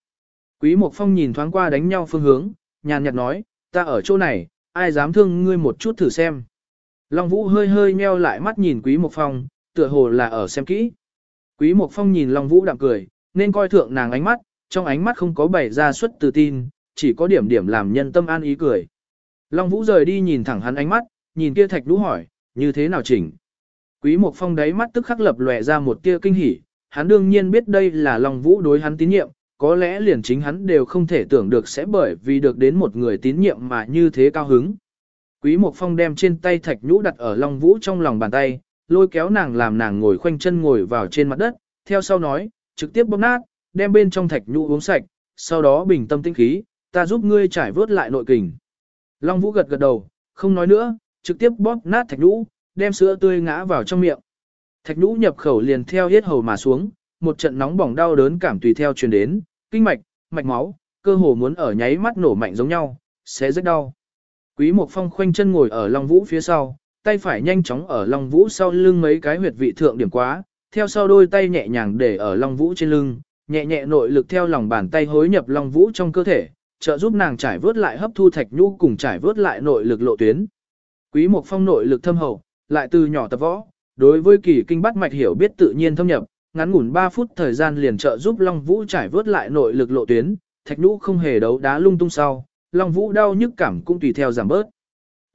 Quý Mộc Phong nhìn thoáng qua đánh nhau phương hướng, nhàn nhạt nói, ta ở chỗ này, ai dám thương ngươi một chút thử xem. Long Vũ hơi hơi nheo lại mắt nhìn Quý Mộc Phong, tựa hồ là ở xem kỹ. Quý Mộc Phong nhìn Long Vũ đạm cười, nên coi thượng nàng ánh mắt, trong ánh mắt không có bày ra suất tự tin, chỉ có điểm điểm làm nhân tâm an ý cười. Long Vũ rời đi nhìn thẳng hắn ánh mắt, nhìn kia thạch đũ hỏi, như thế nào chỉnh. Quý Mộc Phong đáy mắt tức khắc lập lòe ra một tia kinh hỉ, hắn đương nhiên biết đây là Long Vũ đối hắn tín nhiệm, có lẽ liền chính hắn đều không thể tưởng được sẽ bởi vì được đến một người tín nhiệm mà như thế cao hứng. Quý Mộc Phong đem trên tay thạch nhũ đặt ở Long Vũ trong lòng bàn tay, lôi kéo nàng làm nàng ngồi khoanh chân ngồi vào trên mặt đất, theo sau nói, trực tiếp bóp nát, đem bên trong thạch nhũ uống sạch, sau đó bình tâm tinh khí, ta giúp ngươi trải vớt lại nội kình. Long Vũ gật gật đầu, không nói nữa, trực tiếp bóp nát thạch nhũ, đem sữa tươi ngã vào trong miệng. Thạch nhũ nhập khẩu liền theo hết hầu mà xuống, một trận nóng bỏng đau đớn cảm tùy theo truyền đến, kinh mạch, mạch máu, cơ hồ muốn ở nháy mắt nổ mạnh giống nhau, sẽ rất đau. Quý Mộc Phong khoanh chân ngồi ở Long Vũ phía sau, tay phải nhanh chóng ở Long Vũ sau lưng mấy cái huyệt vị thượng điểm quá, theo sau đôi tay nhẹ nhàng để ở Long Vũ trên lưng, nhẹ nhẹ nội lực theo lòng bàn tay hối nhập Long Vũ trong cơ thể, trợ giúp nàng trải vớt lại hấp thu thạch nhu cùng trải vớt lại nội lực lộ tuyến. Quý Mộc Phong nội lực thâm hậu, lại từ nhỏ tập võ, đối với kỳ kinh bắt mạch hiểu biết tự nhiên thâm nhập, ngắn ngủn 3 phút thời gian liền trợ giúp Long Vũ trải vớt lại nội lực lộ tuyến, thạch nhũ không hề đấu đá lung tung sau, Long Vũ đau nhức cảm cũng tùy theo giảm bớt.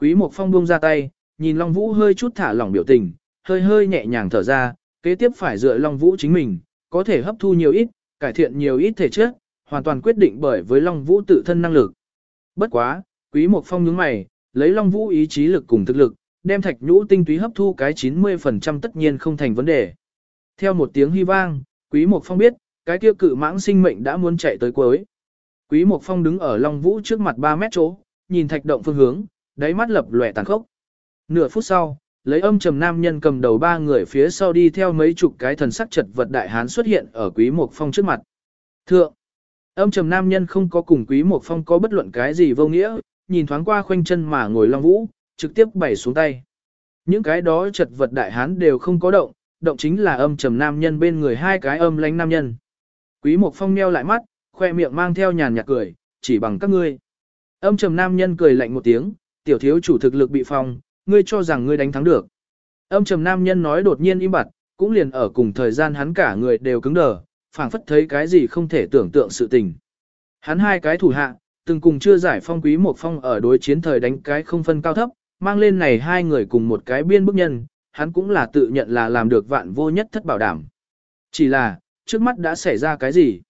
Quý Mộc Phong buông ra tay, nhìn Long Vũ hơi chút thả lỏng biểu tình, hơi hơi nhẹ nhàng thở ra, kế tiếp phải dựa Long Vũ chính mình, có thể hấp thu nhiều ít, cải thiện nhiều ít thể chất, hoàn toàn quyết định bởi với Long Vũ tự thân năng lực. Bất quá, Quý Mộc Phong nhướng mày, lấy Long Vũ ý chí lực cùng thực lực, đem thạch nhũ tinh túy hấp thu cái 90% tất nhiên không thành vấn đề. Theo một tiếng hy vang, Quý Mộc Phong biết, cái kia cự mãng sinh mệnh đã muốn chạy tới cuối. Quý Mộc Phong đứng ở Long Vũ trước mặt 3 mét chỗ, nhìn thạch động phương hướng, đáy mắt lập lòe tàn khốc. Nửa phút sau, lấy âm trầm nam nhân cầm đầu ba người phía sau đi theo mấy chục cái thần sắc chật vật đại hán xuất hiện ở Quý Mộc Phong trước mặt. Thượng, âm trầm nam nhân không có cùng Quý Mộc Phong có bất luận cái gì vô nghĩa, nhìn thoáng qua khoanh chân mà ngồi Long Vũ, trực tiếp bày xuống tay. Những cái đó chật vật đại hán đều không có động, động chính là âm trầm nam nhân bên người hai cái âm lánh nam nhân. Quý Mộc Phong meo lại mắt, khoe miệng mang theo nhàn nhạt cười, chỉ bằng các ngươi. Âm trầm nam nhân cười lạnh một tiếng, tiểu thiếu chủ thực lực bị phong, ngươi cho rằng ngươi đánh thắng được. Âm trầm nam nhân nói đột nhiên im bặt, cũng liền ở cùng thời gian hắn cả người đều cứng đờ, phảng phất thấy cái gì không thể tưởng tượng sự tình. Hắn hai cái thủ hạ, từng cùng chưa giải phong quý một phong ở đối chiến thời đánh cái không phân cao thấp, mang lên này hai người cùng một cái biên bức nhân, hắn cũng là tự nhận là làm được vạn vô nhất thất bảo đảm. Chỉ là, trước mắt đã xảy ra cái gì?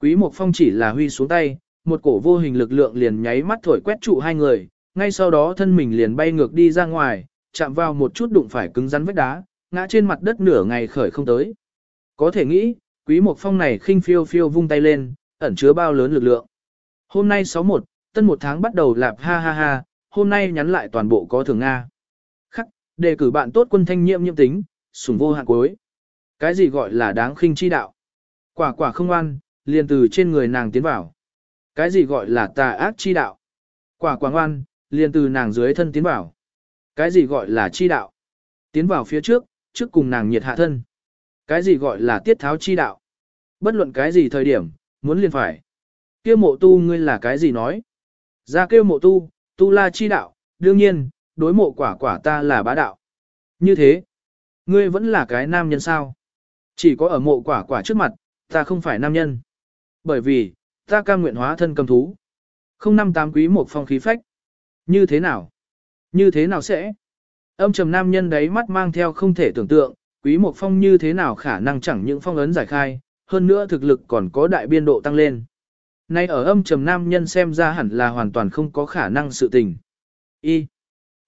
Quý Mộc Phong chỉ là huy xuống tay, một cổ vô hình lực lượng liền nháy mắt thổi quét trụ hai người, ngay sau đó thân mình liền bay ngược đi ra ngoài, chạm vào một chút đụng phải cứng rắn vách đá, ngã trên mặt đất nửa ngày khởi không tới. Có thể nghĩ, Quý Mộc Phong này khinh phiêu phiêu vung tay lên, ẩn chứa bao lớn lực lượng. Hôm nay 61, tân một tháng bắt đầu lạp ha ha ha, hôm nay nhắn lại toàn bộ có thưởng Nga. Đề cử bạn tốt quân thanh nhiệm nhiệm tính, sủng vô hạn cuối. Cái gì gọi là đáng khinh chi đạo? Quả quả không ăn, liền từ trên người nàng tiến vào. Cái gì gọi là tà ác chi đạo? Quả quả ngoan, liền từ nàng dưới thân tiến vào. Cái gì gọi là chi đạo? Tiến vào phía trước, trước cùng nàng nhiệt hạ thân. Cái gì gọi là tiết tháo chi đạo? Bất luận cái gì thời điểm, muốn liền phải. Kêu mộ tu ngươi là cái gì nói? Ra kêu mộ tu, tu la chi đạo, đương nhiên, đối mộ quả quả ta là bá đạo. Như thế, ngươi vẫn là cái nam nhân sao? Chỉ có ở mộ quả quả trước mặt, ta không phải nam nhân. Bởi vì, ta cam nguyện hóa thân cầm thú. Không năm tám quý một phong khí phách. Như thế nào? Như thế nào sẽ? Âm trầm nam nhân đấy mắt mang theo không thể tưởng tượng, quý một phong như thế nào khả năng chẳng những phong ấn giải khai, hơn nữa thực lực còn có đại biên độ tăng lên. Nay ở âm trầm nam nhân xem ra hẳn là hoàn toàn không có khả năng sự tình. Y.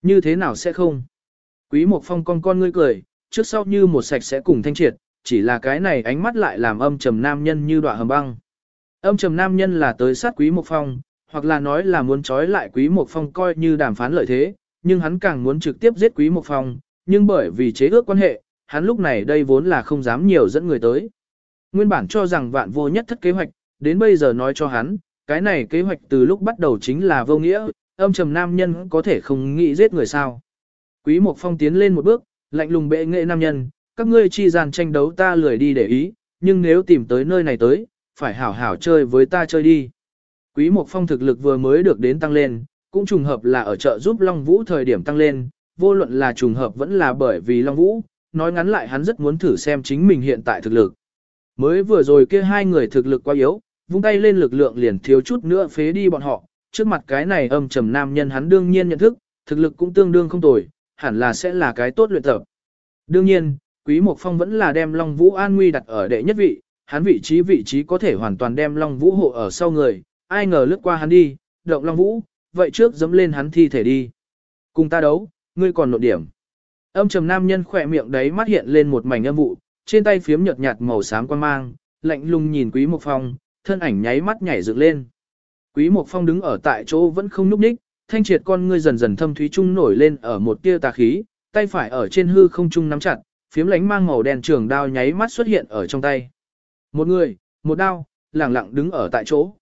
Như thế nào sẽ không? Quý Mộc phong con con ngươi cười, trước sau như một sạch sẽ cùng thanh triệt, chỉ là cái này ánh mắt lại làm âm trầm nam nhân như đọa hầm băng. Âm trầm nam nhân là tới sát quý Mộc phong, hoặc là nói là muốn trói lại quý Mộc phong coi như đàm phán lợi thế, nhưng hắn càng muốn trực tiếp giết quý Mộc phong, nhưng bởi vì chế ước quan hệ, hắn lúc này đây vốn là không dám nhiều dẫn người tới. Nguyên bản cho rằng vạn vô nhất thất kế hoạch, đến bây giờ nói cho hắn, cái này kế hoạch từ lúc bắt đầu chính là vô nghĩa, âm trầm nam nhân có thể không nghĩ giết người sao. Quý Mộc Phong tiến lên một bước, lạnh lùng bệ nghệ nam nhân, các ngươi chi gian tranh đấu ta lười đi để ý, nhưng nếu tìm tới nơi này tới, phải hảo hảo chơi với ta chơi đi. Quý Mộc Phong thực lực vừa mới được đến tăng lên, cũng trùng hợp là ở chợ giúp Long Vũ thời điểm tăng lên, vô luận là trùng hợp vẫn là bởi vì Long Vũ, nói ngắn lại hắn rất muốn thử xem chính mình hiện tại thực lực. Mới vừa rồi kia hai người thực lực quá yếu, vung tay lên lực lượng liền thiếu chút nữa phế đi bọn họ, trước mặt cái này âm trầm nam nhân hắn đương nhiên nhận thức, thực lực cũng tương đương không tồi, hẳn là sẽ là cái tốt luyện tập. Đương nhiên, Quý Mộc Phong vẫn là đem Long Vũ an nguy đặt ở đệ nhất vị, hắn vị trí vị trí có thể hoàn toàn đem Long Vũ hộ ở sau người, ai ngờ lướt qua hắn đi, động Long Vũ, vậy trước dấm lên hắn thi thể đi. Cùng ta đấu, ngươi còn nộ điểm. Âm trầm nam nhân khỏe miệng đấy mắt hiện lên một mảnh âm vụ, trên tay phiếm nhợt nhạt màu xám quan mang, lạnh lùng nhìn Quý Mộc Phong, thân ảnh nháy mắt nhảy dựng lên. Quý Mộc Phong đứng ở tại chỗ vẫn không núp đích, thanh triệt con ngươi dần dần thâm thúy trung nổi lên ở một tia tà khí, tay phải ở trên hư không trung nắm chặt, phiếm lánh mang màu đen trường đao nháy mắt xuất hiện ở trong tay. Một người, một đao, lẳng lặng đứng ở tại chỗ.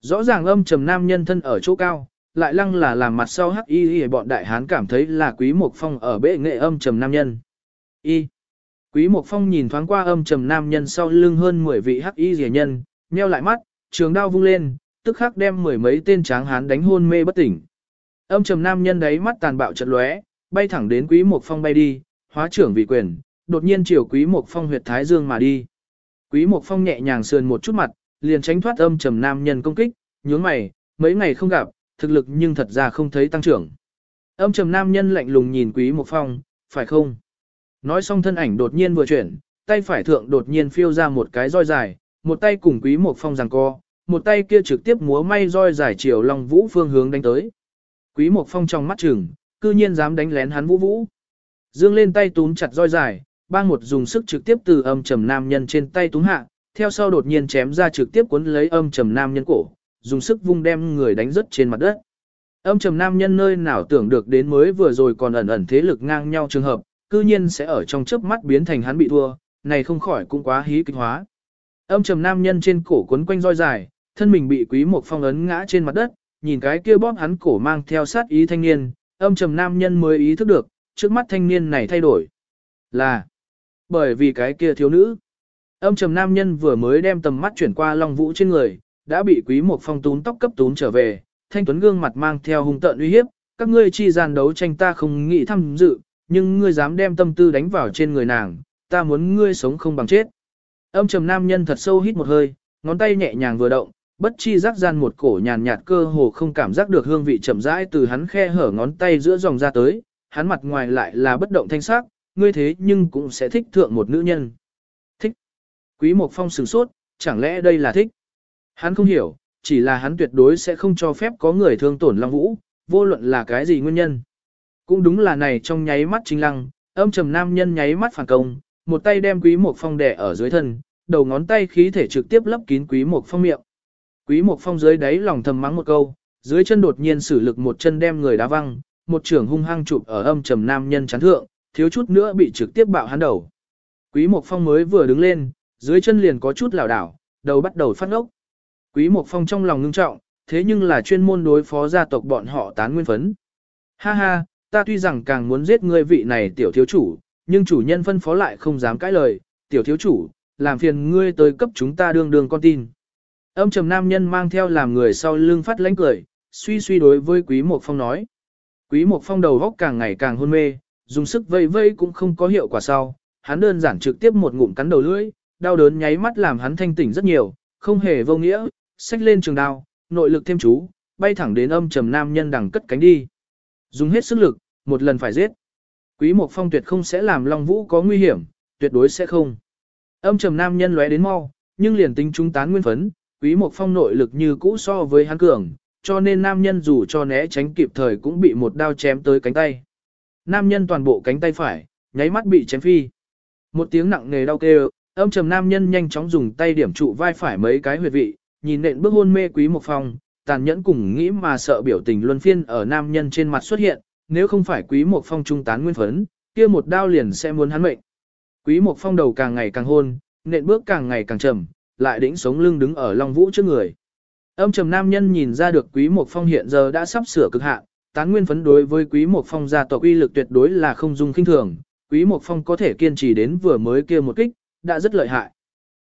Rõ ràng âm trầm nam nhân thân ở chỗ cao, lại lăng là làm mặt sau hắc y y bọn đại hán cảm thấy là quý mục phong ở bệ nghệ âm trầm nam nhân. Y. Quý mục phong nhìn thoáng qua âm trầm nam nhân sau lưng hơn 10 vị hắc y rìa nhân, nheo lại mắt, trường đao vung lên, tức khắc đem mười mấy tên tráng hán đánh hôn mê bất tỉnh. Âm trầm nam nhân đấy mắt tàn bạo chật lóe, bay thẳng đến quý Mộc phong bay đi, hóa trưởng vị quyền, đột nhiên chiều quý Mộc phong huyệt thái dương mà đi. Quý Mộc phong nhẹ nhàng sườn một chút mặt, liền tránh thoát âm trầm nam nhân công kích, nhướng mày, mấy ngày không gặp, thực lực nhưng thật ra không thấy tăng trưởng. Âm trầm nam nhân lạnh lùng nhìn quý Mộc phong, phải không? Nói xong thân ảnh đột nhiên vừa chuyển, tay phải thượng đột nhiên phiêu ra một cái roi dài, một tay cùng quý Mộc phong giằng co, một tay kia trực tiếp múa may roi dài chiều Long Vũ phương hướng đánh tới. Quý Mộc Phong trong mắt chừng, cư nhiên dám đánh lén hắn Vũ Vũ. Dương lên tay túm chặt roi dài, bang một dùng sức trực tiếp từ âm trầm nam nhân trên tay túm hạ, theo sau đột nhiên chém ra trực tiếp cuốn lấy âm trầm nam nhân cổ, dùng sức vung đem người đánh rớt trên mặt đất. Âm trầm nam nhân nơi nào tưởng được đến mới vừa rồi còn ẩn ẩn thế lực ngang nhau trường hợp, cư nhiên sẽ ở trong chớp mắt biến thành hắn bị thua, này không khỏi cũng quá hí kịch hóa. Âm trầm nam nhân trên cổ cuốn quanh roi dài, thân mình bị quý một phong ấn ngã trên mặt đất, nhìn cái kia bóp hắn cổ mang theo sát ý thanh niên, âm trầm nam nhân mới ý thức được, trước mắt thanh niên này thay đổi. Là bởi vì cái kia thiếu nữ. Âm trầm nam nhân vừa mới đem tầm mắt chuyển qua Long Vũ trên người, đã bị quý một phong tún tóc cấp tún trở về, thanh tuấn gương mặt mang theo hung tợn uy hiếp, các ngươi chi gian đấu tranh ta không nghĩ tham dự, nhưng ngươi dám đem tâm tư đánh vào trên người nàng, ta muốn ngươi sống không bằng chết. Âm trầm nam nhân thật sâu hít một hơi, ngón tay nhẹ nhàng vừa động, bất chi giác gian một cổ nhàn nhạt cơ hồ không cảm giác được hương vị chậm rãi từ hắn khe hở ngón tay giữa dòng ra tới, hắn mặt ngoài lại là bất động thanh sắc, ngươi thế nhưng cũng sẽ thích thượng một nữ nhân. Thích. Quý Mộc Phong sửng sốt, chẳng lẽ đây là thích? Hắn không hiểu, chỉ là hắn tuyệt đối sẽ không cho phép có người thương tổn Long Vũ, vô luận là cái gì nguyên nhân. Cũng đúng là này trong nháy mắt chính lăng, âm trầm nam nhân nháy mắt phản công, một tay đem Quý Mộc Phong đè ở dưới thân, đầu ngón tay khí thể trực tiếp lấp kín Quý Mộc Phong miệng. Quý Mộc Phong dưới đáy lòng thầm mắng một câu, dưới chân đột nhiên sử lực một chân đem người đá văng, một trưởng hung hăng chụp ở âm trầm nam nhân chán thượng, thiếu chút nữa bị trực tiếp bạo hắn đầu. Quý Mộc Phong mới vừa đứng lên, dưới chân liền có chút lảo đảo, đầu bắt đầu phát ốc. Quý Mộc Phong trong lòng ngưng trọng, thế nhưng là chuyên môn đối phó gia tộc bọn họ tán nguyên phấn. Ha ha, ta tuy rằng càng muốn giết ngươi vị này tiểu thiếu chủ, nhưng chủ nhân phân phó lại không dám cãi lời, tiểu thiếu chủ, làm phiền ngươi tới cấp chúng ta đương đương con tin. Âm trầm nam nhân mang theo làm người sau lưng phát lánh cười, suy suy đối với Quý Mộc Phong nói. Quý Mộc Phong đầu góc càng ngày càng hôn mê, dùng sức vây vây cũng không có hiệu quả sau, hắn đơn giản trực tiếp một ngụm cắn đầu lưỡi, đau đớn nháy mắt làm hắn thanh tỉnh rất nhiều, không hề vô nghĩa, xách lên trường đao, nội lực thêm chú, bay thẳng đến âm trầm nam nhân đằng cất cánh đi. Dùng hết sức lực, một lần phải giết. Quý Mộc Phong tuyệt không sẽ làm Long Vũ có nguy hiểm, tuyệt đối sẽ không. Âm trầm nam nhân lóe đến mau, nhưng liền tính trung tán nguyên phấn, Quý một Phong nội lực như cũ so với hắn cường, cho nên nam nhân dù cho né tránh kịp thời cũng bị một đao chém tới cánh tay. Nam nhân toàn bộ cánh tay phải, nháy mắt bị chém phi. Một tiếng nặng nề đau kêu, âm trầm nam nhân nhanh chóng dùng tay điểm trụ vai phải mấy cái huyệt vị, nhìn nện bước hôn mê Quý một Phong, tàn nhẫn cùng nghĩ mà sợ biểu tình luân phiên ở nam nhân trên mặt xuất hiện, nếu không phải Quý một Phong trung tán nguyên phấn, kia một đao liền sẽ muốn hắn mệnh. Quý một Phong đầu càng ngày càng hôn, nện bước càng ngày càng trầm, lại đĩnh sống lưng đứng ở Long Vũ trước người. Âm trầm nam nhân nhìn ra được Quý Mộc Phong hiện giờ đã sắp sửa cực hạn, tán nguyên phấn đối với Quý Mộc Phong gia tộc uy lực tuyệt đối là không dung kinh thường, Quý Mộc Phong có thể kiên trì đến vừa mới kia một kích, đã rất lợi hại.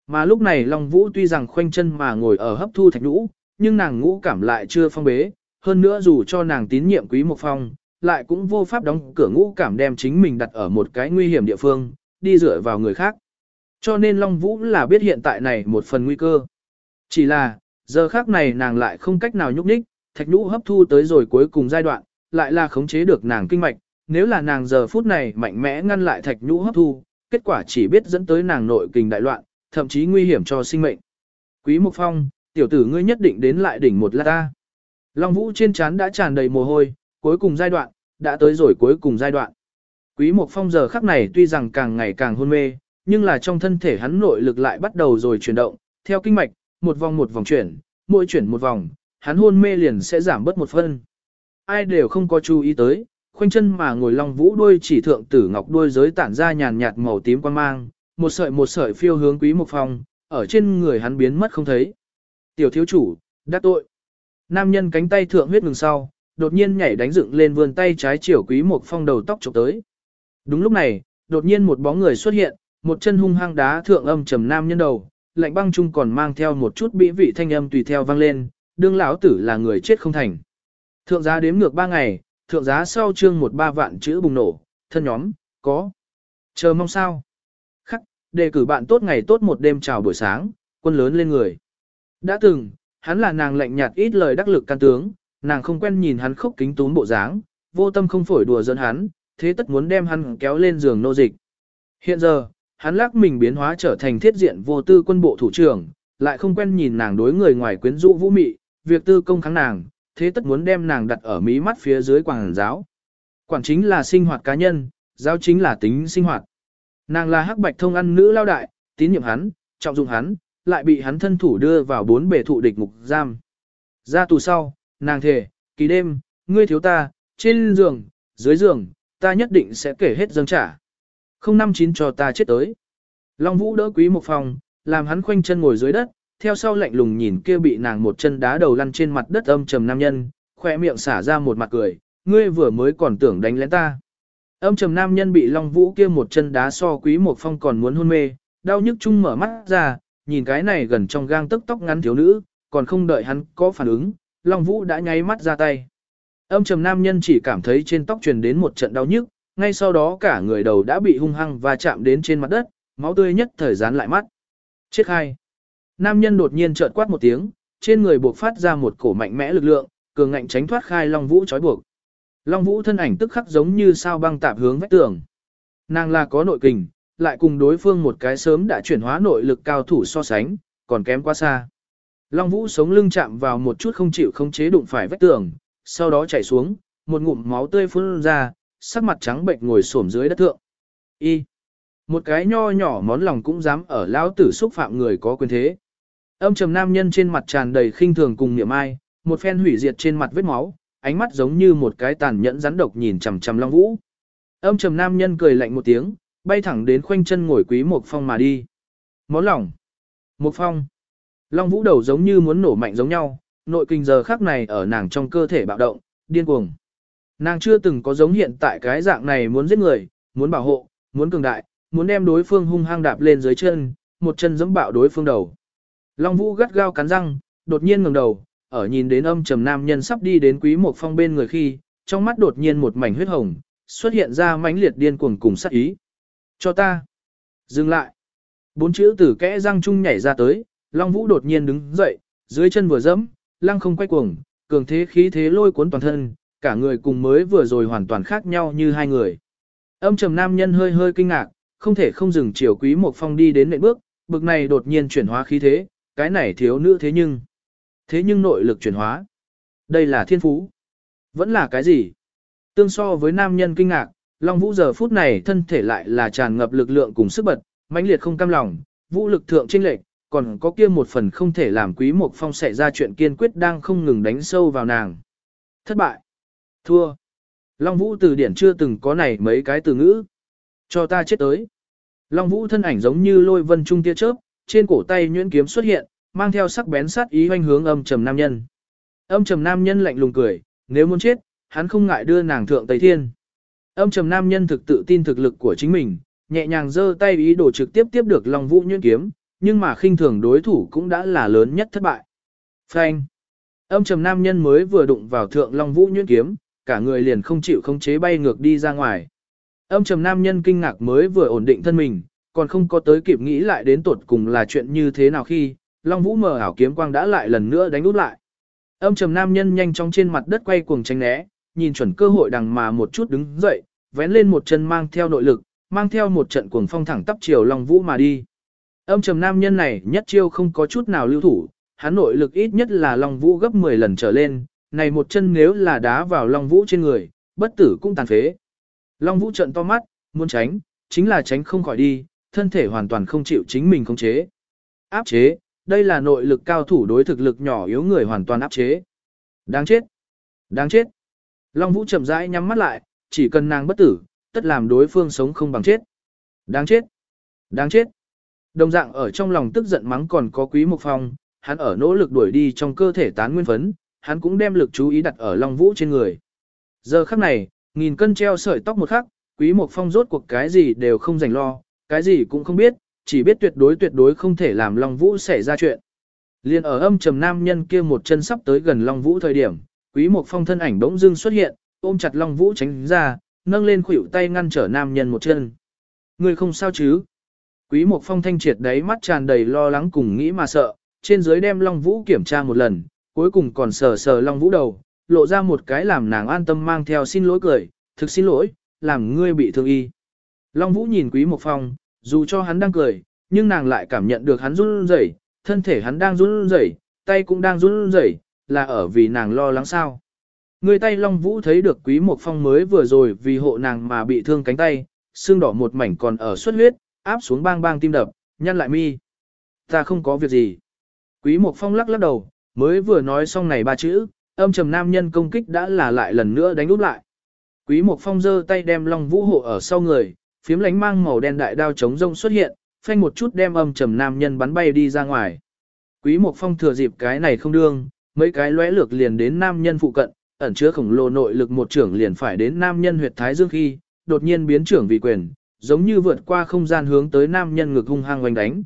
Mà lúc này Long Vũ tuy rằng khoanh chân mà ngồi ở hấp thu thạch nhũ, nhưng nàng ngũ cảm lại chưa phong bế, hơn nữa dù cho nàng tín nhiệm Quý Mộc Phong, lại cũng vô pháp đóng cửa ngũ cảm đem chính mình đặt ở một cái nguy hiểm địa phương, đi dựa vào người khác. Cho nên Long Vũ là biết hiện tại này một phần nguy cơ. Chỉ là, giờ khác này nàng lại không cách nào nhúc nhích, thạch nhũ hấp thu tới rồi cuối cùng giai đoạn, lại là khống chế được nàng kinh mạch. Nếu là nàng giờ phút này mạnh mẽ ngăn lại thạch nhũ hấp thu, kết quả chỉ biết dẫn tới nàng nội kình đại loạn, thậm chí nguy hiểm cho sinh mệnh. Quý Mục Phong, tiểu tử ngươi nhất định đến lại đỉnh một lát ta. Long Vũ trên trán đã tràn đầy mồ hôi, cuối cùng giai đoạn, đã tới rồi cuối cùng giai đoạn. Quý Mục Phong giờ khắc này tuy rằng càng ngày càng hôn mê, nhưng là trong thân thể hắn nội lực lại bắt đầu rồi chuyển động, theo kinh mạch, một vòng một vòng chuyển, mỗi chuyển một vòng, hắn hôn mê liền sẽ giảm bớt một phân. Ai đều không có chú ý tới, khoanh chân mà ngồi long vũ đuôi chỉ thượng tử ngọc đuôi giới tản ra nhàn nhạt màu tím quan mang, một sợi một sợi phiêu hướng quý một phong, ở trên người hắn biến mất không thấy. Tiểu thiếu chủ, đắc tội. Nam nhân cánh tay thượng huyết ngừng sau, đột nhiên nhảy đánh dựng lên vươn tay trái chiều quý một phong đầu tóc chụp tới. Đúng lúc này, đột nhiên một bóng người xuất hiện, một chân hung hăng đá thượng âm trầm nam nhân đầu, lạnh băng chung còn mang theo một chút bĩ vị thanh âm tùy theo vang lên, đương lão tử là người chết không thành. Thượng giá đếm ngược ba ngày, thượng giá sau chương một ba vạn chữ bùng nổ, thân nhóm, có. Chờ mong sao. Khắc, đề cử bạn tốt ngày tốt một đêm chào buổi sáng, quân lớn lên người. Đã từng, hắn là nàng lạnh nhạt ít lời đắc lực can tướng, nàng không quen nhìn hắn khóc kính tún bộ dáng, vô tâm không phổi đùa dẫn hắn, thế tất muốn đem hắn kéo lên giường nô dịch. Hiện giờ, hắn lắc mình biến hóa trở thành thiết diện vô tư quân bộ thủ trưởng, lại không quen nhìn nàng đối người ngoài quyến rũ vũ mị, việc tư công kháng nàng, thế tất muốn đem nàng đặt ở mí mắt phía dưới quảng giáo. Quản chính là sinh hoạt cá nhân, giáo chính là tính sinh hoạt. Nàng là hắc bạch thông ăn nữ lao đại, tín nhiệm hắn, trọng dụng hắn, lại bị hắn thân thủ đưa vào bốn bể thụ địch ngục giam. Ra tù sau, nàng thề, kỳ đêm, ngươi thiếu ta, trên giường, dưới giường, ta nhất định sẽ kể hết dâng trả. Không năm chín cho ta chết tới. Long Vũ đỡ quý Mộc Phong, làm hắn khoanh chân ngồi dưới đất, theo sau lạnh lùng nhìn kia bị nàng một chân đá đầu lăn trên mặt đất âm trầm nam nhân, khỏe miệng xả ra một mặt cười, ngươi vừa mới còn tưởng đánh lén ta. Âm trầm nam nhân bị Long Vũ kia một chân đá so quý Mộc phong còn muốn hôn mê, đau nhức chung mở mắt ra, nhìn cái này gần trong gang tức tóc ngắn thiếu nữ, còn không đợi hắn có phản ứng, Long Vũ đã nháy mắt ra tay. Âm trầm nam nhân chỉ cảm thấy trên tóc truyền đến một trận đau nhức, ngay sau đó cả người đầu đã bị hung hăng và chạm đến trên mặt đất, máu tươi nhất thời dán lại mắt. Chết hai. Nam nhân đột nhiên chợt quát một tiếng, trên người buộc phát ra một cổ mạnh mẽ lực lượng, cường ngạnh tránh thoát khai Long Vũ trói buộc. Long Vũ thân ảnh tức khắc giống như sao băng tạp hướng vách tường. Nàng là có nội kình, lại cùng đối phương một cái sớm đã chuyển hóa nội lực cao thủ so sánh, còn kém quá xa. Long Vũ sống lưng chạm vào một chút không chịu không chế đụng phải vách tường, sau đó chảy xuống, một ngụm máu tươi phun ra, sắc mặt trắng bệnh ngồi xổm dưới đất thượng. Y. Một cái nho nhỏ món lòng cũng dám ở lão tử xúc phạm người có quyền thế. Âm trầm nam nhân trên mặt tràn đầy khinh thường cùng niệm ai, một phen hủy diệt trên mặt vết máu, ánh mắt giống như một cái tàn nhẫn rắn độc nhìn chằm chằm Long Vũ. Âm trầm nam nhân cười lạnh một tiếng, bay thẳng đến khoanh chân ngồi quý một phong mà đi. Món lòng. Một phong. Long Vũ đầu giống như muốn nổ mạnh giống nhau, nội kinh giờ khắc này ở nàng trong cơ thể bạo động, điên cuồng. Nàng chưa từng có giống hiện tại cái dạng này muốn giết người, muốn bảo hộ, muốn cường đại, muốn đem đối phương hung hăng đạp lên dưới chân, một chân giẫm bạo đối phương đầu. Long Vũ gắt gao cắn răng, đột nhiên ngẩng đầu, ở nhìn đến âm trầm nam nhân sắp đi đến Quý Mộc Phong bên người khi, trong mắt đột nhiên một mảnh huyết hồng, xuất hiện ra mãnh liệt điên cuồng cùng sát ý. Cho ta. Dừng lại. Bốn chữ từ kẽ răng chung nhảy ra tới, Long Vũ đột nhiên đứng dậy, dưới chân vừa dẫm, lăng không quay cuồng, cường thế khí thế lôi cuốn toàn thân, cả người cùng mới vừa rồi hoàn toàn khác nhau như hai người. Âm trầm nam nhân hơi hơi kinh ngạc, không thể không dừng chiều quý một phong đi đến nệm bước, bực này đột nhiên chuyển hóa khí thế, cái này thiếu nữ thế nhưng. Thế nhưng nội lực chuyển hóa. Đây là thiên phú. Vẫn là cái gì? Tương so với nam nhân kinh ngạc, Long Vũ giờ phút này thân thể lại là tràn ngập lực lượng cùng sức bật, mãnh liệt không cam lòng, vũ lực thượng trinh lệch, còn có kia một phần không thể làm quý một phong xảy ra chuyện kiên quyết đang không ngừng đánh sâu vào nàng. Thất bại. Thua. Long Vũ từ điển chưa từng có này mấy cái từ ngữ. Cho ta chết tới. Long Vũ thân ảnh giống như lôi vân trung tia chớp, trên cổ tay nhuyễn kiếm xuất hiện, mang theo sắc bén sát ý hoanh hướng âm trầm nam nhân. Âm trầm nam nhân lạnh lùng cười, nếu muốn chết, hắn không ngại đưa nàng thượng Tây Thiên. Âm trầm nam nhân thực tự tin thực lực của chính mình, nhẹ nhàng giơ tay ý đồ trực tiếp tiếp được Long Vũ nhuyễn kiếm, nhưng mà khinh thường đối thủ cũng đã là lớn nhất thất bại. Phanh. Âm trầm nam nhân mới vừa đụng vào thượng Long Vũ nhuyễn kiếm, cả người liền không chịu khống chế bay ngược đi ra ngoài. Âm trầm nam nhân kinh ngạc mới vừa ổn định thân mình, còn không có tới kịp nghĩ lại đến tột cùng là chuyện như thế nào khi, Long Vũ mờ ảo kiếm quang đã lại lần nữa đánh út lại. Âm trầm nam nhân nhanh chóng trên mặt đất quay cuồng tránh né, nhìn chuẩn cơ hội đằng mà một chút đứng dậy, vén lên một chân mang theo nội lực, mang theo một trận cuồng phong thẳng tắp chiều Long Vũ mà đi. Âm trầm nam nhân này nhất chiêu không có chút nào lưu thủ, hắn nội lực ít nhất là Long Vũ gấp 10 lần trở lên, này một chân nếu là đá vào Long Vũ trên người, bất tử cũng tàn phế. Long Vũ trận to mắt, muốn tránh, chính là tránh không khỏi đi, thân thể hoàn toàn không chịu chính mình khống chế. Áp chế, đây là nội lực cao thủ đối thực lực nhỏ yếu người hoàn toàn áp chế. Đáng chết! Đáng chết! Long Vũ chậm rãi nhắm mắt lại, chỉ cần nàng bất tử, tất làm đối phương sống không bằng chết. Đáng chết! Đáng chết! Đồng dạng ở trong lòng tức giận mắng còn có quý mục phong, hắn ở nỗ lực đuổi đi trong cơ thể tán nguyên phấn, hắn cũng đem lực chú ý đặt ở Long Vũ trên người. Giờ khắc này, nghìn cân treo sợi tóc một khắc, quý mục phong rốt cuộc cái gì đều không dành lo, cái gì cũng không biết, chỉ biết tuyệt đối tuyệt đối không thể làm Long Vũ xảy ra chuyện. Liên ở âm trầm nam nhân kia một chân sắp tới gần Long Vũ thời điểm, quý mục phong thân ảnh bỗng dưng xuất hiện, ôm chặt Long Vũ tránh ra, nâng lên khuỷu tay ngăn trở nam nhân một chân. Người không sao chứ? Quý Mộc Phong thanh triệt đấy mắt tràn đầy lo lắng cùng nghĩ mà sợ, trên dưới đem Long Vũ kiểm tra một lần, cuối cùng còn sờ sờ Long Vũ đầu, lộ ra một cái làm nàng an tâm mang theo xin lỗi cười, thực xin lỗi, làm ngươi bị thương y. Long Vũ nhìn Quý Mộc Phong, dù cho hắn đang cười, nhưng nàng lại cảm nhận được hắn run rẩy, thân thể hắn đang run rẩy, tay cũng đang run rẩy, là ở vì nàng lo lắng sao. Người tay Long Vũ thấy được Quý Mộc Phong mới vừa rồi vì hộ nàng mà bị thương cánh tay, xương đỏ một mảnh còn ở xuất huyết, áp xuống bang bang tim đập, nhăn lại mi. Ta không có việc gì. Quý Mộc Phong lắc lắc đầu, mới vừa nói xong này ba chữ, âm trầm nam nhân công kích đã là lại lần nữa đánh úp lại. Quý Mộc Phong giơ tay đem Long Vũ hộ ở sau người, phiếm lánh mang màu đen đại đao chống rông xuất hiện, phanh một chút đem âm trầm nam nhân bắn bay đi ra ngoài. Quý Mộc Phong thừa dịp cái này không đương, mấy cái lóe lược liền đến nam nhân phụ cận, ẩn chứa khổng lồ nội lực một trưởng liền phải đến nam nhân huyệt thái dương khi, đột nhiên biến trưởng vì quyền, giống như vượt qua không gian hướng tới nam nhân ngực hung hăng oanh đánh.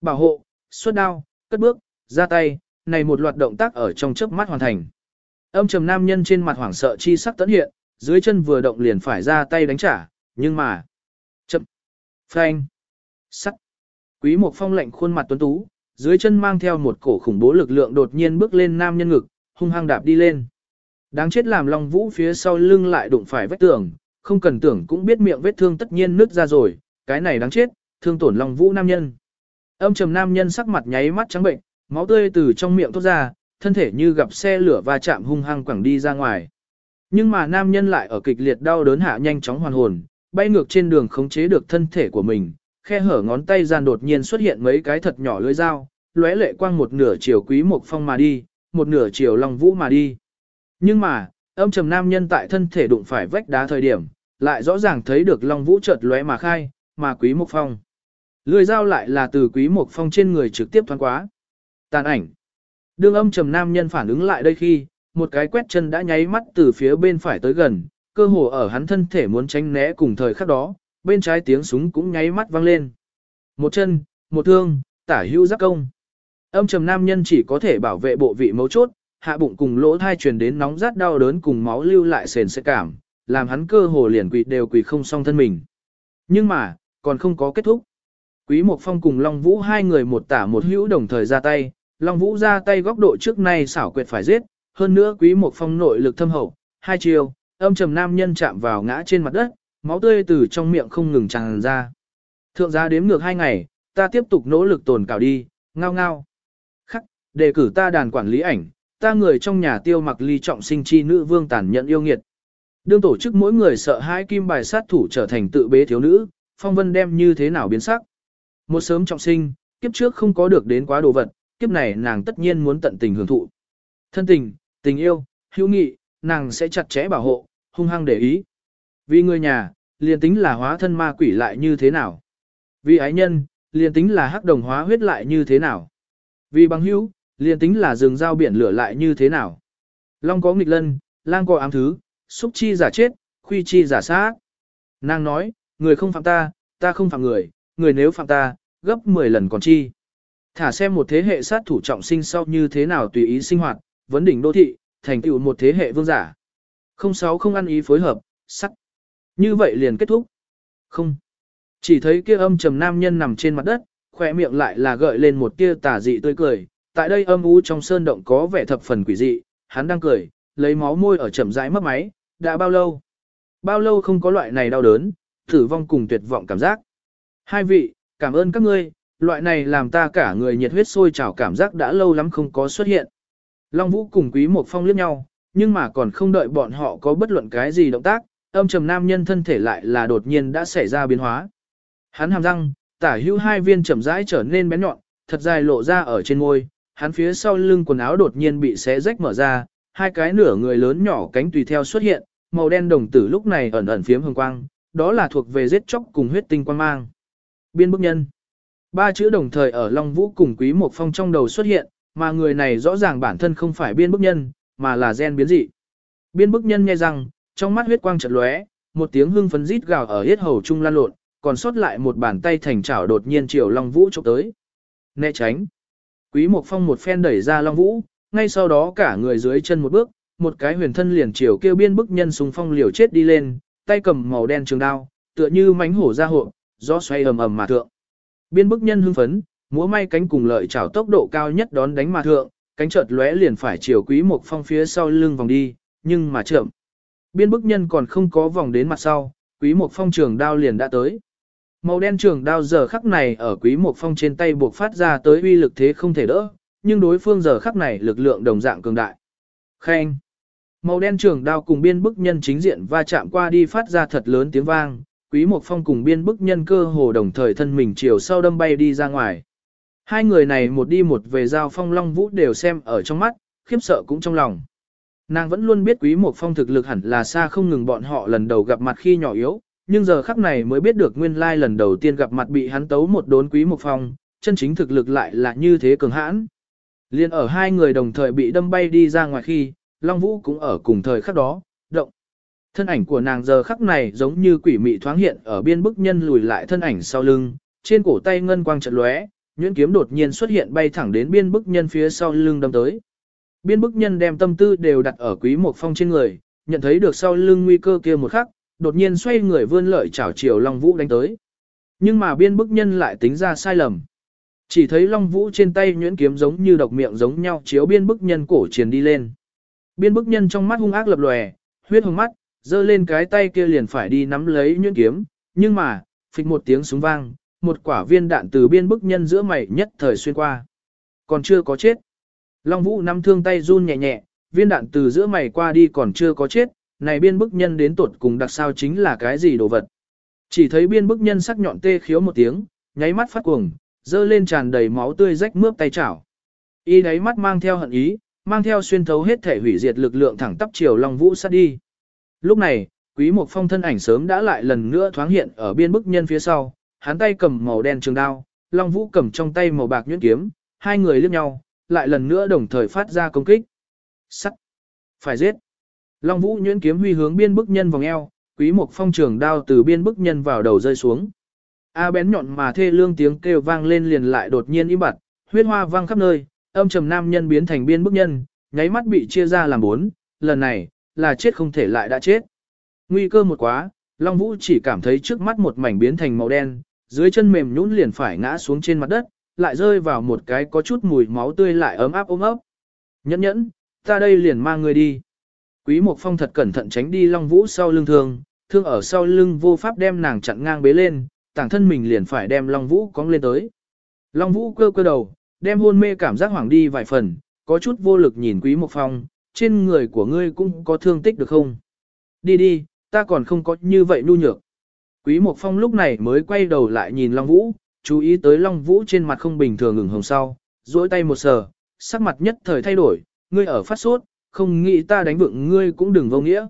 Bảo hộ, xuất đao, cất bước, ra tay, này một loạt động tác ở trong chớp mắt hoàn thành. Âm trầm nam nhân trên mặt hoảng sợ chi sắc tấn hiện, dưới chân vừa động liền phải ra tay đánh trả, nhưng mà... Chậm! Phanh! Sắt! Quý một phong lệnh khuôn mặt tuấn tú, dưới chân mang theo một cổ khủng bố lực lượng đột nhiên bước lên nam nhân ngực, hung hăng đạp đi lên. Đáng chết làm Long Vũ phía sau lưng lại đụng phải vách tường, không cần tưởng cũng biết miệng vết thương tất nhiên nứt ra rồi, cái này đáng chết, thương tổn Long Vũ nam nhân. Âm trầm nam nhân sắc mặt nháy mắt trắng bệnh, máu tươi từ trong miệng thoát ra, thân thể như gặp xe lửa va chạm hung hăng quẳng đi ra ngoài. Nhưng mà nam nhân lại ở kịch liệt đau đớn hạ nhanh chóng hoàn hồn, bay ngược trên đường khống chế được thân thể của mình, khe hở ngón tay gian đột nhiên xuất hiện mấy cái thật nhỏ lưỡi dao, lóe lệ quang một nửa chiều quý một phong mà đi, một nửa chiều long vũ mà đi. Nhưng mà, âm trầm nam nhân tại thân thể đụng phải vách đá thời điểm, lại rõ ràng thấy được long vũ chợt lóe mà khai, mà quý một phong. Lưỡi dao lại là từ quý một phong trên người trực tiếp thoáng quá. Tàn ảnh. Đương âm trầm nam nhân phản ứng lại đây khi, một cái quét chân đã nháy mắt từ phía bên phải tới gần, cơ hồ ở hắn thân thể muốn tránh né cùng thời khắc đó, bên trái tiếng súng cũng nháy mắt vang lên. Một chân, một thương, tả hữu giáp công. Âm trầm nam nhân chỉ có thể bảo vệ bộ vị mấu chốt, hạ bụng cùng lỗ thai truyền đến nóng rát đau đớn cùng máu lưu lại sền sẽ cảm, làm hắn cơ hồ liền quỳ đều quỳ không xong thân mình. Nhưng mà, còn không có kết thúc. Quý Mộc Phong cùng Long Vũ hai người một tả một hữu đồng thời ra tay, Long Vũ ra tay góc độ trước nay xảo quyệt phải giết, hơn nữa Quý Mộc Phong nội lực thâm hậu, hai chiều, âm trầm nam nhân chạm vào ngã trên mặt đất, máu tươi từ trong miệng không ngừng tràn ra. Thượng gia đếm ngược hai ngày, ta tiếp tục nỗ lực tồn cào đi, ngao ngao. Khắc, đề cử ta đàn quản lý ảnh, ta người trong nhà tiêu mặc ly trọng sinh chi nữ vương tàn nhận yêu nghiệt. Đương tổ chức mỗi người sợ hãi kim bài sát thủ trở thành tự bế thiếu nữ, phong vân đem như thế nào biến sắc. Một sớm trọng sinh, kiếp trước không có được đến quá đồ vật, kiếp này nàng tất nhiên muốn tận tình hưởng thụ. Thân tình, tình yêu, hữu nghị, nàng sẽ chặt chẽ bảo hộ, hung hăng để ý. Vì người nhà, liền tính là hóa thân ma quỷ lại như thế nào. Vì ái nhân, liền tính là hắc đồng hóa huyết lại như thế nào. Vì bằng hữu, liền tính là rừng giao biển lửa lại như thế nào. Long có nghịch lân, lang có ám thứ, xúc chi giả chết, khuy chi giả sát. Nàng nói, người không phạm ta, ta không phạm người, người nếu phạm ta, gấp 10 lần còn chi. Thả xem một thế hệ sát thủ trọng sinh sau như thế nào tùy ý sinh hoạt, vấn đỉnh đô thị, thành tựu một thế hệ vương giả. Không sáu không ăn ý phối hợp, sắc. Như vậy liền kết thúc. Không. Chỉ thấy kia âm trầm nam nhân nằm trên mặt đất, khỏe miệng lại là gợi lên một tia tà dị tươi cười. Tại đây âm u trong sơn động có vẻ thập phần quỷ dị, hắn đang cười, lấy máu môi ở chậm rãi mất máy, đã bao lâu? Bao lâu không có loại này đau đớn, tử vong cùng tuyệt vọng cảm giác. Hai vị, cảm ơn các ngươi, loại này làm ta cả người nhiệt huyết sôi trào cảm giác đã lâu lắm không có xuất hiện. Long Vũ cùng Quý Mộc Phong liếc nhau, nhưng mà còn không đợi bọn họ có bất luận cái gì động tác, âm trầm nam nhân thân thể lại là đột nhiên đã xảy ra biến hóa. Hắn hàm răng, tả hữu hai viên chậm rãi trở nên bén nhọn, thật dài lộ ra ở trên môi, hắn phía sau lưng quần áo đột nhiên bị xé rách mở ra, hai cái nửa người lớn nhỏ cánh tùy theo xuất hiện, màu đen đồng tử lúc này ẩn ẩn phiếm hồng quang, đó là thuộc về giết chóc cùng huyết tinh quang mang. Biên bức nhân. Ba chữ đồng thời ở Long Vũ cùng Quý Mộc Phong trong đầu xuất hiện, mà người này rõ ràng bản thân không phải biên bức nhân, mà là gen biến dị. Biên bức nhân nghe rằng, trong mắt huyết quang chợt lóe, một tiếng hưng phấn rít gào ở hết hầu trung lan lộn, còn sót lại một bàn tay thành chảo đột nhiên chiều Long Vũ chụp tới. Né tránh. Quý Mộc Phong một phen đẩy ra Long Vũ, ngay sau đó cả người dưới chân một bước, một cái huyền thân liền chiều kêu biên bức nhân súng phong liều chết đi lên, tay cầm màu đen trường đao, tựa như mánh hổ ra hộ, gió xoay ầm ầm mà thượng. Biên bức nhân hưng phấn, múa may cánh cùng lợi chảo tốc độ cao nhất đón đánh mà thượng, cánh chợt lóe liền phải chiều quý một phong phía sau lưng vòng đi, nhưng mà chậm. Biên bức nhân còn không có vòng đến mặt sau, quý một phong trường đao liền đã tới. Màu đen trường đao giờ khắc này ở quý một phong trên tay buộc phát ra tới uy lực thế không thể đỡ, nhưng đối phương giờ khắc này lực lượng đồng dạng cường đại. Khen. Màu đen trường đao cùng biên bức nhân chính diện va chạm qua đi phát ra thật lớn tiếng vang, quý Mộc phong cùng biên bức nhân cơ hồ đồng thời thân mình chiều sau đâm bay đi ra ngoài. Hai người này một đi một về giao phong long vũ đều xem ở trong mắt, khiếp sợ cũng trong lòng. Nàng vẫn luôn biết quý Mộc phong thực lực hẳn là xa không ngừng bọn họ lần đầu gặp mặt khi nhỏ yếu, nhưng giờ khắc này mới biết được nguyên lai lần đầu tiên gặp mặt bị hắn tấu một đốn quý Mộc phong, chân chính thực lực lại là như thế cường hãn. Liên ở hai người đồng thời bị đâm bay đi ra ngoài khi, Long Vũ cũng ở cùng thời khắc đó, động. Thân ảnh của nàng giờ khắc này giống như quỷ mị thoáng hiện ở biên bức nhân lùi lại thân ảnh sau lưng, trên cổ tay ngân quang trận lóe, nhuyễn kiếm đột nhiên xuất hiện bay thẳng đến biên bức nhân phía sau lưng đâm tới. Biên bức nhân đem tâm tư đều đặt ở quý một phong trên người, nhận thấy được sau lưng nguy cơ kia một khắc, đột nhiên xoay người vươn lợi chảo chiều Long Vũ đánh tới. Nhưng mà biên bức nhân lại tính ra sai lầm. Chỉ thấy Long Vũ trên tay nhuyễn kiếm giống như độc miệng giống nhau chiếu biên bức nhân cổ truyền đi lên. Biên bức nhân trong mắt hung ác lập lòe, huyết hồng mắt, giơ lên cái tay kia liền phải đi nắm lấy nhuyễn kiếm, nhưng mà, phịch một tiếng súng vang, một quả viên đạn từ biên bức nhân giữa mày nhất thời xuyên qua. Còn chưa có chết. Long Vũ nắm thương tay run nhẹ nhẹ, viên đạn từ giữa mày qua đi còn chưa có chết, này biên bức nhân đến tuột cùng đặc sao chính là cái gì đồ vật. Chỉ thấy biên bức nhân sắc nhọn tê khiếu một tiếng, nháy mắt phát cuồng, dơ lên tràn đầy máu tươi rách mướp tay chảo. Y đáy mắt mang theo hận ý, mang theo xuyên thấu hết thể hủy diệt lực lượng thẳng tắp chiều Long Vũ sát đi. Lúc này, Quý Mộc Phong thân ảnh sớm đã lại lần nữa thoáng hiện ở biên bức nhân phía sau, hắn tay cầm màu đen trường đao, Long Vũ cầm trong tay màu bạc nhuyễn kiếm, hai người liếc nhau, lại lần nữa đồng thời phát ra công kích. Sắt! Phải giết! Long Vũ nhuyễn kiếm huy hướng biên bức nhân vòng eo, Quý Mộc Phong trường đao từ biên bức nhân vào đầu rơi xuống. A bén nhọn mà thê lương tiếng kêu vang lên liền lại đột nhiên im bặt, huyết hoa vang khắp nơi, âm trầm nam nhân biến thành biên bức nhân, nháy mắt bị chia ra làm bốn, lần này, là chết không thể lại đã chết. Nguy cơ một quá, Long Vũ chỉ cảm thấy trước mắt một mảnh biến thành màu đen, dưới chân mềm nhũn liền phải ngã xuống trên mặt đất, lại rơi vào một cái có chút mùi máu tươi lại ấm áp ôm ấp. Nhẫn nhẫn, ta đây liền mang người đi. Quý Mộc Phong thật cẩn thận tránh đi Long Vũ sau lưng thương, thương ở sau lưng vô pháp đem nàng chặn ngang bế lên, tảng thân mình liền phải đem Long Vũ cong lên tới. Long Vũ cơ cơ đầu, đem hôn mê cảm giác hoảng đi vài phần, có chút vô lực nhìn Quý Mộc Phong, trên người của ngươi cũng có thương tích được không? Đi đi, ta còn không có như vậy nu nhược. Quý Mộc Phong lúc này mới quay đầu lại nhìn Long Vũ, chú ý tới Long Vũ trên mặt không bình thường ngừng hồng sau, duỗi tay một sờ, sắc mặt nhất thời thay đổi, ngươi ở phát sốt, không nghĩ ta đánh vượng ngươi cũng đừng vô nghĩa.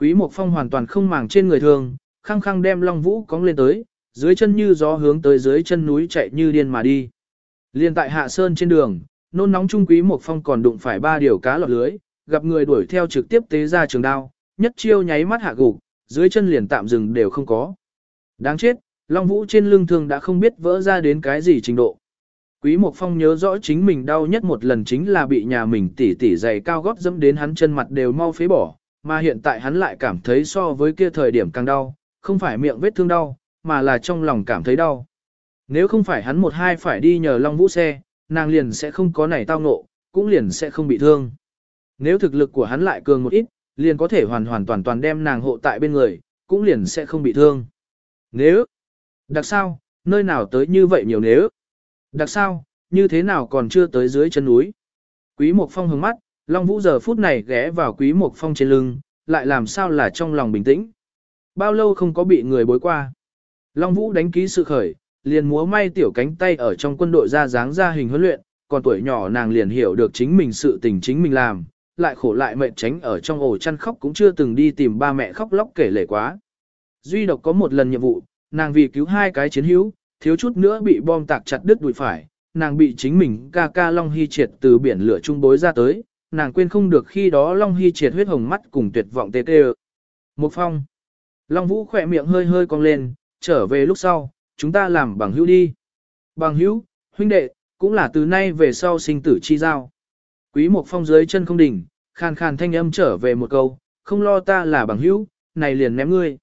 Quý Mộc Phong hoàn toàn không màng trên người thường, khăng khăng đem Long Vũ cóng lên tới, dưới chân như gió hướng tới dưới chân núi chạy như điên mà đi. Liên tại Hạ Sơn trên đường, nôn nóng trung Quý Mộc Phong còn đụng phải ba điều cá lọt lưới, gặp người đuổi theo trực tiếp tế ra trường đao, nhất chiêu nháy mắt hạ gục, dưới chân liền tạm dừng đều không có. Đáng chết, Long Vũ trên lưng thương đã không biết vỡ ra đến cái gì trình độ. Quý Mộc Phong nhớ rõ chính mình đau nhất một lần chính là bị nhà mình tỉ tỉ giày cao gót dẫm đến hắn chân mặt đều mau phế bỏ, mà hiện tại hắn lại cảm thấy so với kia thời điểm càng đau, không phải miệng vết thương đau, mà là trong lòng cảm thấy đau. Nếu không phải hắn một hai phải đi nhờ Long Vũ xe, nàng liền sẽ không có nảy tao ngộ, cũng liền sẽ không bị thương. Nếu thực lực của hắn lại cường một ít, liền có thể hoàn hoàn toàn toàn đem nàng hộ tại bên người, cũng liền sẽ không bị thương. Nếu, đặc sao, nơi nào tới như vậy nhiều nếu. Đặc sao, như thế nào còn chưa tới dưới chân núi. Quý Mộc Phong hướng mắt, Long Vũ giờ phút này ghé vào Quý Mộc Phong trên lưng, lại làm sao là trong lòng bình tĩnh. Bao lâu không có bị người bối qua. Long Vũ đánh ký sự khởi, liền múa may tiểu cánh tay ở trong quân đội ra dáng ra hình huấn luyện, còn tuổi nhỏ nàng liền hiểu được chính mình sự tình chính mình làm, lại khổ lại mệt tránh ở trong ổ chăn khóc cũng chưa từng đi tìm ba mẹ khóc lóc kể lể quá. Duy độc có một lần nhiệm vụ, nàng vì cứu hai cái chiến hữu, thiếu chút nữa bị bom tạc chặt đứt đùi phải, nàng bị chính mình ca ca Long Hy triệt từ biển lửa trung bối ra tới, nàng quên không được khi đó Long Hy triệt huyết hồng mắt cùng tuyệt vọng tê tê. Một phong. Long Vũ khỏe miệng hơi hơi cong lên, trở về lúc sau, chúng ta làm bằng hữu đi. Bằng hữu, huynh đệ, cũng là từ nay về sau sinh tử chi giao. Quý Mộc Phong dưới chân không đỉnh, khàn khàn thanh âm trở về một câu, không lo ta là bằng hữu, này liền ném ngươi.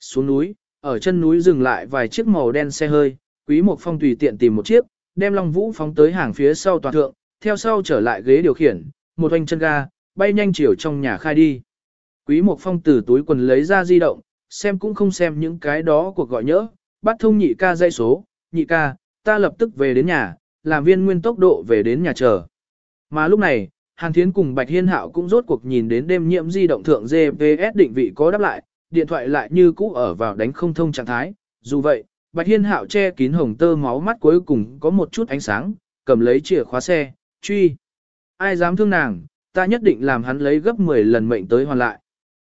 Xuống núi, ở chân núi dừng lại vài chiếc màu đen xe hơi, Quý Mộc Phong tùy tiện tìm một chiếc, đem Long Vũ phóng tới hàng phía sau toàn thượng, theo sau trở lại ghế điều khiển, một hoành chân ga, bay nhanh chiều trong nhà khai đi. Quý Mộc Phong từ túi quần lấy ra di động, xem cũng không xem những cái đó cuộc gọi nhỡ, bắt thông nhị ca dây số, nhị ca, ta lập tức về đến nhà, làm viên nguyên tốc độ về đến nhà chờ. Mà lúc này, Hàn Thiến cùng Bạch Hiên Hạo cũng rốt cuộc nhìn đến đêm nhiễm di động thượng GPS định vị có đáp lại, điện thoại lại như cũ ở vào đánh không thông trạng thái. Dù vậy, Bạch Hiên Hạo che kín hồng tơ máu mắt cuối cùng có một chút ánh sáng, cầm lấy chìa khóa xe, truy. Ai dám thương nàng, ta nhất định làm hắn lấy gấp 10 lần mệnh tới hoàn lại.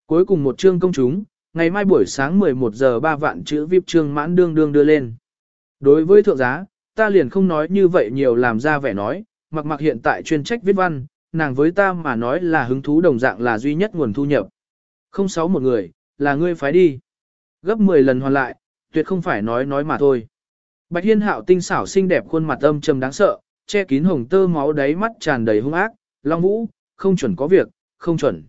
Cuối cùng một chương công chúng, ngày mai buổi sáng 11 giờ 3 vạn chữ VIP trương mãn đương đương đưa lên. Đối với thượng giá, ta liền không nói như vậy nhiều làm ra vẻ nói, mặc mặc hiện tại chuyên trách viết văn, nàng với ta mà nói là hứng thú đồng dạng là duy nhất nguồn thu nhập. Không sáu một người, là ngươi phái đi. Gấp 10 lần hoàn lại, tuyệt không phải nói nói mà thôi. Bạch Hiên Hạo tinh xảo xinh đẹp khuôn mặt âm trầm đáng sợ, che kín hồng tơ máu đáy mắt tràn đầy hung ác, Long Vũ, không chuẩn có việc, không chuẩn.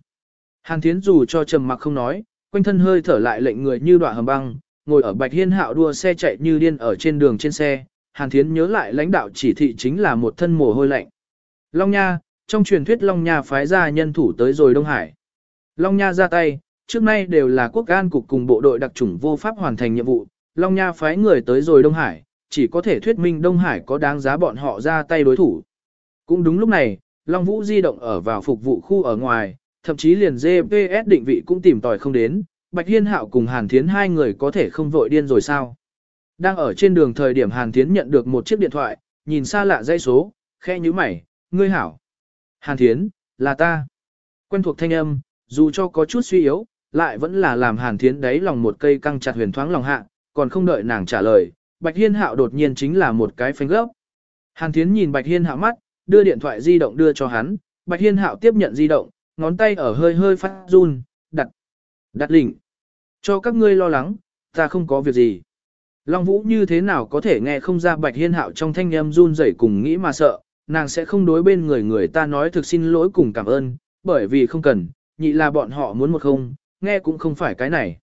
Hàn Thiến dù cho trầm mặc không nói, quanh thân hơi thở lại lệnh người như đoạn hầm băng, ngồi ở Bạch Hiên Hạo đua xe chạy như điên ở trên đường trên xe, Hàn Thiến nhớ lại lãnh đạo chỉ thị chính là một thân mồ hôi lạnh. Long Nha, trong truyền thuyết Long Nha phái ra nhân thủ tới rồi Đông Hải. Long Nha ra tay, trước nay đều là quốc an cục cùng bộ đội đặc chủng vô pháp hoàn thành nhiệm vụ, Long Nha phái người tới rồi Đông Hải, chỉ có thể thuyết minh Đông Hải có đáng giá bọn họ ra tay đối thủ. Cũng đúng lúc này, Long Vũ di động ở vào phục vụ khu ở ngoài, thậm chí liền GPS định vị cũng tìm tòi không đến, Bạch Hiên Hạo cùng Hàn Thiến hai người có thể không vội điên rồi sao. Đang ở trên đường thời điểm Hàn Thiến nhận được một chiếc điện thoại, nhìn xa lạ dây số, khe như mày, ngươi hảo. Hàn Thiến, là ta. Quen thuộc thanh âm, dù cho có chút suy yếu, lại vẫn là làm Hàn Thiến đáy lòng một cây căng chặt huyền thoáng lòng hạ, còn không đợi nàng trả lời, Bạch Hiên Hạo đột nhiên chính là một cái phanh gấp. Hàn Thiến nhìn Bạch Hiên Hạo mắt, đưa điện thoại di động đưa cho hắn, Bạch Hiên Hạo tiếp nhận di động, ngón tay ở hơi hơi phát run, đặt, đặt lỉnh. Cho các ngươi lo lắng, ta không có việc gì. Long Vũ như thế nào có thể nghe không ra Bạch Hiên Hạo trong thanh âm run rẩy cùng nghĩ mà sợ, nàng sẽ không đối bên người người ta nói thực xin lỗi cùng cảm ơn, bởi vì không cần, nhị là bọn họ muốn một không, nghe cũng không phải cái này.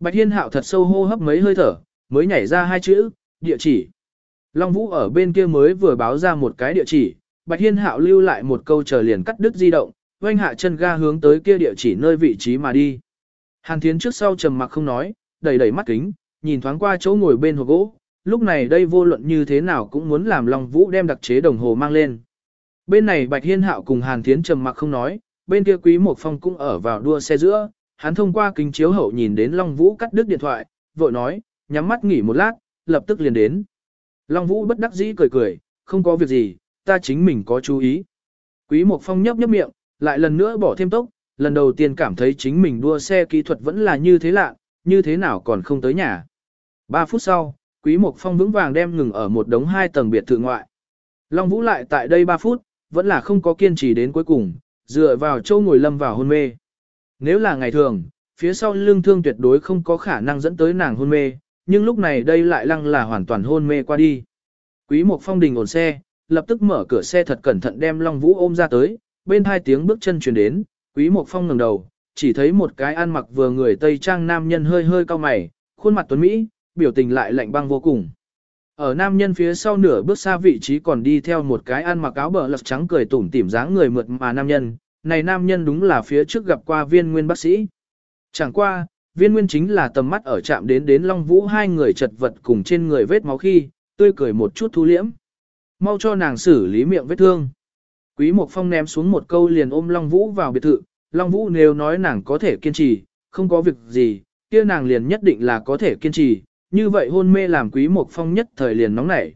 Bạch Hiên Hạo thật sâu hô hấp mấy hơi thở, mới nhảy ra hai chữ, địa chỉ. Long Vũ ở bên kia mới vừa báo ra một cái địa chỉ, Bạch Hiên Hạo lưu lại một câu chờ liền cắt đứt di động, oanh hạ chân ga hướng tới kia địa chỉ nơi vị trí mà đi. Hàn Thiến trước sau trầm mặc không nói, đầy đầy mắt kính, nhìn thoáng qua chỗ ngồi bên hộp gỗ, lúc này đây vô luận như thế nào cũng muốn làm Long Vũ đem đặc chế đồng hồ mang lên. Bên này Bạch Hiên Hạo cùng Hàn Thiến trầm mặc không nói, bên kia Quý Mộc Phong cũng ở vào đua xe giữa, hắn thông qua kính chiếu hậu nhìn đến Long Vũ cắt đứt điện thoại, vội nói, nhắm mắt nghỉ một lát, lập tức liền đến. Long Vũ bất đắc dĩ cười cười, không có việc gì, ta chính mình có chú ý. Quý Mộc Phong nhấp nhấp miệng, lại lần nữa bỏ thêm tốc, lần đầu tiên cảm thấy chính mình đua xe kỹ thuật vẫn là như thế lạ, như thế nào còn không tới nhà. Ba phút sau, Quý Mộc Phong vững vàng đem ngừng ở một đống hai tầng biệt thự ngoại. Long Vũ lại tại đây 3 phút, vẫn là không có kiên trì đến cuối cùng, dựa vào châu ngồi lâm vào hôn mê. Nếu là ngày thường, phía sau lương thương tuyệt đối không có khả năng dẫn tới nàng hôn mê, nhưng lúc này đây lại lăng là hoàn toàn hôn mê qua đi. Quý Mộc Phong đình ổn xe, lập tức mở cửa xe thật cẩn thận đem Long Vũ ôm ra tới, bên hai tiếng bước chân truyền đến, Quý Mộc Phong ngẩng đầu, chỉ thấy một cái ăn mặc vừa người Tây Trang nam nhân hơi hơi cao mày, khuôn mặt tuấn Mỹ, biểu tình lại lạnh băng vô cùng. Ở nam nhân phía sau nửa bước xa vị trí còn đi theo một cái ăn mặc áo bờ lật trắng cười tủm tỉm dáng người mượt mà nam nhân, này nam nhân đúng là phía trước gặp qua viên nguyên bác sĩ. Chẳng qua, viên nguyên chính là tầm mắt ở chạm đến đến Long Vũ hai người chật vật cùng trên người vết máu khi, tươi cười một chút thu liễm. Mau cho nàng xử lý miệng vết thương. Quý Mộc Phong ném xuống một câu liền ôm Long Vũ vào biệt thự, Long Vũ nếu nói nàng có thể kiên trì, không có việc gì, kia nàng liền nhất định là có thể kiên trì, như vậy hôn mê làm Quý một Phong nhất thời liền nóng nảy.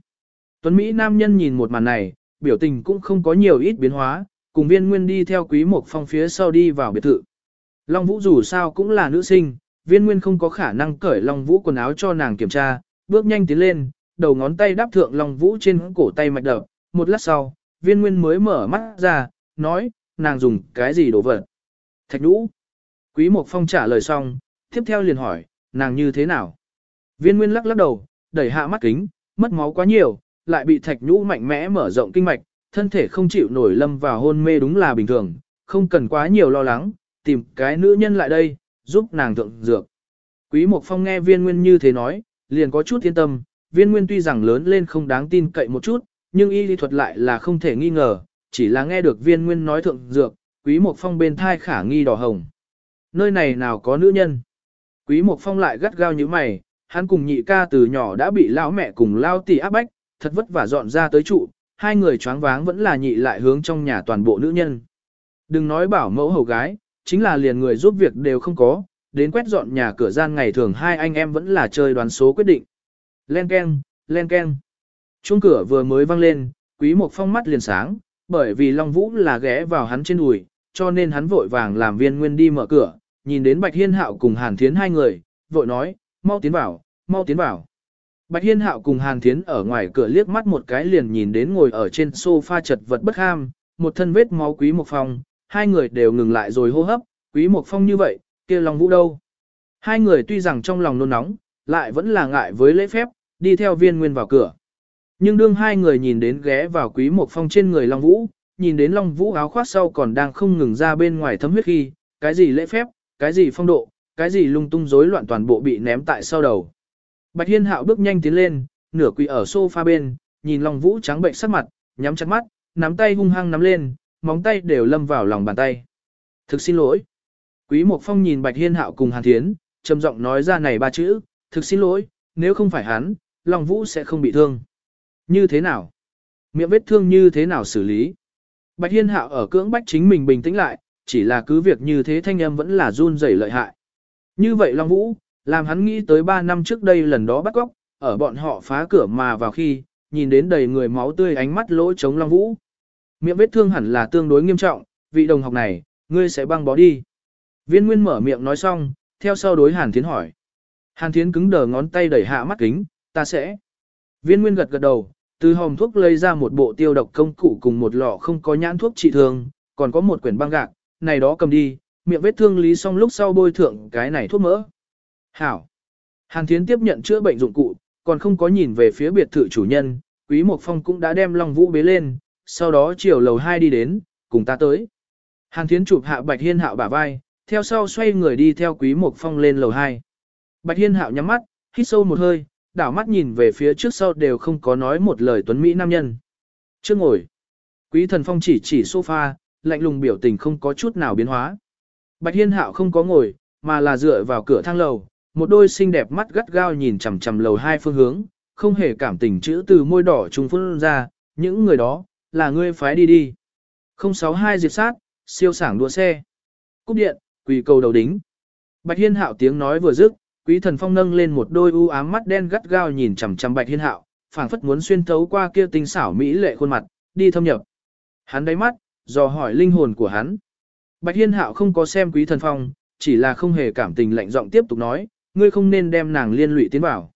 Tuấn Mỹ nam nhân nhìn một màn này, biểu tình cũng không có nhiều ít biến hóa, cùng viên nguyên đi theo Quý một Phong phía sau đi vào biệt thự. Long Vũ dù sao cũng là nữ sinh, viên nguyên không có khả năng cởi Long Vũ quần áo cho nàng kiểm tra, bước nhanh tiến lên, đầu ngón tay đáp thượng Long Vũ trên cổ tay mạch đập, một lát sau, viên nguyên mới mở mắt ra, nói, nàng dùng cái gì đổ vật. Thạch nhũ. Quý Mộc Phong trả lời xong, tiếp theo liền hỏi, nàng như thế nào? Viên nguyên lắc lắc đầu, đẩy hạ mắt kính, mất máu quá nhiều, lại bị thạch nhũ mạnh mẽ mở rộng kinh mạch, thân thể không chịu nổi lâm vào hôn mê đúng là bình thường, không cần quá nhiều lo lắng, tìm cái nữ nhân lại đây, giúp nàng thượng dược. Quý Mộc Phong nghe viên nguyên như thế nói, liền có chút yên tâm, viên nguyên tuy rằng lớn lên không đáng tin cậy một chút, nhưng y lý thuật lại là không thể nghi ngờ, chỉ là nghe được viên nguyên nói thượng dược, quý Mộc Phong bên thai khả nghi đỏ hồng. Nơi này nào có nữ nhân? Quý Mộc Phong lại gắt gao như mày, hắn cùng nhị ca từ nhỏ đã bị lão mẹ cùng lao tỷ áp bách, thật vất vả dọn ra tới trụ, hai người choáng váng vẫn là nhị lại hướng trong nhà toàn bộ nữ nhân. Đừng nói bảo mẫu hầu gái, chính là liền người giúp việc đều không có, đến quét dọn nhà cửa gian ngày thường hai anh em vẫn là chơi đoán số quyết định. Len ken, len ken. Chuông cửa vừa mới vang lên, quý một phong mắt liền sáng, bởi vì Long Vũ là ghé vào hắn trên đùi, cho nên hắn vội vàng làm viên nguyên đi mở cửa, nhìn đến Bạch Hiên Hạo cùng Hàn Thiến hai người, vội nói, mau tiến vào, mau tiến vào. Bạch Hiên Hạo cùng Hàn Thiến ở ngoài cửa liếc mắt một cái liền nhìn đến ngồi ở trên sofa chật vật bất ham, một thân vết máu quý một phong, hai người đều ngừng lại rồi hô hấp, quý một phong như vậy, kia Long Vũ đâu. Hai người tuy rằng trong lòng nôn nóng, lại vẫn là ngại với lễ phép, đi theo viên nguyên vào cửa. Nhưng đương hai người nhìn đến ghé vào quý một phong trên người Long Vũ, nhìn đến Long Vũ áo khoác sau còn đang không ngừng ra bên ngoài thấm huyết khi, cái gì lễ phép, cái gì phong độ, cái gì lung tung rối loạn toàn bộ bị ném tại sau đầu. Bạch Hiên Hạo bước nhanh tiến lên, nửa quỳ ở sofa bên, nhìn Long Vũ trắng bệnh sắc mặt, nhắm chặt mắt, nắm tay hung hăng nắm lên, móng tay đều lâm vào lòng bàn tay. Thực xin lỗi. Quý Mộc Phong nhìn Bạch Hiên Hạo cùng Hàn Thiến, trầm giọng nói ra này ba chữ, thực xin lỗi, nếu không phải hắn, Long Vũ sẽ không bị thương. Như thế nào? Miệng vết thương như thế nào xử lý? Bạch Hiên Hạo ở cưỡng bách chính mình bình tĩnh lại, chỉ là cứ việc như thế thanh âm vẫn là run rẩy lợi hại. Như vậy Long Vũ, làm hắn nghĩ tới 3 năm trước đây lần đó bắt góc, ở bọn họ phá cửa mà vào khi, nhìn đến đầy người máu tươi ánh mắt lỗ chống Long Vũ. Miệng vết thương hẳn là tương đối nghiêm trọng, vị đồng học này, ngươi sẽ băng bó đi. Viên Nguyên mở miệng nói xong, theo sau đối Hàn Thiến hỏi. Hàn Thiến cứng đờ ngón tay đẩy hạ mắt kính, ta sẽ. Viên Nguyên gật gật đầu, từ hòm thuốc lấy ra một bộ tiêu độc công cụ cùng một lọ không có nhãn thuốc trị thương, còn có một quyển băng gạc, này đó cầm đi, miệng vết thương lý xong lúc sau bôi thượng cái này thuốc mỡ. Hảo. Hàn Thiến tiếp nhận chữa bệnh dụng cụ, còn không có nhìn về phía biệt thự chủ nhân, Quý Mộc Phong cũng đã đem Long Vũ bế lên, sau đó chiều lầu 2 đi đến, cùng ta tới. Hàn Thiến chụp hạ Bạch Hiên Hạo bả vai, theo sau xoay người đi theo Quý Mộc Phong lên lầu 2. Bạch Hiên Hạo nhắm mắt, hít sâu một hơi, đảo mắt nhìn về phía trước sau đều không có nói một lời tuấn Mỹ nam nhân. Chưa ngồi. Quý thần phong chỉ chỉ sofa, lạnh lùng biểu tình không có chút nào biến hóa. Bạch Hiên Hạo không có ngồi, mà là dựa vào cửa thang lầu, một đôi xinh đẹp mắt gắt gao nhìn chằm chằm lầu hai phương hướng, không hề cảm tình chữ từ môi đỏ trùng phun ra, những người đó, là ngươi phái đi đi. 062 diệt sát, siêu sảng đua xe. Cúp điện, quỳ cầu đầu đính. Bạch Hiên Hạo tiếng nói vừa dứt, Quý Thần Phong nâng lên một đôi u ám mắt đen gắt gao nhìn chằm chằm Bạch Hiên Hạo, phảng phất muốn xuyên thấu qua kia tinh xảo mỹ lệ khuôn mặt, đi thâm nhập. Hắn đáy mắt, dò hỏi linh hồn của hắn. Bạch Hiên Hạo không có xem Quý Thần Phong, chỉ là không hề cảm tình lạnh giọng tiếp tục nói, ngươi không nên đem nàng liên lụy tiến vào.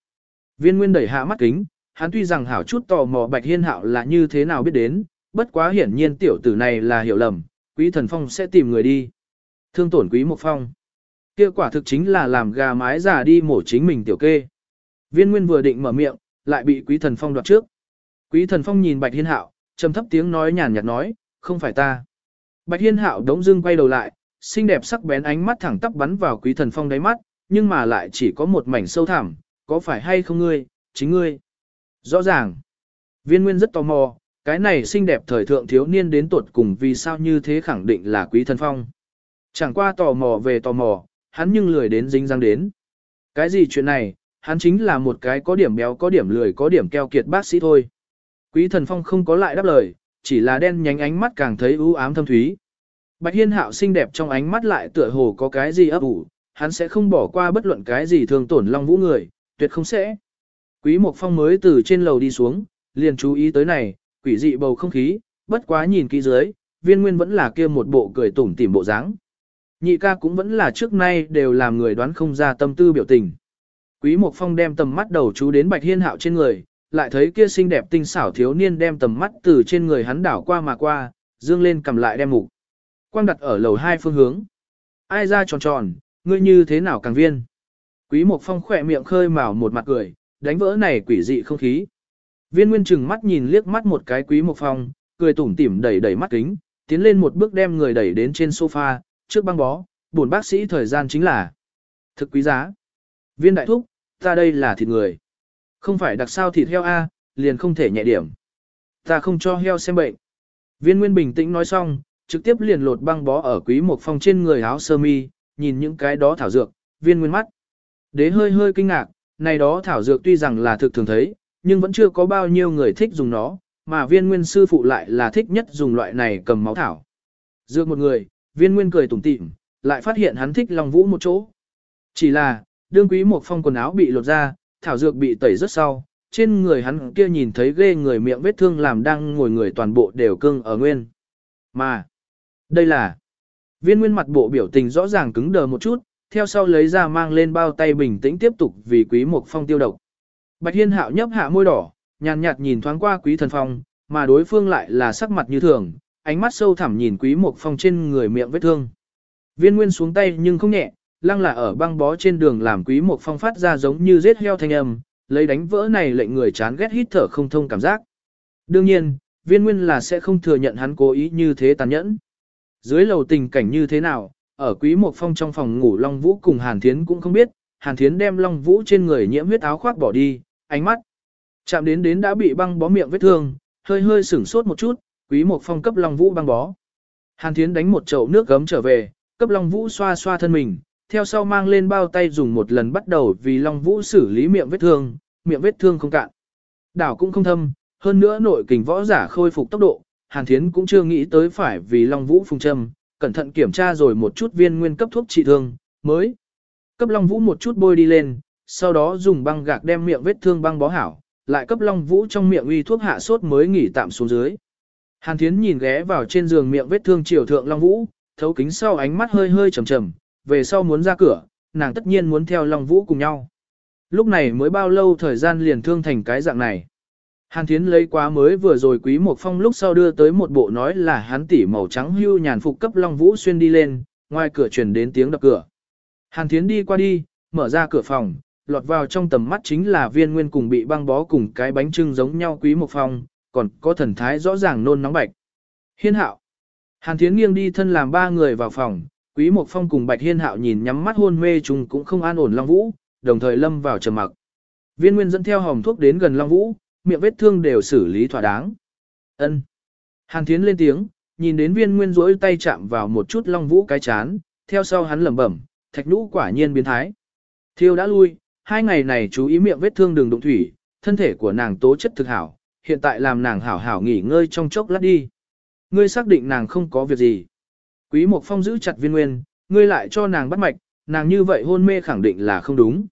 Viên Nguyên đẩy hạ mắt kính, hắn tuy rằng hảo chút tò mò Bạch Hiên Hạo là như thế nào biết đến, bất quá hiển nhiên tiểu tử này là hiểu lầm, Quý Thần Phong sẽ tìm người đi. Thương tổn Quý mục Phong. Kia quả thực chính là làm gà mái già đi mổ chính mình tiểu kê. Viên Nguyên vừa định mở miệng, lại bị Quý Thần Phong đoạt trước. Quý Thần Phong nhìn Bạch Hiên Hạo, trầm thấp tiếng nói nhàn nhạt nói, không phải ta. Bạch Hiên Hạo đống dưng quay đầu lại, xinh đẹp sắc bén ánh mắt thẳng tắp bắn vào Quý Thần Phong đáy mắt, nhưng mà lại chỉ có một mảnh sâu thẳm, có phải hay không ngươi, chính ngươi. Rõ ràng, viên nguyên rất tò mò, cái này xinh đẹp thời thượng thiếu niên đến tuột cùng vì sao như thế khẳng định là quý thần phong. Chẳng qua tò mò về tò mò, hắn nhưng lười đến dính răng đến. Cái gì chuyện này, hắn chính là một cái có điểm béo có điểm lười có điểm keo kiệt bác sĩ thôi. Quý thần phong không có lại đáp lời, chỉ là đen nhánh ánh mắt càng thấy u ám thâm thúy. Bạch Hiên Hạo xinh đẹp trong ánh mắt lại tựa hồ có cái gì ấp ủ, hắn sẽ không bỏ qua bất luận cái gì thường tổn Long Vũ người, tuyệt không sẽ. Quý Mộc Phong mới từ trên lầu đi xuống, liền chú ý tới này, quỷ dị bầu không khí, bất quá nhìn kỹ dưới, viên nguyên vẫn là kia một bộ cười tủm tỉm bộ dáng. Nhị ca cũng vẫn là trước nay đều làm người đoán không ra tâm tư biểu tình. Quý Mộc Phong đem tầm mắt đầu chú đến Bạch Hiên Hạo trên người, lại thấy kia xinh đẹp tinh xảo thiếu niên đem tầm mắt từ trên người hắn đảo qua mà qua, dương lên cầm lại đem mục. Quang đặt ở lầu hai phương hướng. Ai ra tròn tròn, ngươi như thế nào càng viên. Quý Mộc Phong khỏe miệng khơi mào một mặt cười, đánh vỡ này quỷ dị không khí. Viên Nguyên chừng mắt nhìn liếc mắt một cái Quý Mộc Phong, cười tủm tỉm đẩy đẩy mắt kính, tiến lên một bước đem người đẩy đến trên sofa, trước băng bó, buồn bác sĩ thời gian chính là thực quý giá. Viên đại thúc, ta đây là thịt người. Không phải đặc sao thịt heo A, liền không thể nhẹ điểm. Ta không cho heo xem bệnh. Viên Nguyên bình tĩnh nói xong, trực tiếp liền lột băng bó ở quý một phong trên người áo sơ mi, nhìn những cái đó thảo dược, viên nguyên mắt. Đế hơi hơi kinh ngạc, này đó thảo dược tuy rằng là thực thường thấy, nhưng vẫn chưa có bao nhiêu người thích dùng nó, mà viên nguyên sư phụ lại là thích nhất dùng loại này cầm máu thảo. Dược một người, viên nguyên cười tủm tỉm, lại phát hiện hắn thích lòng vũ một chỗ. Chỉ là, đương quý một phong quần áo bị lột ra, thảo dược bị tẩy rất sau, trên người hắn kia nhìn thấy ghê người miệng vết thương làm đang ngồi người toàn bộ đều cưng ở nguyên. Mà, đây là, viên nguyên mặt bộ biểu tình rõ ràng cứng đờ một chút, theo sau lấy ra mang lên bao tay bình tĩnh tiếp tục vì quý một phong tiêu độc. Bạch Hiên hạo nhấp hạ môi đỏ, nhàn nhạt nhìn thoáng qua quý thần phong, mà đối phương lại là sắc mặt như thường, ánh mắt sâu thẳm nhìn quý mục phong trên người miệng vết thương. Viên nguyên xuống tay nhưng không nhẹ, lăng là ở băng bó trên đường làm quý mục phong phát ra giống như giết heo thanh âm, lấy đánh vỡ này lệnh người chán ghét hít thở không thông cảm giác. Đương nhiên, viên nguyên là sẽ không thừa nhận hắn cố ý như thế tàn nhẫn. Dưới lầu tình cảnh như thế nào, ở quý một phong trong phòng ngủ Long Vũ cùng Hàn Thiến cũng không biết, Hàn Thiến đem Long Vũ trên người nhiễm huyết áo khoác bỏ đi, ánh mắt chạm đến đến đã bị băng bó miệng vết thương, hơi hơi sửng sốt một chút, quý một phong cấp Long Vũ băng bó. Hàn Thiến đánh một chậu nước gấm trở về, cấp Long Vũ xoa xoa thân mình, theo sau mang lên bao tay dùng một lần bắt đầu vì Long Vũ xử lý miệng vết thương, miệng vết thương không cạn. Đảo cũng không thâm, hơn nữa nội kình võ giả khôi phục tốc độ, Hàn Thiến cũng chưa nghĩ tới phải vì Long Vũ phùng châm, cẩn thận kiểm tra rồi một chút viên nguyên cấp thuốc trị thương, mới cấp Long Vũ một chút bôi đi lên, sau đó dùng băng gạc đem miệng vết thương băng bó hảo, lại cấp Long Vũ trong miệng uy thuốc hạ sốt mới nghỉ tạm xuống dưới. Hàn Thiến nhìn ghé vào trên giường miệng vết thương triều thượng Long Vũ, thấu kính sau ánh mắt hơi hơi trầm trầm, về sau muốn ra cửa, nàng tất nhiên muốn theo Long Vũ cùng nhau. Lúc này mới bao lâu thời gian liền thương thành cái dạng này. Hàn Thiến lấy quá mới vừa rồi quý một phong lúc sau đưa tới một bộ nói là hắn tỉ màu trắng hưu nhàn phục cấp Long Vũ xuyên đi lên, ngoài cửa truyền đến tiếng đập cửa. Hàn Thiến đi qua đi, mở ra cửa phòng, lọt vào trong tầm mắt chính là viên nguyên cùng bị băng bó cùng cái bánh trưng giống nhau quý một phong, còn có thần thái rõ ràng nôn nóng bạch. Hiên hạo. Hàn Thiến nghiêng đi thân làm ba người vào phòng, quý một phong cùng bạch hiên hạo nhìn nhắm mắt hôn mê chung cũng không an ổn Long Vũ, đồng thời lâm vào trầm mặc. Viên nguyên dẫn theo hòm thuốc đến gần Long Vũ, miệng vết thương đều xử lý thỏa đáng. Ân. Hàn Thiến lên tiếng, nhìn đến viên nguyên rỗi tay chạm vào một chút long vũ cái chán, theo sau hắn lẩm bẩm, thạch nhũ quả nhiên biến thái. Thiêu đã lui, hai ngày này chú ý miệng vết thương đường đụng thủy, thân thể của nàng tố chất thực hảo, hiện tại làm nàng hảo hảo nghỉ ngơi trong chốc lát đi. Ngươi xác định nàng không có việc gì. Quý Mộc Phong giữ chặt viên nguyên, ngươi lại cho nàng bắt mạch, nàng như vậy hôn mê khẳng định là không đúng.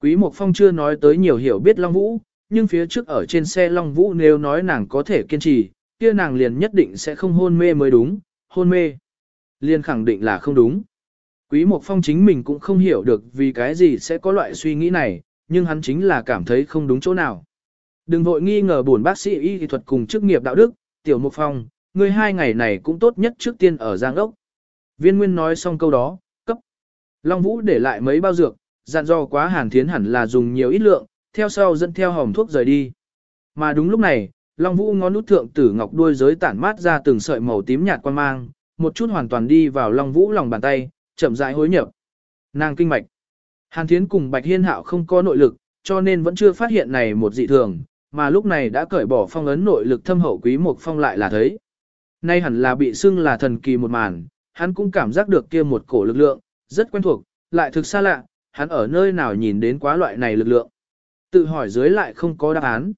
Quý Mộc Phong chưa nói tới nhiều hiểu biết Long Vũ, nhưng phía trước ở trên xe Long Vũ nếu nói nàng có thể kiên trì, kia nàng liền nhất định sẽ không hôn mê mới đúng, hôn mê. Liền khẳng định là không đúng. Quý Mộc Phong chính mình cũng không hiểu được vì cái gì sẽ có loại suy nghĩ này, nhưng hắn chính là cảm thấy không đúng chỗ nào. Đừng vội nghi ngờ buồn bác sĩ y thuật cùng chức nghiệp đạo đức, Tiểu Mục Phong, người hai ngày này cũng tốt nhất trước tiên ở Giang Ốc. Viên Nguyên nói xong câu đó, cấp. Long Vũ để lại mấy bao dược, dặn dò quá Hàn Thiến hẳn là dùng nhiều ít lượng, theo sau dẫn theo hòm thuốc rời đi. Mà đúng lúc này, Long Vũ ngón nút thượng tử ngọc đuôi giới tản mát ra từng sợi màu tím nhạt quan mang, một chút hoàn toàn đi vào Long Vũ lòng bàn tay, chậm rãi hối nhập. Nàng kinh mạch. Hàn Thiến cùng Bạch Hiên Hạo không có nội lực, cho nên vẫn chưa phát hiện này một dị thường, mà lúc này đã cởi bỏ phong ấn nội lực thâm hậu quý một phong lại là thấy. Nay hẳn là bị xưng là thần kỳ một màn, hắn cũng cảm giác được kia một cổ lực lượng, rất quen thuộc, lại thực xa lạ, hắn ở nơi nào nhìn đến quá loại này lực lượng. Tự hỏi dưới lại không có đáp án.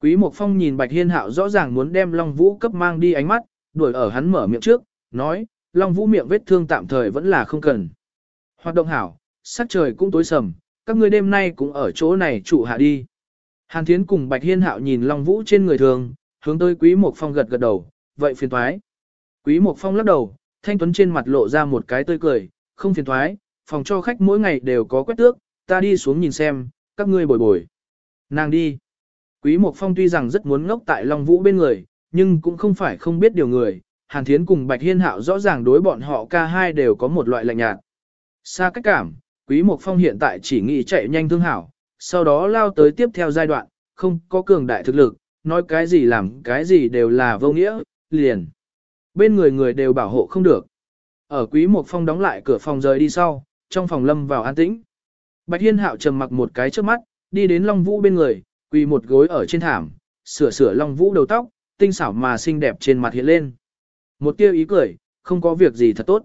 Quý Mộc Phong nhìn Bạch Hiên Hạo rõ ràng muốn đem Long Vũ cấp mang đi ánh mắt, đuổi ở hắn mở miệng trước, nói, Long Vũ miệng vết thương tạm thời vẫn là không cần. Hoạt động hảo, sắc trời cũng tối sầm, các ngươi đêm nay cũng ở chỗ này trụ hạ đi. Hàn Thiến cùng Bạch Hiên Hạo nhìn Long Vũ trên người thường, hướng tới Quý Mộc Phong gật gật đầu, vậy phiền thoái. Quý Mộc Phong lắc đầu, thanh tuấn trên mặt lộ ra một cái tươi cười, không phiền thoái, phòng cho khách mỗi ngày đều có quét tước, ta đi xuống nhìn xem, các ngươi bồi bồi. Nàng đi. Quý Mộc Phong tuy rằng rất muốn ngốc tại Long Vũ bên người, nhưng cũng không phải không biết điều người, Hàn Thiến cùng Bạch Hiên Hạo rõ ràng đối bọn họ ca hai đều có một loại lạnh nhạt. Xa cách cảm, Quý Mộc Phong hiện tại chỉ nghĩ chạy nhanh thương hảo, sau đó lao tới tiếp theo giai đoạn, không có cường đại thực lực, nói cái gì làm cái gì đều là vô nghĩa, liền. Bên người người đều bảo hộ không được. Ở Quý một Phong đóng lại cửa phòng rời đi sau, trong phòng lâm vào an tĩnh. Bạch Hiên Hạo trầm mặc một cái trước mắt, đi đến Long Vũ bên người, quỳ một gối ở trên thảm, sửa sửa Long Vũ đầu tóc, tinh xảo mà xinh đẹp trên mặt hiện lên. Một tia ý cười, không có việc gì thật tốt.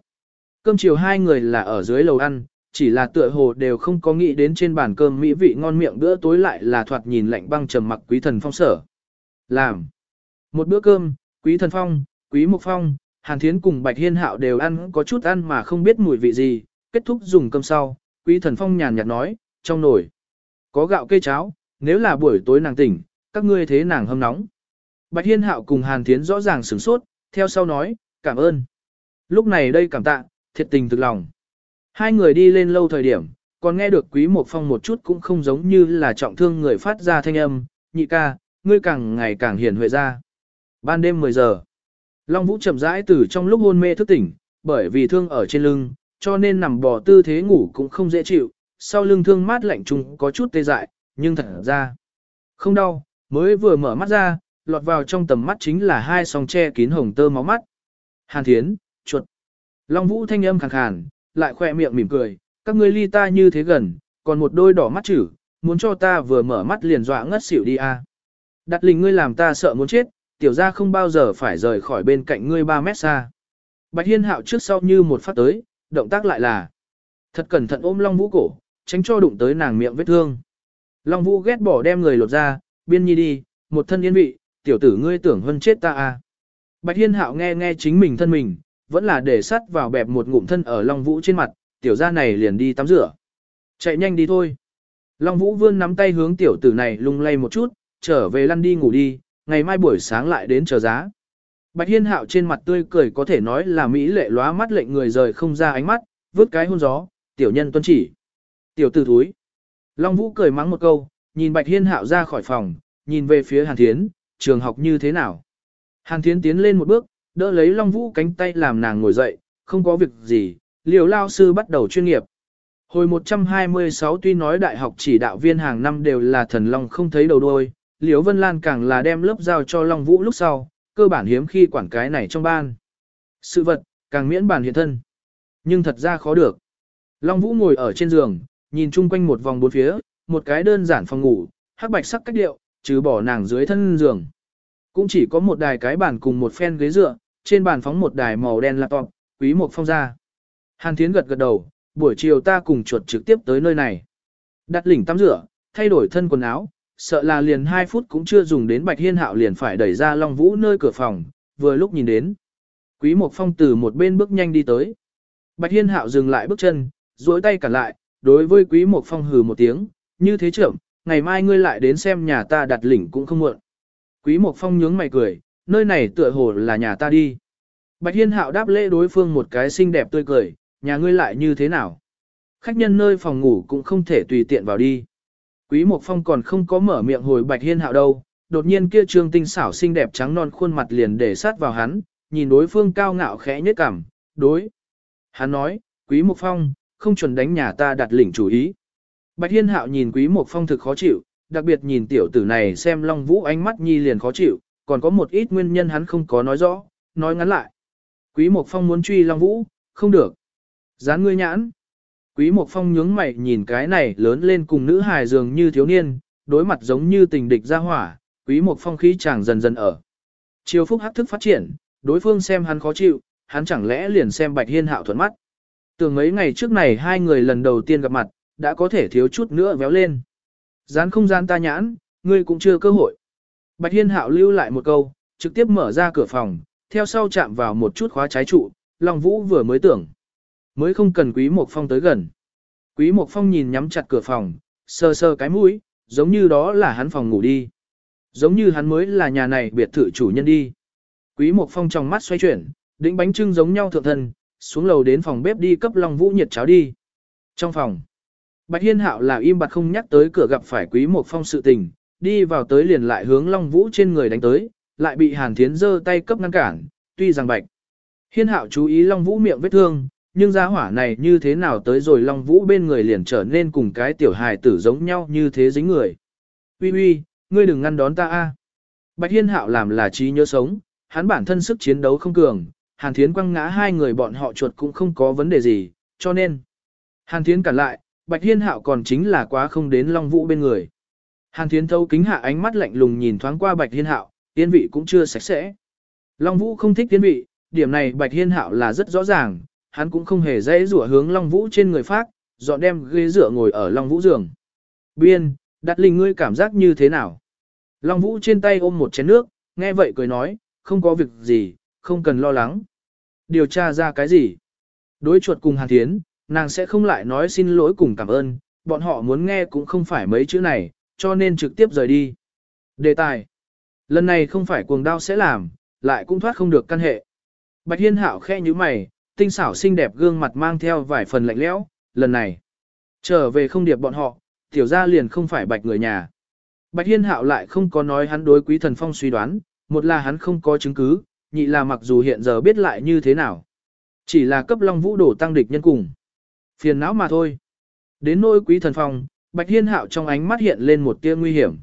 Cơm chiều hai người là ở dưới lầu ăn, chỉ là tựa hồ đều không có nghĩ đến trên bàn cơm mỹ vị ngon miệng bữa tối lại là thoạt nhìn lạnh băng trầm mặc quý thần phong sở. Làm. Một bữa cơm, quý thần phong, quý mục phong, hàn thiến cùng bạch hiên hạo đều ăn có chút ăn mà không biết mùi vị gì, kết thúc dùng cơm sau, quý thần phong nhàn nhạt nói, trong nồi. Có gạo cây cháo, nếu là buổi tối nàng tỉnh, các ngươi thế nàng hâm nóng. Bạch hiên hạo cùng hàn thiến rõ ràng sửng sốt, theo sau nói, cảm ơn. Lúc này đây cảm tạ, thiệt tình thực lòng. Hai người đi lên lâu thời điểm, còn nghe được quý một phong một chút cũng không giống như là trọng thương người phát ra thanh âm, nhị ca, ngươi càng ngày càng hiền huệ ra. Ban đêm 10 giờ, Long Vũ chậm rãi từ trong lúc hôn mê thức tỉnh, bởi vì thương ở trên lưng, cho nên nằm bò tư thế ngủ cũng không dễ chịu, sau lưng thương mát lạnh trùng có chút tê dại, nhưng thật ra không đau, mới vừa mở mắt ra, lọt vào trong tầm mắt chính là hai song che kín hồng tơ máu mắt. Hàn Thiến, chuột. Long Vũ thanh âm khàn khàn, lại khoe miệng mỉm cười, các ngươi ly ta như thế gần, còn một đôi đỏ mắt chữ, muốn cho ta vừa mở mắt liền dọa ngất xỉu đi a. À. Đặt lình ngươi làm ta sợ muốn chết, tiểu gia không bao giờ phải rời khỏi bên cạnh ngươi 3 mét xa. Bạch Hiên Hạo trước sau như một phát tới, động tác lại là thật cẩn thận ôm Long Vũ cổ, tránh cho đụng tới nàng miệng vết thương. Long Vũ ghét bỏ đem người lột ra, biên nhi đi, một thân yên vị, tiểu tử ngươi tưởng hơn chết ta à. Bạch Hiên Hạo nghe nghe chính mình thân mình, vẫn là để sắt vào bẹp một ngụm thân ở Long Vũ trên mặt, tiểu gia này liền đi tắm rửa. Chạy nhanh đi thôi. Long Vũ vươn nắm tay hướng tiểu tử này lung lay một chút, trở về lăn đi ngủ đi, ngày mai buổi sáng lại đến chờ giá. Bạch Hiên Hạo trên mặt tươi cười có thể nói là mỹ lệ lóa mắt lệnh người rời không ra ánh mắt, vứt cái hôn gió, tiểu nhân tuân chỉ. Tiểu tử thúi. Long Vũ cười mắng một câu, nhìn Bạch Hiên Hạo ra khỏi phòng, nhìn về phía Hàn Thiến, trường học như thế nào. Hàn Thiến tiến lên một bước, đỡ lấy Long Vũ cánh tay làm nàng ngồi dậy, không có việc gì, liều lao sư bắt đầu chuyên nghiệp. Hồi 126 tuy nói đại học chỉ đạo viên hàng năm đều là thần long không thấy đầu đuôi, Liễu Vân Lan càng là đem lớp giao cho Long Vũ lúc sau, cơ bản hiếm khi quản cái này trong ban. Sự vật, càng miễn bản hiện thân. Nhưng thật ra khó được. Long Vũ ngồi ở trên giường, nhìn chung quanh một vòng bốn phía, một cái đơn giản phòng ngủ, hắc bạch sắc cách điệu, trừ bỏ nàng dưới thân giường. Cũng chỉ có một đài cái bàn cùng một phen ghế dựa, trên bàn phóng một đài màu đen laptop, quý một phong ra. Hàn Thiến gật gật đầu, buổi chiều ta cùng chuột trực tiếp tới nơi này. Đặt lỉnh tắm rửa, thay đổi thân quần áo, sợ là liền 2 phút cũng chưa dùng đến Bạch Hiên Hạo liền phải đẩy ra Long Vũ nơi cửa phòng, vừa lúc nhìn đến. Quý Mộc Phong từ một bên bước nhanh đi tới. Bạch Hiên Hạo dừng lại bước chân, duỗi tay cản lại, đối với Quý Mộc Phong hừ một tiếng, như thế trưởng, ngày mai ngươi lại đến xem nhà ta đặt lỉnh cũng không muộn. Quý Mộc Phong nhướng mày cười, nơi này tựa hồ là nhà ta đi. Bạch Hiên Hạo đáp lễ đối phương một cái xinh đẹp tươi cười, nhà ngươi lại như thế nào? Khách nhân nơi phòng ngủ cũng không thể tùy tiện vào đi. Quý Mộc Phong còn không có mở miệng hồi Bạch Hiên Hạo đâu, đột nhiên kia trương tinh xảo xinh đẹp trắng non khuôn mặt liền để sát vào hắn, nhìn đối phương cao ngạo khẽ nhếch cằm, đối. Hắn nói, Quý Mộc Phong, không chuẩn đánh nhà ta đặt lĩnh chủ ý. Bạch Hiên Hạo nhìn Quý Mộc Phong thực khó chịu, đặc biệt nhìn tiểu tử này xem Long Vũ ánh mắt nhi liền khó chịu, còn có một ít nguyên nhân hắn không có nói rõ, nói ngắn lại. Quý Mộc Phong muốn truy Long Vũ, không được. Gián ngươi nhãn. Quý Mộc Phong nhướng mày nhìn cái này lớn lên cùng nữ hài dường như thiếu niên, đối mặt giống như tình địch ra hỏa, Quý Mộc Phong khí chàng dần dần ở. Chiều phúc hắc thức phát triển, đối phương xem hắn khó chịu, hắn chẳng lẽ liền xem Bạch Hiên Hạo thuận mắt. Tưởng mấy ngày trước này hai người lần đầu tiên gặp mặt, đã có thể thiếu chút nữa véo lên. Dán không gian ta nhãn, ngươi cũng chưa cơ hội. Bạch Hiên Hạo lưu lại một câu, trực tiếp mở ra cửa phòng, theo sau chạm vào một chút khóa trái trụ, Long Vũ vừa mới tưởng. Mới không cần Quý Mộc Phong tới gần. Quý Mộc Phong nhìn nhắm chặt cửa phòng, sờ sờ cái mũi, giống như đó là hắn phòng ngủ đi. Giống như hắn mới là nhà này biệt thự chủ nhân đi. Quý Mộc Phong trong mắt xoay chuyển, đĩnh bánh trưng giống nhau thượng thân, xuống lầu đến phòng bếp đi cấp Long Vũ nhiệt cháo đi. Trong phòng, Bạch Hiên Hạo là im bặt không nhắc tới cửa gặp phải Quý Mộc Phong sự tình, đi vào tới liền lại hướng Long Vũ trên người đánh tới, lại bị Hàn Thiến giơ tay cấp ngăn cản, tuy rằng Bạch Hiên Hạo chú ý Long Vũ miệng vết thương, nhưng gia hỏa này như thế nào tới rồi Long Vũ bên người liền trở nên cùng cái tiểu hài tử giống nhau như thế dính người. Uy uy, ngươi đừng ngăn đón ta a. Bạch Hiên Hạo làm là trí nhớ sống, hắn bản thân sức chiến đấu không cường, Hàn Thiến quăng ngã hai người bọn họ chuột cũng không có vấn đề gì, cho nên. Hàn Thiến cản lại, Bạch Hiên Hạo còn chính là quá không đến Long Vũ bên người. Hàn Thiến thâu kính hạ ánh mắt lạnh lùng nhìn thoáng qua Bạch Hiên Hạo, tiên vị cũng chưa sạch sẽ. Long Vũ không thích tiên vị, điểm này Bạch Hiên Hạo là rất rõ ràng, hắn cũng không hề dễ rủa hướng Long Vũ trên người phát, dọn đem ghế dựa ngồi ở Long Vũ giường. Biên, đặt linh ngươi cảm giác như thế nào? Long Vũ trên tay ôm một chén nước, nghe vậy cười nói, không có việc gì, không cần lo lắng. Điều tra ra cái gì? Đối chuột cùng Hàn Thiến, nàng sẽ không lại nói xin lỗi cùng cảm ơn, bọn họ muốn nghe cũng không phải mấy chữ này, cho nên trực tiếp rời đi. Đề tài. Lần này không phải cuồng đao sẽ làm, lại cũng thoát không được căn hệ. Bạch Hiên Hạo khe như mày, tinh xảo xinh đẹp gương mặt mang theo vài phần lạnh lẽo, lần này. Trở về không điệp bọn họ, tiểu gia liền không phải bạch người nhà. Bạch Hiên Hạo lại không có nói hắn đối quý thần phong suy đoán, một là hắn không có chứng cứ, nhị là mặc dù hiện giờ biết lại như thế nào. Chỉ là cấp long vũ đổ tăng địch nhân cùng. Phiền não mà thôi. Đến nôi quý thần phong, Bạch Hiên Hạo trong ánh mắt hiện lên một tia nguy hiểm.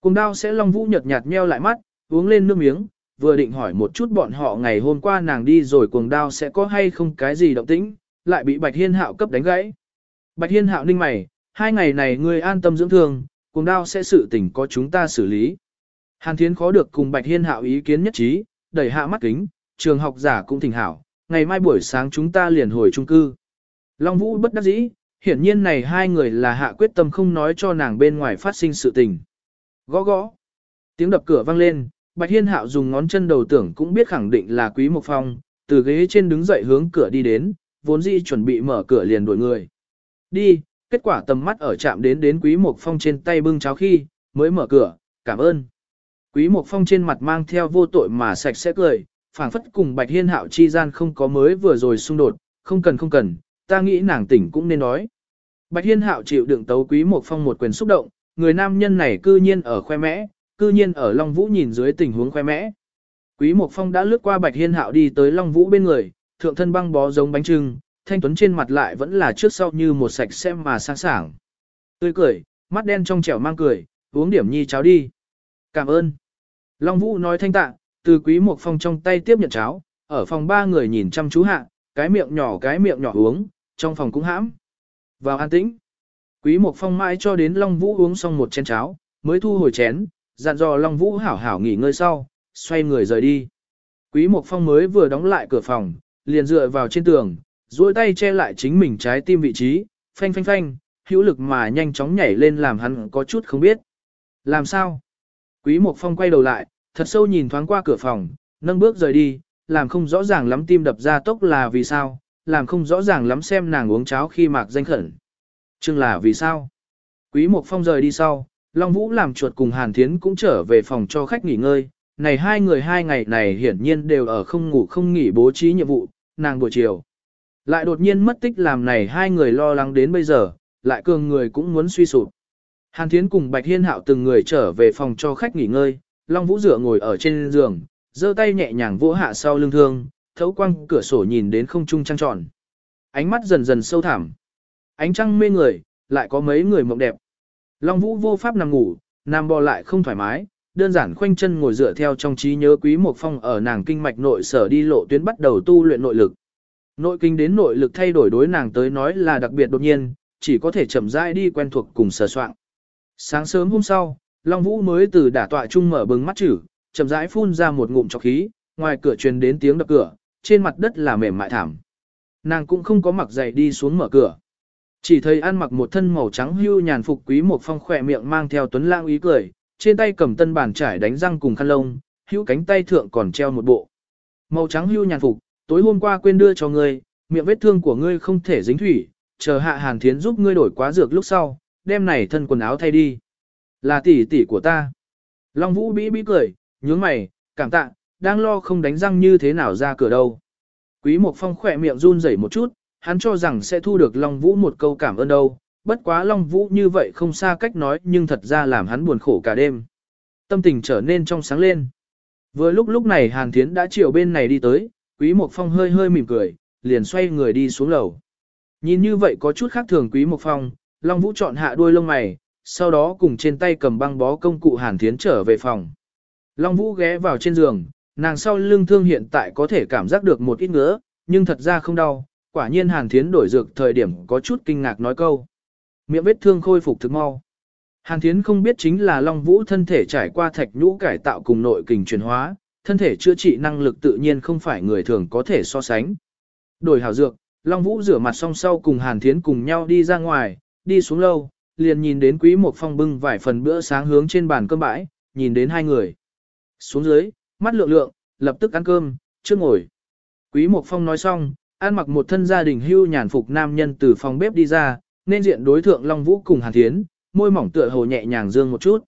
Cùng đao sẽ long vũ nhợt nhạt nheo lại mắt, uống lên nước miếng, vừa định hỏi một chút bọn họ ngày hôm qua nàng đi rồi cuồng đao sẽ có hay không cái gì động tĩnh, lại bị Bạch Hiên Hạo cấp đánh gãy. Bạch Hiên Hạo ninh mày, hai ngày này ngươi an tâm dưỡng thương, cuồng đao sẽ sự tình có chúng ta xử lý. Hàn Thiến khó được cùng Bạch Hiên Hạo ý kiến nhất trí, đẩy hạ mắt kính, trường học giả cũng thỉnh hảo, ngày mai buổi sáng chúng ta liền hồi trung cư. Long Vũ bất đắc dĩ, hiển nhiên này hai người là hạ quyết tâm không nói cho nàng bên ngoài phát sinh sự tình. Gõ gõ. Tiếng đập cửa vang lên, Bạch Hiên Hạo dùng ngón chân đầu tưởng cũng biết khẳng định là Quý Mộc Phong, từ ghế trên đứng dậy hướng cửa đi đến, vốn dĩ chuẩn bị mở cửa liền đuổi người. Đi, kết quả tầm mắt ở chạm đến đến Quý Mộc Phong trên tay bưng cháo khi, mới mở cửa, cảm ơn. Quý Mộc Phong trên mặt mang theo vô tội mà sạch sẽ cười, phảng phất cùng Bạch Hiên Hạo chi gian không có mới vừa rồi xung đột, không cần không cần, ta nghĩ nàng tỉnh cũng nên nói. Bạch Hiên Hạo chịu đựng tấu Quý một Phong một quyền xúc động, người nam nhân này cư nhiên ở khoe mẽ, cư nhiên ở Long Vũ nhìn dưới tình huống khoe mẽ. Quý Mộc Phong đã lướt qua Bạch Hiên Hạo đi tới Long Vũ bên người, thượng thân băng bó giống bánh trưng, thanh tuấn trên mặt lại vẫn là trước sau như một sạch xem mà sáng sảng. Tươi cười, mắt đen trong trẻo mang cười, uống điểm nhi cháo đi. Cảm ơn. Long Vũ nói thanh tạ, từ Quý Mộc Phong trong tay tiếp nhận cháo, ở phòng ba người nhìn chăm chú hạ, cái miệng nhỏ cái miệng nhỏ uống, trong phòng cũng hãm. Vào an tĩnh. Quý Mộc Phong mãi cho đến Long Vũ uống xong một chén cháo, mới thu hồi chén, dặn dò Long Vũ hảo hảo nghỉ ngơi sau, xoay người rời đi. Quý Mộc Phong mới vừa đóng lại cửa phòng, liền dựa vào trên tường, duỗi tay che lại chính mình trái tim vị trí, phanh phanh phanh, hữu lực mà nhanh chóng nhảy lên làm hắn có chút không biết. Làm sao? Quý Mộc Phong quay đầu lại, thật sâu nhìn thoáng qua cửa phòng, nâng bước rời đi, làm không rõ ràng lắm tim đập ra tốc là vì sao, làm không rõ ràng lắm xem nàng uống cháo khi mạc danh khẩn. Chừng là vì sao? Quý Mộc Phong rời đi sau, Long Vũ làm chuột cùng Hàn Thiến cũng trở về phòng cho khách nghỉ ngơi. Này hai người hai ngày này hiển nhiên đều ở không ngủ không nghỉ bố trí nhiệm vụ, nàng buổi chiều. Lại đột nhiên mất tích làm này hai người lo lắng đến bây giờ, lại cường người cũng muốn suy sụp. Hàn Thiến cùng Bạch Hiên Hạo từng người trở về phòng cho khách nghỉ ngơi, Long Vũ dựa ngồi ở trên giường, giơ tay nhẹ nhàng vỗ hạ sau lưng thương, thấu quang cửa sổ nhìn đến không trung trăng tròn. Ánh mắt dần dần sâu thẳm. Ánh trăng mê người, lại có mấy người mộng đẹp. Long Vũ vô pháp nằm ngủ, nằm bò lại không thoải mái, đơn giản khoanh chân ngồi dựa theo trong trí nhớ quý Mộc phong ở nàng kinh mạch nội sở đi lộ tuyến bắt đầu tu luyện nội lực. Nội kinh đến nội lực thay đổi đối nàng tới nói là đặc biệt đột nhiên, chỉ có thể chậm rãi đi quen thuộc cùng sở soạn. Sáng sớm hôm sau, Long Vũ mới từ đả tọa trung mở bừng mắt chữ, chậm rãi phun ra một ngụm trọc khí, ngoài cửa truyền đến tiếng đập cửa, trên mặt đất là mềm mại thảm. Nàng cũng không có mặc giày đi xuống mở cửa. Chỉ thấy ăn mặc một thân màu trắng hưu nhàn phục quý một phong khỏe miệng mang theo tuấn lãng ý cười, trên tay cầm tân bàn trải đánh răng cùng khăn lông, hữu cánh tay thượng còn treo một bộ. Màu trắng hưu nhàn phục, tối hôm qua quên đưa cho ngươi, miệng vết thương của ngươi không thể dính thủy, chờ hạ hàn thiến giúp ngươi đổi quá dược lúc sau, đem này thân quần áo thay đi. Là tỷ tỷ của ta. Long Vũ bĩ bĩ cười, nhướng mày, cảm tạ, đang lo không đánh răng như thế nào ra cửa đâu. Quý Mộc Phong khỏe miệng run rẩy một chút, hắn cho rằng sẽ thu được Long Vũ một câu cảm ơn đâu, bất quá Long Vũ như vậy không xa cách nói nhưng thật ra làm hắn buồn khổ cả đêm. Tâm tình trở nên trong sáng lên. Vừa lúc lúc này Hàn Thiến đã chiều bên này đi tới, Quý Mộc Phong hơi hơi mỉm cười, liền xoay người đi xuống lầu. Nhìn như vậy có chút khác thường Quý Mộc Phong, Long Vũ chọn hạ đuôi lông mày, sau đó cùng trên tay cầm băng bó công cụ Hàn Thiến trở về phòng. Long Vũ ghé vào trên giường, nàng sau lưng thương hiện tại có thể cảm giác được một ít ngứa, nhưng thật ra không đau, quả nhiên Hàn Thiến đổi dược thời điểm có chút kinh ngạc nói câu. Miệng vết thương khôi phục thực mau. Hàn Thiến không biết chính là Long Vũ thân thể trải qua thạch nhũ cải tạo cùng nội kình chuyển hóa, thân thể chữa trị năng lực tự nhiên không phải người thường có thể so sánh. Đổi hảo dược, Long Vũ rửa mặt xong sau cùng Hàn Thiến cùng nhau đi ra ngoài, đi xuống lâu, liền nhìn đến Quý Mộc Phong bưng vài phần bữa sáng hướng trên bàn cơm bãi, nhìn đến hai người. Xuống dưới, mắt lượng lượng, lập tức ăn cơm, chưa ngồi. Quý Mộc Phong nói xong, ăn mặc một thân gia đình hưu nhàn phục nam nhân từ phòng bếp đi ra, nên diện đối thượng Long Vũ cùng Hàn Thiến, môi mỏng tựa hồ nhẹ nhàng dương một chút.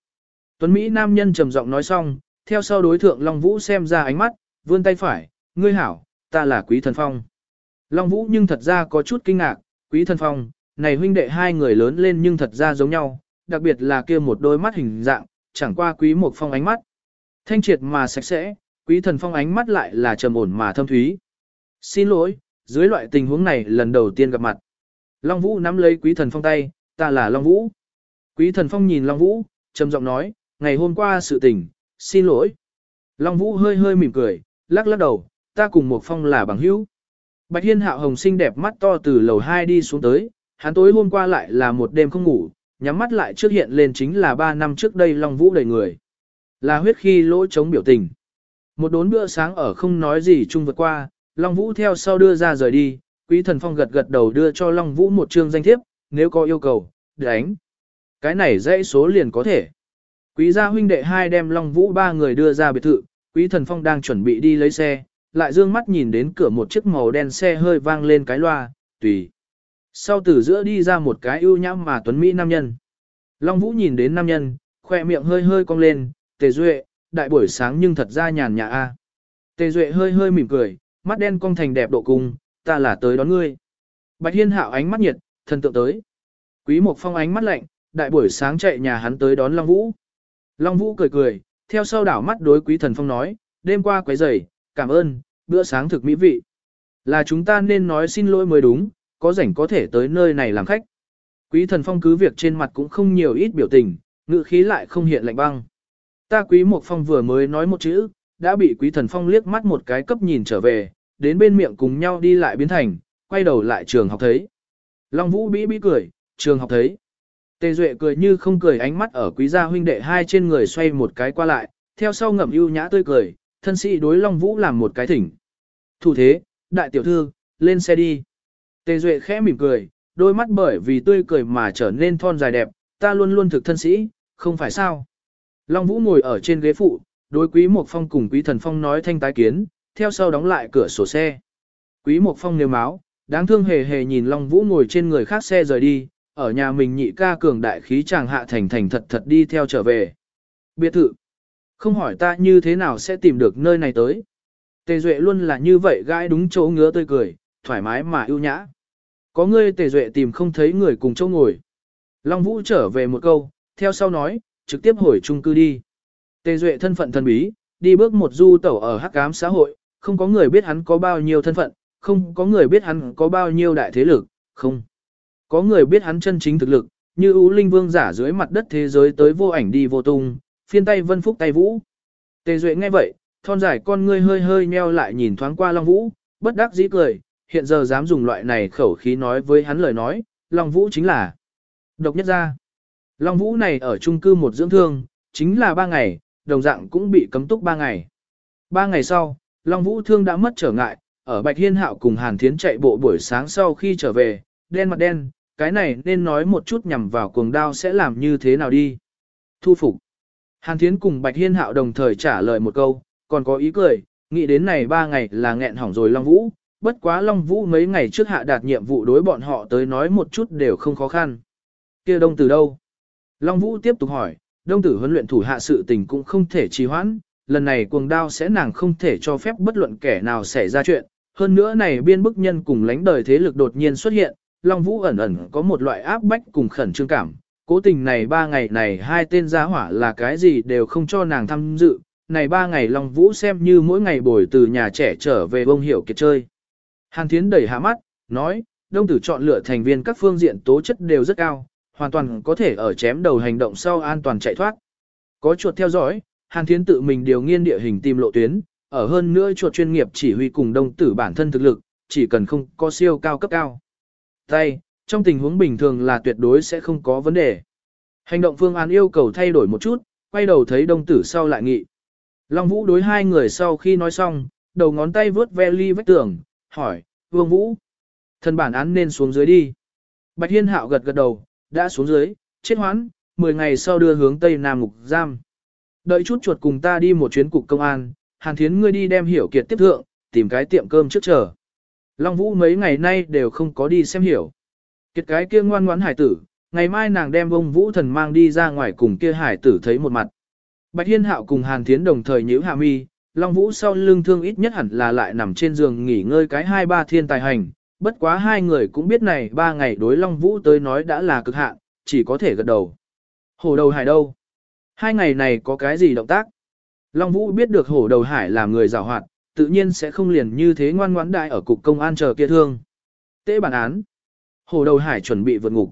Tuấn Mỹ nam nhân trầm giọng nói xong, theo sau đối thượng Long Vũ xem ra ánh mắt, vươn tay phải, ngươi hảo, ta là Quý Thần Phong. Long Vũ nhưng thật ra có chút kinh ngạc, Quý Thần Phong, này huynh đệ hai người lớn lên nhưng thật ra giống nhau, đặc biệt là kia một đôi mắt hình dạng, chẳng qua Quý Mộc Phong ánh mắt. Thanh triệt mà sạch sẽ, Quý Thần Phong ánh mắt lại là trầm ổn mà thâm thúy. Xin lỗi, dưới loại tình huống này lần đầu tiên gặp mặt. Long Vũ nắm lấy Quý Thần Phong tay, ta là Long Vũ. Quý Thần Phong nhìn Long Vũ, trầm giọng nói, ngày hôm qua sự tình, xin lỗi. Long Vũ hơi hơi mỉm cười, lắc lắc đầu, ta cùng một phong là bằng hữu. Bạch Hiên Hạo Hồng xinh đẹp mắt to từ lầu 2 đi xuống tới, hắn tối hôm qua lại là một đêm không ngủ, nhắm mắt lại trước hiện lên chính là 3 năm trước đây Long Vũ đầy người. Là huyết khi lỗ chống biểu tình. Một đốn bữa sáng ở không nói gì chung vượt qua, Long Vũ theo sau đưa ra rời đi, Quý Thần Phong gật gật đầu đưa cho Long Vũ một chương danh thiếp, nếu có yêu cầu, đánh. Cái này dãy số liền có thể. Quý gia huynh đệ hai đem Long Vũ ba người đưa ra biệt thự, Quý Thần Phong đang chuẩn bị đi lấy xe, lại dương mắt nhìn đến cửa một chiếc màu đen xe hơi vang lên cái loa, tùy. Sau từ giữa đi ra một cái ưu nhãm mà tuấn Mỹ nam nhân. Long Vũ nhìn đến nam nhân, khoe miệng hơi hơi cong lên, tề duệ, đại buổi sáng nhưng thật ra nhàn nhã a. Tề duệ hơi hơi mỉm cười, mắt đen cong thành đẹp độ cùng. ta là tới đón ngươi. Bạch Hiên hạo ánh mắt nhiệt, thần tượng tới. Quý Mộc Phong ánh mắt lạnh, đại buổi sáng chạy nhà hắn tới đón Long Vũ. Long Vũ cười cười, theo sau đảo mắt đối Quý Thần Phong nói, đêm qua quấy rầy, cảm ơn, bữa sáng thực mỹ vị. Là chúng ta nên nói xin lỗi mới đúng, có rảnh có thể tới nơi này làm khách. Quý Thần Phong cứ việc trên mặt cũng không nhiều ít biểu tình, ngữ khí lại không hiện lạnh băng. Ta Quý một Phong vừa mới nói một chữ, đã bị Quý Thần Phong liếc mắt một cái cấp nhìn trở về, đến bên miệng cùng nhau đi lại biến thành, quay đầu lại trường học thấy. Long Vũ bĩ bĩ cười, trường học thấy. Tề Duệ cười như không cười ánh mắt ở quý gia huynh đệ hai trên người xoay một cái qua lại, theo sau ngậm ưu nhã tươi cười, thân sĩ đối Long Vũ làm một cái thỉnh. Thủ thế, đại tiểu thư, lên xe đi. Tề Duệ khẽ mỉm cười, đôi mắt bởi vì tươi cười mà trở nên thon dài đẹp, ta luôn luôn thực thân sĩ, không phải sao. Long Vũ ngồi ở trên ghế phụ, đối quý Mộc Phong cùng quý thần Phong nói thanh tái kiến, theo sau đóng lại cửa sổ xe. Quý Mộc Phong nêu máu, đáng thương hề hề nhìn Long Vũ ngồi trên người khác xe rời đi, ở nhà mình nhị ca cường đại khí chàng hạ thành thành thật thật đi theo trở về. Biệt thự. Không hỏi ta như thế nào sẽ tìm được nơi này tới. Tề Duệ luôn là như vậy gãi đúng chỗ ngứa tươi cười, thoải mái mà ưu nhã. Có ngươi Tề Duệ tìm không thấy người cùng chỗ ngồi. Long Vũ trở về một câu, theo sau nói, trực tiếp hồi chung cư đi. Tề Duệ thân phận thần bí, đi bước một du tẩu ở hắc ám xã hội, không có người biết hắn có bao nhiêu thân phận, không có người biết hắn có bao nhiêu đại thế lực, không. Có người biết hắn chân chính thực lực, như ưu linh vương giả dưới mặt đất thế giới tới vô ảnh đi vô tung, phiên tay vân phúc tay vũ. Tề Duệ nghe vậy, thon dài con ngươi hơi hơi nheo lại nhìn thoáng qua Long Vũ, bất đắc dĩ cười, hiện giờ dám dùng loại này khẩu khí nói với hắn lời nói, Long Vũ chính là độc nhất gia. Long Vũ này ở trung cư một dưỡng thương, chính là ba ngày, đồng dạng cũng bị cấm túc ba ngày. Ba ngày sau, Long Vũ thương đã mất trở ngại, ở Bạch Hiên Hạo cùng Hàn Thiến chạy bộ buổi sáng sau khi trở về, đen mặt đen, cái này nên nói một chút nhằm vào cuồng đao sẽ làm như thế nào đi. Thu phục. Hàn Thiến cùng Bạch Hiên Hạo đồng thời trả lời một câu, còn có ý cười, nghĩ đến này ba ngày là nghẹn hỏng rồi Long Vũ, bất quá Long Vũ mấy ngày trước hạ đạt nhiệm vụ đối bọn họ tới nói một chút đều không khó khăn. kia đông từ đâu? Long Vũ tiếp tục hỏi, đông tử huấn luyện thủ hạ sự tình cũng không thể trì hoãn, lần này cuồng đao sẽ nàng không thể cho phép bất luận kẻ nào xảy ra chuyện, hơn nữa này biên bức nhân cùng lãnh đời thế lực đột nhiên xuất hiện, Long Vũ ẩn ẩn có một loại áp bách cùng khẩn trương cảm, cố tình này ba ngày này hai tên gia hỏa là cái gì đều không cho nàng tham dự, này ba ngày Long Vũ xem như mỗi ngày bồi từ nhà trẻ trở về bông hiểu kiệt chơi. Hàn Thiến đẩy hạ mắt, nói, đông tử chọn lựa thành viên các phương diện tố chất đều rất cao, hoàn toàn có thể ở chém đầu hành động sau an toàn chạy thoát. Có chuột theo dõi, Hàn Thiến tự mình điều nghiên địa hình tìm lộ tuyến, ở hơn nữa chuột chuyên nghiệp chỉ huy cùng đông tử bản thân thực lực, chỉ cần không có siêu cao cấp cao. Tay, trong tình huống bình thường là tuyệt đối sẽ không có vấn đề. Hành động phương án yêu cầu thay đổi một chút, quay đầu thấy đông tử sau lại nghị. Long Vũ đối hai người sau khi nói xong, đầu ngón tay vướt ve ly vách tường, hỏi, Vương Vũ, thân bản án nên xuống dưới đi. Bạch Hiên Hạo gật gật đầu, đã xuống dưới, chết hoãn, 10 ngày sau đưa hướng Tây Nam Ngục Giam. Đợi chút chuột cùng ta đi một chuyến cục công an, Hàn Thiến ngươi đi đem hiểu kiệt tiếp thượng, tìm cái tiệm cơm trước chờ. Long Vũ mấy ngày nay đều không có đi xem hiểu. Kiệt cái kia ngoan ngoãn hải tử, ngày mai nàng đem ông Vũ thần mang đi ra ngoài cùng kia hải tử thấy một mặt. Bạch Hiên Hạo cùng Hàn Thiến đồng thời nhíu hạ mi, Long Vũ sau lưng thương ít nhất hẳn là lại nằm trên giường nghỉ ngơi cái hai ba thiên tài hành, bất quá hai người cũng biết này ba ngày đối Long Vũ tới nói đã là cực hạn, chỉ có thể gật đầu. Hổ đầu hải đâu? Hai ngày này có cái gì động tác? Long Vũ biết được hổ đầu hải là người giàu hoạt, tự nhiên sẽ không liền như thế ngoan ngoãn đại ở cục công an chờ kia thương. Tế bản án. Hổ đầu hải chuẩn bị vượt ngục.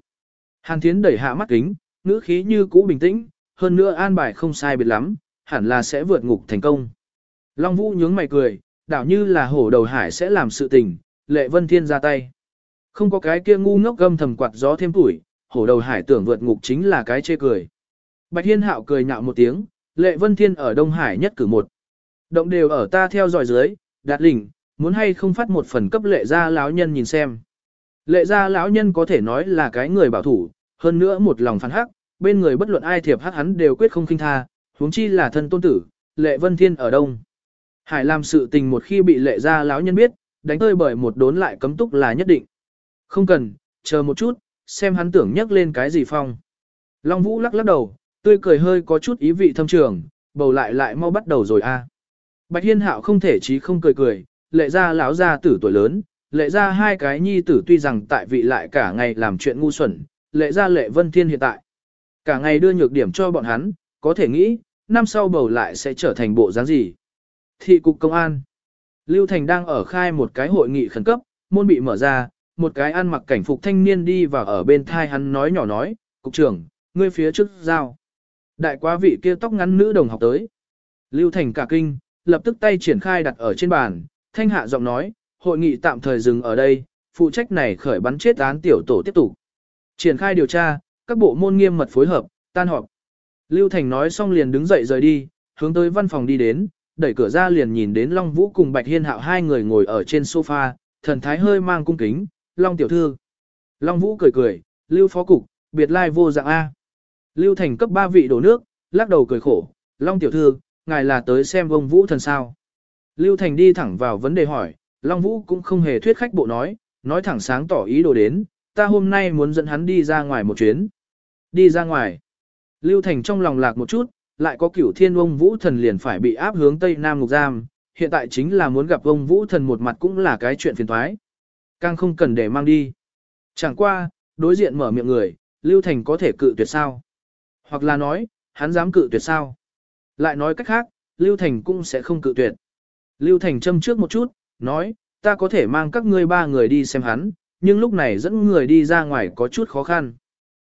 Hàn Thiến đẩy hạ mắt kính, ngữ khí như cũ bình tĩnh, hơn nữa an bài không sai biệt lắm, hẳn là sẽ vượt ngục thành công. Long Vũ nhướng mày cười, đảo như là hổ đầu hải sẽ làm sự tình, lệ vân thiên ra tay. Không có cái kia ngu ngốc gâm thầm quạt gió thêm tuổi, hổ đầu hải tưởng vượt ngục chính là cái chê cười. Bạch Hiên Hạo cười nhạo một tiếng, lệ vân thiên ở Đông Hải nhất cử một. Động đều ở ta theo dõi dưới, đạt lỉnh, muốn hay không phát một phần cấp lệ gia lão nhân nhìn xem. Lệ gia lão nhân có thể nói là cái người bảo thủ, hơn nữa một lòng phản hắc, bên người bất luận ai thiệp hắc hắn đều quyết không khinh tha, huống chi là thân tôn tử, lệ vân thiên ở đông. Hải làm sự tình một khi bị lệ gia lão nhân biết, đánh tơi bởi một đốn lại cấm túc là nhất định. Không cần, chờ một chút, xem hắn tưởng nhắc lên cái gì phong. Long Vũ lắc lắc đầu, tươi cười hơi có chút ý vị thâm trường, bầu lại lại mau bắt đầu rồi a. À. Bạch Hiên Hạo không thể chí không cười cười, lệ ra lão gia tử tuổi lớn, lệ ra hai cái nhi tử tuy rằng tại vị lại cả ngày làm chuyện ngu xuẩn, lệ ra lệ vân thiên hiện tại. Cả ngày đưa nhược điểm cho bọn hắn, có thể nghĩ, năm sau bầu lại sẽ trở thành bộ dáng gì. Thị cục công an. Lưu Thành đang ở khai một cái hội nghị khẩn cấp, môn bị mở ra, một cái ăn mặc cảnh phục thanh niên đi vào ở bên thai hắn nói nhỏ nói, cục trưởng, ngươi phía trước giao. Đại quá vị kia tóc ngắn nữ đồng học tới. Lưu Thành cả kinh, lập tức tay triển khai đặt ở trên bàn, thanh hạ giọng nói, hội nghị tạm thời dừng ở đây, phụ trách này khởi bắn chết án tiểu tổ tiếp tục. Triển khai điều tra, các bộ môn nghiêm mật phối hợp, tan họp. Lưu Thành nói xong liền đứng dậy rời đi, hướng tới văn phòng đi đến, đẩy cửa ra liền nhìn đến Long Vũ cùng Bạch Hiên Hạo hai người ngồi ở trên sofa, thần thái hơi mang cung kính, Long tiểu thư. Long Vũ cười cười, Lưu phó cục, biệt lai vô dạng A. Lưu Thành cấp ba vị đổ nước, lắc đầu cười khổ, Long tiểu thư, ngài là tới xem vông Vũ thần sao. Lưu Thành đi thẳng vào vấn đề hỏi, Long Vũ cũng không hề thuyết khách bộ nói, nói thẳng sáng tỏ ý đồ đến, ta hôm nay muốn dẫn hắn đi ra ngoài một chuyến. Đi ra ngoài. Lưu Thành trong lòng lạc một chút, lại có cửu thiên ông Vũ thần liền phải bị áp hướng Tây Nam Ngục Giam, hiện tại chính là muốn gặp ông Vũ thần một mặt cũng là cái chuyện phiền thoái. Càng không cần để mang đi. Chẳng qua, đối diện mở miệng người, Lưu Thành có thể cự tuyệt sao? Hoặc là nói, hắn dám cự tuyệt sao? Lại nói cách khác, Lưu Thành cũng sẽ không cự tuyệt. Lưu Thành châm trước một chút, nói, ta có thể mang các ngươi ba người đi xem hắn, nhưng lúc này dẫn người đi ra ngoài có chút khó khăn.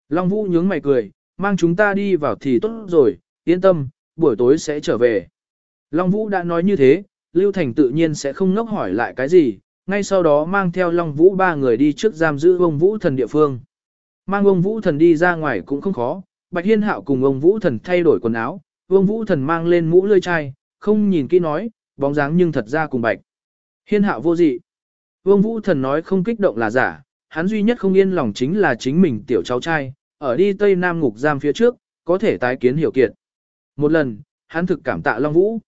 Long Vũ nhướng mày cười, mang chúng ta đi vào thì tốt rồi, yên tâm, buổi tối sẽ trở về. Long Vũ đã nói như thế, Lưu Thành tự nhiên sẽ không ngốc hỏi lại cái gì, ngay sau đó mang theo Long Vũ ba người đi trước giam giữ ông Vũ thần địa phương. Mang ông Vũ thần đi ra ngoài cũng không khó, Bạch Hiên Hạo cùng ông Vũ thần thay đổi quần áo, ông Vũ thần mang lên mũ lươi chai, không nhìn kỹ nói, bóng dáng nhưng thật ra cùng Bạch. Hiên hạo vô dị. ông Vũ Thần nói không kích động là giả, hắn duy nhất không yên lòng chính là chính mình tiểu cháu trai, ở đi Tây Nam ngục giam phía trước, có thể tái kiến hiểu kiệt. Một lần, hắn thực cảm tạ Long Vũ.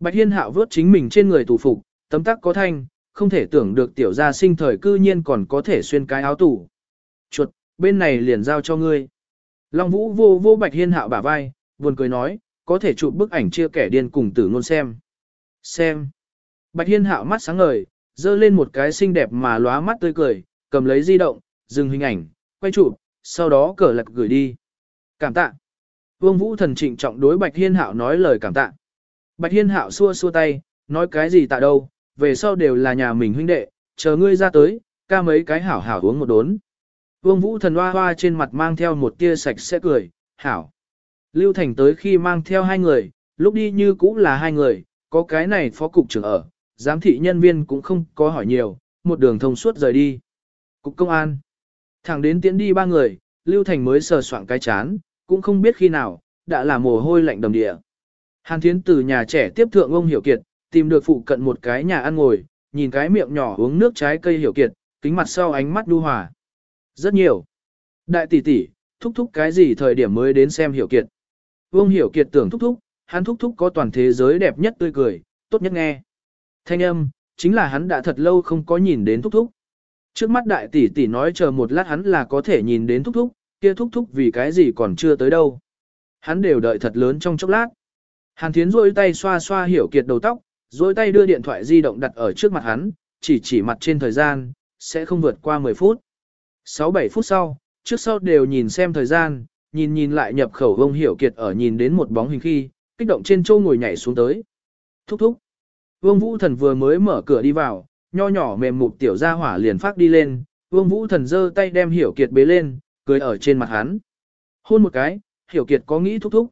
Bạch Hiên hạo vớt chính mình trên người tù phục, tấm tắc có thanh, không thể tưởng được tiểu gia sinh thời cư nhiên còn có thể xuyên cái áo tù. Chuột, bên này liền giao cho ngươi. Long Vũ vô vô Bạch Hiên hạo bả vai, buồn cười nói, có thể chụp bức ảnh chia kẻ điên cùng tử ngôn xem. Xem. Bạch Hiên hạo mắt sáng ngời, dơ lên một cái xinh đẹp mà lóa mắt tươi cười, cầm lấy di động, dừng hình ảnh, quay chụp, sau đó cờ lật gửi đi. Cảm tạ. Vương Vũ thần trịnh trọng đối Bạch Hiên hạo nói lời cảm tạ. Bạch Hiên hạo xua xua tay, nói cái gì tạ đâu, về sau đều là nhà mình huynh đệ, chờ ngươi ra tới, ca mấy cái hảo hảo uống một đốn. Vương Vũ thần hoa hoa trên mặt mang theo một tia sạch sẽ cười, hảo. Lưu Thành tới khi mang theo hai người, lúc đi như cũng là hai người, có cái này phó cục trưởng ở, giám thị nhân viên cũng không có hỏi nhiều, một đường thông suốt rời đi. Cục công an. Thẳng đến tiễn đi ba người, Lưu Thành mới sờ soạn cái chán, cũng không biết khi nào, đã là mồ hôi lạnh đầm địa. Hàn Thiến từ nhà trẻ tiếp thượng ông Hiểu Kiệt, tìm được phụ cận một cái nhà ăn ngồi, nhìn cái miệng nhỏ uống nước trái cây Hiểu Kiệt, kính mặt sau ánh mắt đu hòa. Rất nhiều. Đại tỷ tỷ, thúc thúc cái gì thời điểm mới đến xem Hiểu Kiệt. Vương Hiểu Kiệt tưởng thúc thúc, hắn thúc thúc có toàn thế giới đẹp nhất tươi cười, tốt nhất nghe. Thanh âm, chính là hắn đã thật lâu không có nhìn đến thúc thúc. Trước mắt đại tỷ tỷ nói chờ một lát hắn là có thể nhìn đến thúc thúc, kia thúc thúc vì cái gì còn chưa tới đâu. Hắn đều đợi thật lớn trong chốc lát. Hàn Thiến rôi tay xoa xoa hiểu kiệt đầu tóc, rôi tay đưa điện thoại di động đặt ở trước mặt hắn, chỉ chỉ mặt trên thời gian, sẽ không vượt qua 10 phút. 6-7 phút sau, trước sau đều nhìn xem thời gian, nhìn nhìn lại nhập khẩu vông hiểu kiệt ở nhìn đến một bóng hình khi, kích động trên châu ngồi nhảy xuống tới. Thúc thúc. Vương Vũ Thần vừa mới mở cửa đi vào, nho nhỏ mềm mục tiểu gia hỏa liền phát đi lên, Vương Vũ Thần giơ tay đem Hiểu Kiệt bế lên, cười ở trên mặt hắn. Hôn một cái, Hiểu Kiệt có nghĩ thúc thúc.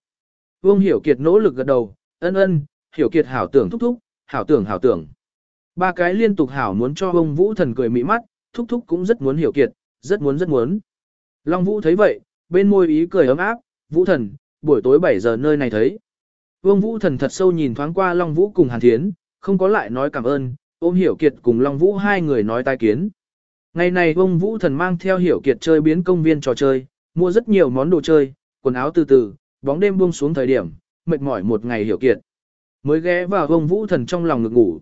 Vương Hiểu Kiệt nỗ lực gật đầu, ân ân, Hiểu Kiệt hảo tưởng thúc thúc, hảo tưởng hảo tưởng. Ba cái liên tục hảo muốn cho Vương Vũ Thần cười mỹ mắt, thúc thúc cũng rất muốn Hiểu Kiệt, rất muốn rất muốn. Long Vũ thấy vậy, bên môi ý cười ấm áp, Vũ Thần, buổi tối 7 giờ nơi này thấy. Vương Vũ Thần thật sâu nhìn thoáng qua Long Vũ cùng Hàn Thiến, không có lại nói cảm ơn, ôm Hiểu Kiệt cùng Long Vũ hai người nói tai kiến. Ngày này ông Vũ Thần mang theo Hiểu Kiệt chơi biến công viên trò chơi, mua rất nhiều món đồ chơi, quần áo từ từ, bóng đêm buông xuống thời điểm, mệt mỏi một ngày Hiểu Kiệt. Mới ghé vào ông Vũ Thần trong lòng ngực ngủ.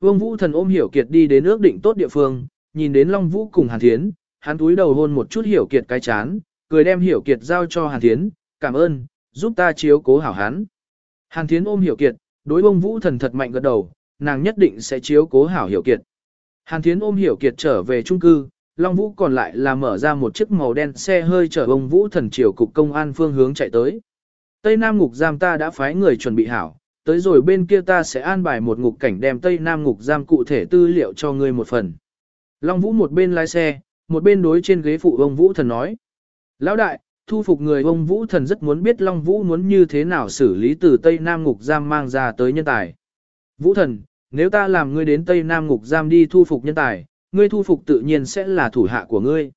Vương Vũ Thần ôm Hiểu Kiệt đi đến ước định tốt địa phương, nhìn đến Long Vũ cùng Hàn Thiến, hắn túi đầu hôn một chút Hiểu Kiệt cái chán, cười đem Hiểu Kiệt giao cho Hàn Thiến, cảm ơn, giúp ta chiếu cố hảo hắn. Hàn Thiến ôm Hiểu Kiệt, đối ông Vũ Thần thật mạnh gật đầu, nàng nhất định sẽ chiếu cố hảo Hiểu Kiệt. Hàn Thiến ôm Hiểu Kiệt trở về trung cư, Long Vũ còn lại là mở ra một chiếc màu đen xe hơi chở ông Vũ Thần chiều cục công an phương hướng chạy tới. Tây Nam ngục giam ta đã phái người chuẩn bị hảo, tới rồi bên kia ta sẽ an bài một ngục cảnh đem Tây Nam ngục giam cụ thể tư liệu cho ngươi một phần. Long Vũ một bên lái xe, một bên đối trên ghế phụ ông Vũ Thần nói. Lão đại, thu phục người ông Vũ Thần rất muốn biết Long Vũ muốn như thế nào xử lý từ Tây Nam Ngục Giam mang ra tới nhân tài. Vũ Thần, nếu ta làm ngươi đến Tây Nam Ngục Giam đi thu phục nhân tài, ngươi thu phục tự nhiên sẽ là thủ hạ của ngươi.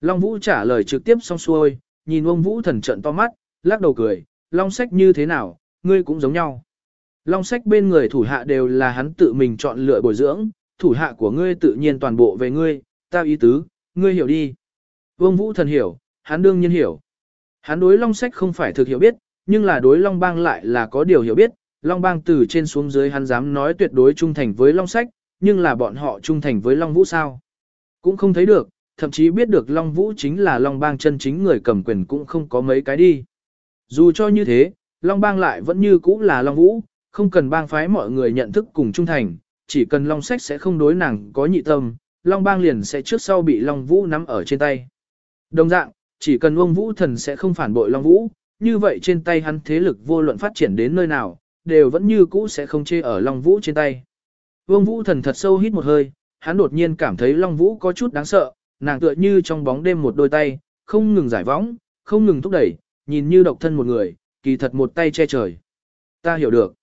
Long Vũ trả lời trực tiếp xong xuôi, nhìn ông Vũ Thần trận to mắt, lắc đầu cười, Long Sách như thế nào, ngươi cũng giống nhau. Long Sách bên người thủ hạ đều là hắn tự mình chọn lựa bồi dưỡng, thủ hạ của ngươi tự nhiên toàn bộ về ngươi, ta ý tứ, ngươi hiểu đi. Vương Vũ Thần hiểu, hắn đương nhiên hiểu. Hắn đối Long Sách không phải thực hiểu biết, nhưng là đối Long Bang lại là có điều hiểu biết, Long Bang từ trên xuống dưới hắn dám nói tuyệt đối trung thành với Long Sách, nhưng là bọn họ trung thành với Long Vũ sao? Cũng không thấy được, thậm chí biết được Long Vũ chính là Long Bang chân chính người cầm quyền cũng không có mấy cái đi. Dù cho như thế, Long Bang lại vẫn như cũ là Long Vũ, không cần bang phái mọi người nhận thức cùng trung thành, chỉ cần Long Sách sẽ không đối nàng có nhị tâm, Long Bang liền sẽ trước sau bị Long Vũ nắm ở trên tay. Đồng dạng, chỉ cần Long Vũ Thần sẽ không phản bội Long Vũ, như vậy trên tay hắn thế lực vô luận phát triển đến nơi nào, đều vẫn như cũ sẽ không chê ở Long Vũ trên tay. Vương Vũ Thần thật sâu hít một hơi, hắn đột nhiên cảm thấy Long Vũ có chút đáng sợ, nàng tựa như trong bóng đêm một đôi tay, không ngừng giải võng, không ngừng thúc đẩy, nhìn như độc thân một người, kỳ thật một tay che trời. Ta hiểu được.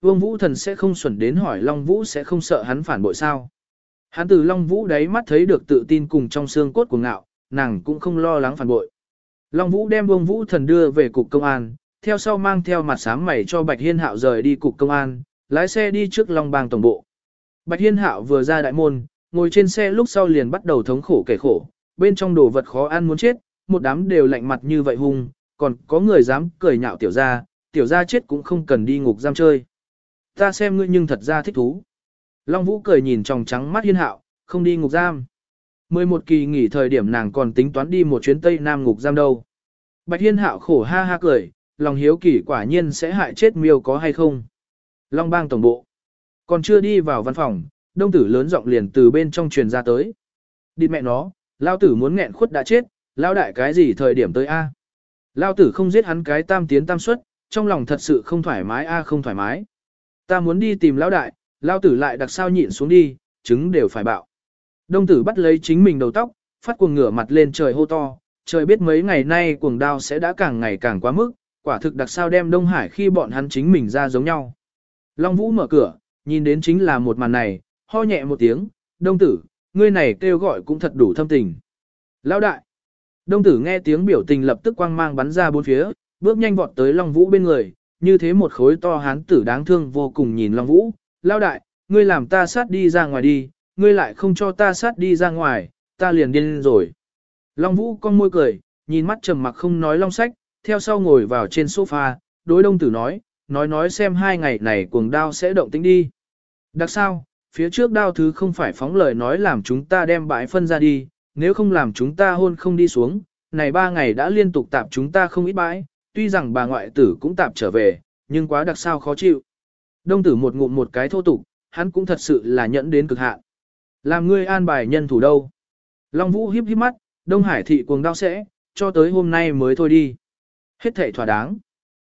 Vương Vũ Thần sẽ không xuẩn đến hỏi Long Vũ sẽ không sợ hắn phản bội sao. Hắn từ Long Vũ đáy mắt thấy được tự tin cùng trong xương cốt của ngạo, nàng cũng không lo lắng phản bội. Long Vũ đem Vương Vũ Thần đưa về cục công an, theo sau mang theo mặt sáng mày cho Bạch Hiên Hạo rời đi cục công an, lái xe đi trước Long Bang tổng bộ. Bạch Hiên Hạo vừa ra đại môn, ngồi trên xe lúc sau liền bắt đầu thống khổ kể khổ, bên trong đồ vật khó ăn muốn chết, một đám đều lạnh mặt như vậy hung, còn có người dám cười nhạo tiểu gia, tiểu gia chết cũng không cần đi ngục giam chơi. Ta xem ngươi nhưng thật ra thích thú. Long Vũ cười nhìn tròng trắng mắt Hiên Hạo, không đi ngục giam. 11 kỳ nghỉ thời điểm nàng còn tính toán đi một chuyến Tây Nam ngục giam đâu. Bạch Hiên Hạo khổ ha ha cười, lòng hiếu kỳ quả nhiên sẽ hại chết miêu có hay không. Long bang tổng bộ. Còn chưa đi vào văn phòng, đông tử lớn giọng liền từ bên trong truyền ra tới. Địt mẹ nó, lao tử muốn nghẹn khuất đã chết, lao đại cái gì thời điểm tới A. Lao tử không giết hắn cái tam tiến tam xuất, trong lòng thật sự không thoải mái A không thoải mái. Ta muốn đi tìm lao đại, lao tử lại đặc sao nhịn xuống đi, trứng đều phải bạo. Đông tử bắt lấy chính mình đầu tóc, phát cuồng ngửa mặt lên trời hô to, trời biết mấy ngày nay cuồng đao sẽ đã càng ngày càng quá mức, quả thực đặc sao đem Đông Hải khi bọn hắn chính mình ra giống nhau. Long Vũ mở cửa, nhìn đến chính là một màn này, ho nhẹ một tiếng, đông tử, ngươi này kêu gọi cũng thật đủ thâm tình. Lão đại, đông tử nghe tiếng biểu tình lập tức quang mang bắn ra bốn phía, bước nhanh vọt tới Long Vũ bên người, như thế một khối to hán tử đáng thương vô cùng nhìn Long Vũ, Lão đại, ngươi làm ta sát đi ra ngoài đi, ngươi lại không cho ta sát đi ra ngoài, ta liền điên rồi. Long Vũ con môi cười, nhìn mắt trầm mặc không nói long sách, theo sau ngồi vào trên sofa, đối đông tử nói, nói nói xem hai ngày này cuồng đao sẽ động tính đi. Đặc sao, phía trước đao thứ không phải phóng lời nói làm chúng ta đem bãi phân ra đi, nếu không làm chúng ta hôn không đi xuống, này ba ngày đã liên tục tạp chúng ta không ít bãi, tuy rằng bà ngoại tử cũng tạp trở về, nhưng quá đặc sao khó chịu. Đông tử một ngụm một cái thô tục, hắn cũng thật sự là nhẫn đến cực hạn. Làm ngươi an bài nhân thủ đâu? Long Vũ hiếp hiếp mắt, Đông Hải thị cuồng đao sẽ, cho tới hôm nay mới thôi đi. Hết thảy thỏa đáng.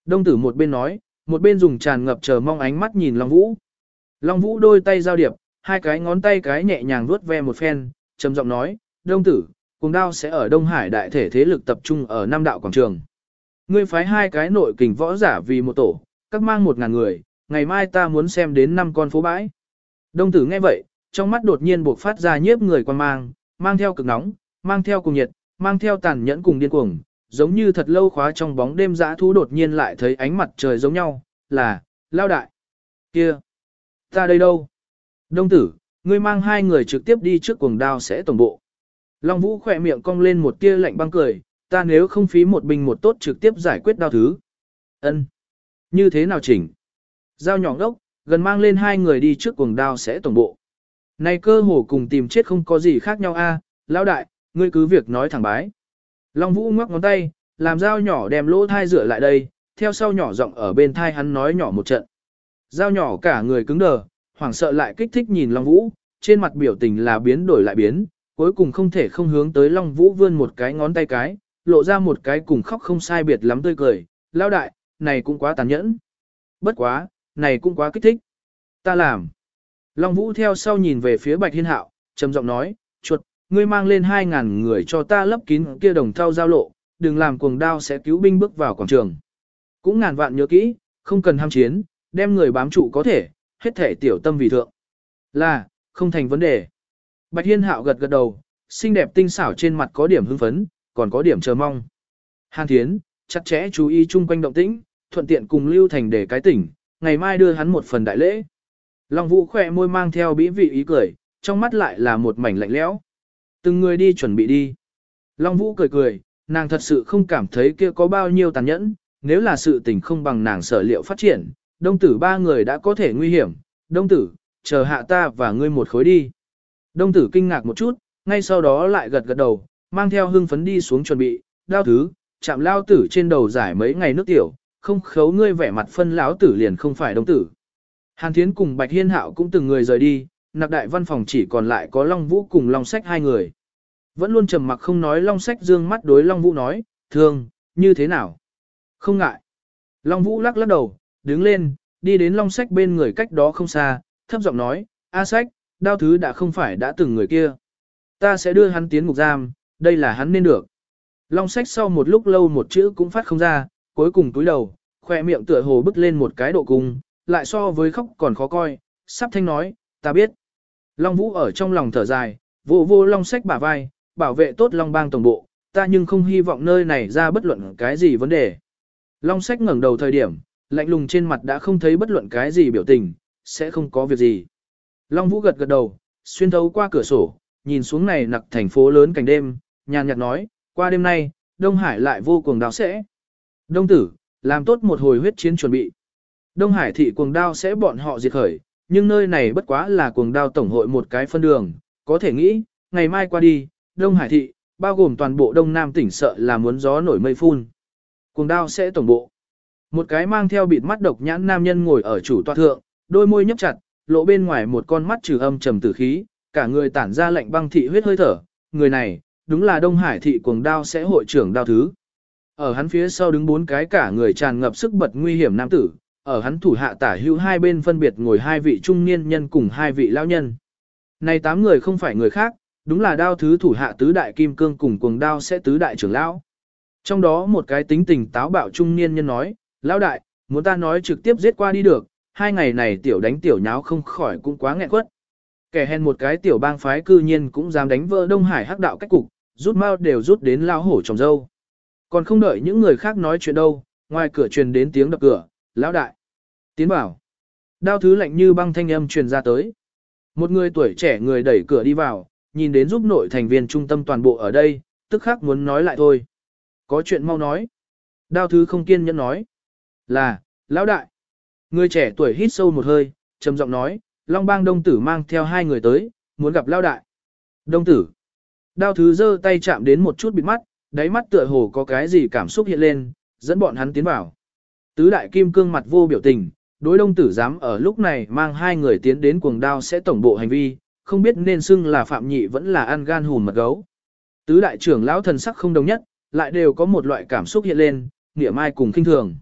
Đông tử một bên nói, một bên dùng tràn ngập chờ mong ánh mắt nhìn Long Vũ. Long Vũ đôi tay giao điệp, hai cái ngón tay cái nhẹ nhàng vuốt ve một phen, trầm giọng nói, Đông tử, cùng đao sẽ ở Đông Hải đại thể thế lực tập trung ở Nam Đạo Quảng Trường. Ngươi phái hai cái nội kình võ giả vì một tổ, các mang một ngàn người, ngày mai ta muốn xem đến năm con phố bãi. Đông tử nghe vậy, trong mắt đột nhiên buộc phát ra nhiếp người quan mang, mang theo cực nóng, mang theo cùng nhiệt, mang theo tàn nhẫn cùng điên cuồng, giống như thật lâu khóa trong bóng đêm dã thú đột nhiên lại thấy ánh mặt trời giống nhau, là, lao đại. kia Ta đây đâu? Đông tử, ngươi mang hai người trực tiếp đi trước cuồng đao sẽ tổng bộ. Long Vũ khỏe miệng cong lên một tia lạnh băng cười, ta nếu không phí một bình một tốt trực tiếp giải quyết đao thứ. ân Như thế nào chỉnh? Giao nhỏ ngốc, gần mang lên hai người đi trước cuồng đao sẽ tổng bộ. Này cơ hồ cùng tìm chết không có gì khác nhau a, lão đại, ngươi cứ việc nói thẳng bái. Long Vũ ngoắc ngón tay, làm dao nhỏ đem lỗ thai rửa lại đây, theo sau nhỏ giọng ở bên thai hắn nói nhỏ một trận. Dao nhỏ cả người cứng đờ, hoảng sợ lại kích thích nhìn Long Vũ, trên mặt biểu tình là biến đổi lại biến, cuối cùng không thể không hướng tới Long Vũ vươn một cái ngón tay cái, lộ ra một cái cùng khóc không sai biệt lắm tươi cười, lao đại, này cũng quá tàn nhẫn. Bất quá, này cũng quá kích thích. Ta làm. Long Vũ theo sau nhìn về phía Bạch Hiên Hạo, trầm giọng nói, chuột, ngươi mang lên 2.000 người cho ta lấp kín kia đồng thau giao lộ, đừng làm cuồng đao sẽ cứu binh bước vào quảng trường. Cũng ngàn vạn nhớ kỹ, không cần ham chiến, đem người bám trụ có thể, hết thể tiểu tâm vì thượng. Là, không thành vấn đề. Bạch Hiên Hạo gật gật đầu, xinh đẹp tinh xảo trên mặt có điểm hưng phấn, còn có điểm chờ mong. Hàn Thiến, chặt chẽ chú ý chung quanh động tĩnh, thuận tiện cùng Lưu Thành để cái tỉnh, ngày mai đưa hắn một phần đại lễ. Long Vũ khỏe môi mang theo bĩ vị ý cười, trong mắt lại là một mảnh lạnh lẽo. Từng người đi chuẩn bị đi. Long Vũ cười cười, nàng thật sự không cảm thấy kia có bao nhiêu tàn nhẫn, nếu là sự tình không bằng nàng sở liệu phát triển, đông tử ba người đã có thể nguy hiểm, đông tử, chờ hạ ta và ngươi một khối đi. Đông tử kinh ngạc một chút, ngay sau đó lại gật gật đầu, mang theo hưng phấn đi xuống chuẩn bị, đao thứ, chạm lao tử trên đầu giải mấy ngày nước tiểu, không khấu ngươi vẻ mặt phân lão tử liền không phải đông tử. Hàn Thiến cùng Bạch Hiên Hạo cũng từng người rời đi, nạp đại văn phòng chỉ còn lại có Long Vũ cùng Long Sách hai người. Vẫn luôn trầm mặc không nói Long Sách dương mắt đối Long Vũ nói, thương, như thế nào? Không ngại. Long Vũ lắc lắc đầu, đứng lên, đi đến Long Sách bên người cách đó không xa, thấp giọng nói, A Sách, đao thứ đã không phải đã từng người kia. Ta sẽ đưa hắn tiến ngục giam, đây là hắn nên được. Long Sách sau một lúc lâu một chữ cũng phát không ra, cuối cùng túi đầu, khoe miệng tựa hồ bứt lên một cái độ cung, lại so với khóc còn khó coi, sắp thanh nói, ta biết. Long Vũ ở trong lòng thở dài, vô vô Long Sách bả vai, bảo vệ tốt Long Bang tổng bộ, ta nhưng không hy vọng nơi này ra bất luận cái gì vấn đề. Long Sách ngẩng đầu thời điểm, lạnh lùng trên mặt đã không thấy bất luận cái gì biểu tình, sẽ không có việc gì. Long Vũ gật gật đầu, xuyên thấu qua cửa sổ, nhìn xuống này nặc thành phố lớn cảnh đêm, nhàn nhạt nói, qua đêm nay, Đông Hải lại vô cùng đào sẽ. Đông tử, làm tốt một hồi huyết chiến chuẩn bị. Đông Hải thị cuồng đao sẽ bọn họ diệt khởi, nhưng nơi này bất quá là cuồng đao tổng hội một cái phân đường, có thể nghĩ, ngày mai qua đi, Đông Hải thị, bao gồm toàn bộ Đông Nam tỉnh sợ là muốn gió nổi mây phun. Cuồng đao sẽ tổng bộ. Một cái mang theo bịt mắt độc nhãn nam nhân ngồi ở chủ tọa thượng, đôi môi nhấp chặt, lộ bên ngoài một con mắt trừ âm trầm tử khí, cả người tản ra lạnh băng thị huyết hơi thở, người này, đúng là Đông Hải thị cuồng đao sẽ hội trưởng đao thứ. Ở hắn phía sau đứng bốn cái cả người tràn ngập sức bật nguy hiểm nam tử, ở hắn thủ hạ tả hữu hai bên phân biệt ngồi hai vị trung niên nhân cùng hai vị lão nhân. Này tám người không phải người khác, đúng là đao thứ thủ hạ tứ đại kim cương cùng cuồng đao sẽ tứ đại trưởng lão. Trong đó một cái tính tình táo bạo trung niên nhân nói, lão đại, muốn ta nói trực tiếp giết qua đi được, hai ngày này tiểu đánh tiểu nháo không khỏi cũng quá nghẹn quất. Kẻ hèn một cái tiểu bang phái cư nhiên cũng dám đánh vỡ Đông Hải hắc đạo cách cục, rút mau đều rút đến lao hổ trồng dâu. Còn không đợi những người khác nói chuyện đâu, ngoài cửa truyền đến tiếng đập cửa, lão đại. Tiến bảo. Đao thứ lạnh như băng thanh âm truyền ra tới. Một người tuổi trẻ người đẩy cửa đi vào, nhìn đến giúp nội thành viên trung tâm toàn bộ ở đây, tức khắc muốn nói lại thôi. Có chuyện mau nói. Đao thứ không kiên nhẫn nói. Là, lão đại. Người trẻ tuổi hít sâu một hơi, trầm giọng nói, Long bang đông tử mang theo hai người tới, muốn gặp lão đại. Đông tử. Đao thứ giơ tay chạm đến một chút bịt mắt, đáy mắt tựa hồ có cái gì cảm xúc hiện lên, dẫn bọn hắn tiến vào. Tứ đại kim cương mặt vô biểu tình, đối đông tử dám ở lúc này mang hai người tiến đến cuồng đao sẽ tổng bộ hành vi, không biết nên xưng là phạm nhị vẫn là ăn gan hùn mật gấu. Tứ đại trưởng lão thần sắc không đồng nhất, lại đều có một loại cảm xúc hiện lên, nghĩa mai cùng kinh thường.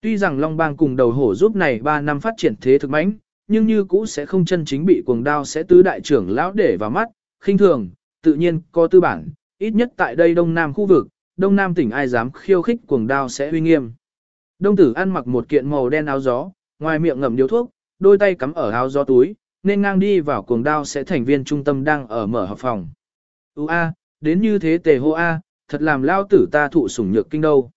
Tuy rằng Long Bang cùng đầu hổ giúp này 3 năm phát triển thế thực mãnh, nhưng như cũ sẽ không chân chính bị cuồng đao sẽ tứ đại trưởng lão để vào mắt, khinh thường, tự nhiên có tư bản, ít nhất tại đây đông nam khu vực, đông nam tỉnh ai dám khiêu khích cuồng đao sẽ uy nghiêm. Đông tử ăn mặc một kiện màu đen áo gió, ngoài miệng ngậm điếu thuốc, đôi tay cắm ở áo gió túi, nên ngang đi vào cuồng đao sẽ thành viên trung tâm đang ở mở họp phòng. Ú a, đến như thế tề hô a, thật làm lao tử ta thụ sủng nhược kinh đâu.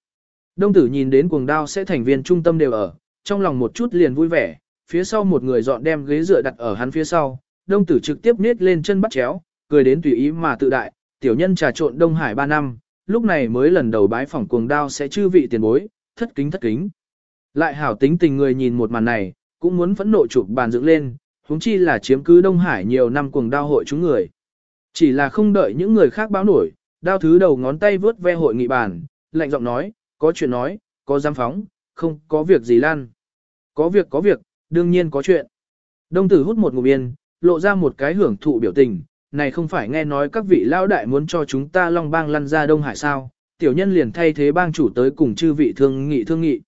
Đông tử nhìn đến cuồng đao sẽ thành viên trung tâm đều ở, trong lòng một chút liền vui vẻ, phía sau một người dọn đem ghế dựa đặt ở hắn phía sau, đông tử trực tiếp niết lên chân bắt chéo, cười đến tùy ý mà tự đại, tiểu nhân trà trộn Đông Hải 3 năm, lúc này mới lần đầu bái phỏng cuồng đao sẽ chư vị tiền bối, thất kính thất kính. Lại hảo tính tình người nhìn một màn này, cũng muốn phẫn nộ chụp bàn dựng lên, huống chi là chiếm cứ Đông Hải nhiều năm cuồng đao hội chúng người. Chỉ là không đợi những người khác báo nổi, đao thứ đầu ngón tay vướt ve hội nghị bàn, lạnh giọng nói, có chuyện nói, có giam phóng, không có việc gì lan. Có việc có việc, đương nhiên có chuyện. Đông tử hút một ngụm yên, lộ ra một cái hưởng thụ biểu tình, này không phải nghe nói các vị lao đại muốn cho chúng ta long bang lăn ra Đông Hải sao, tiểu nhân liền thay thế bang chủ tới cùng chư vị thương nghị thương nghị.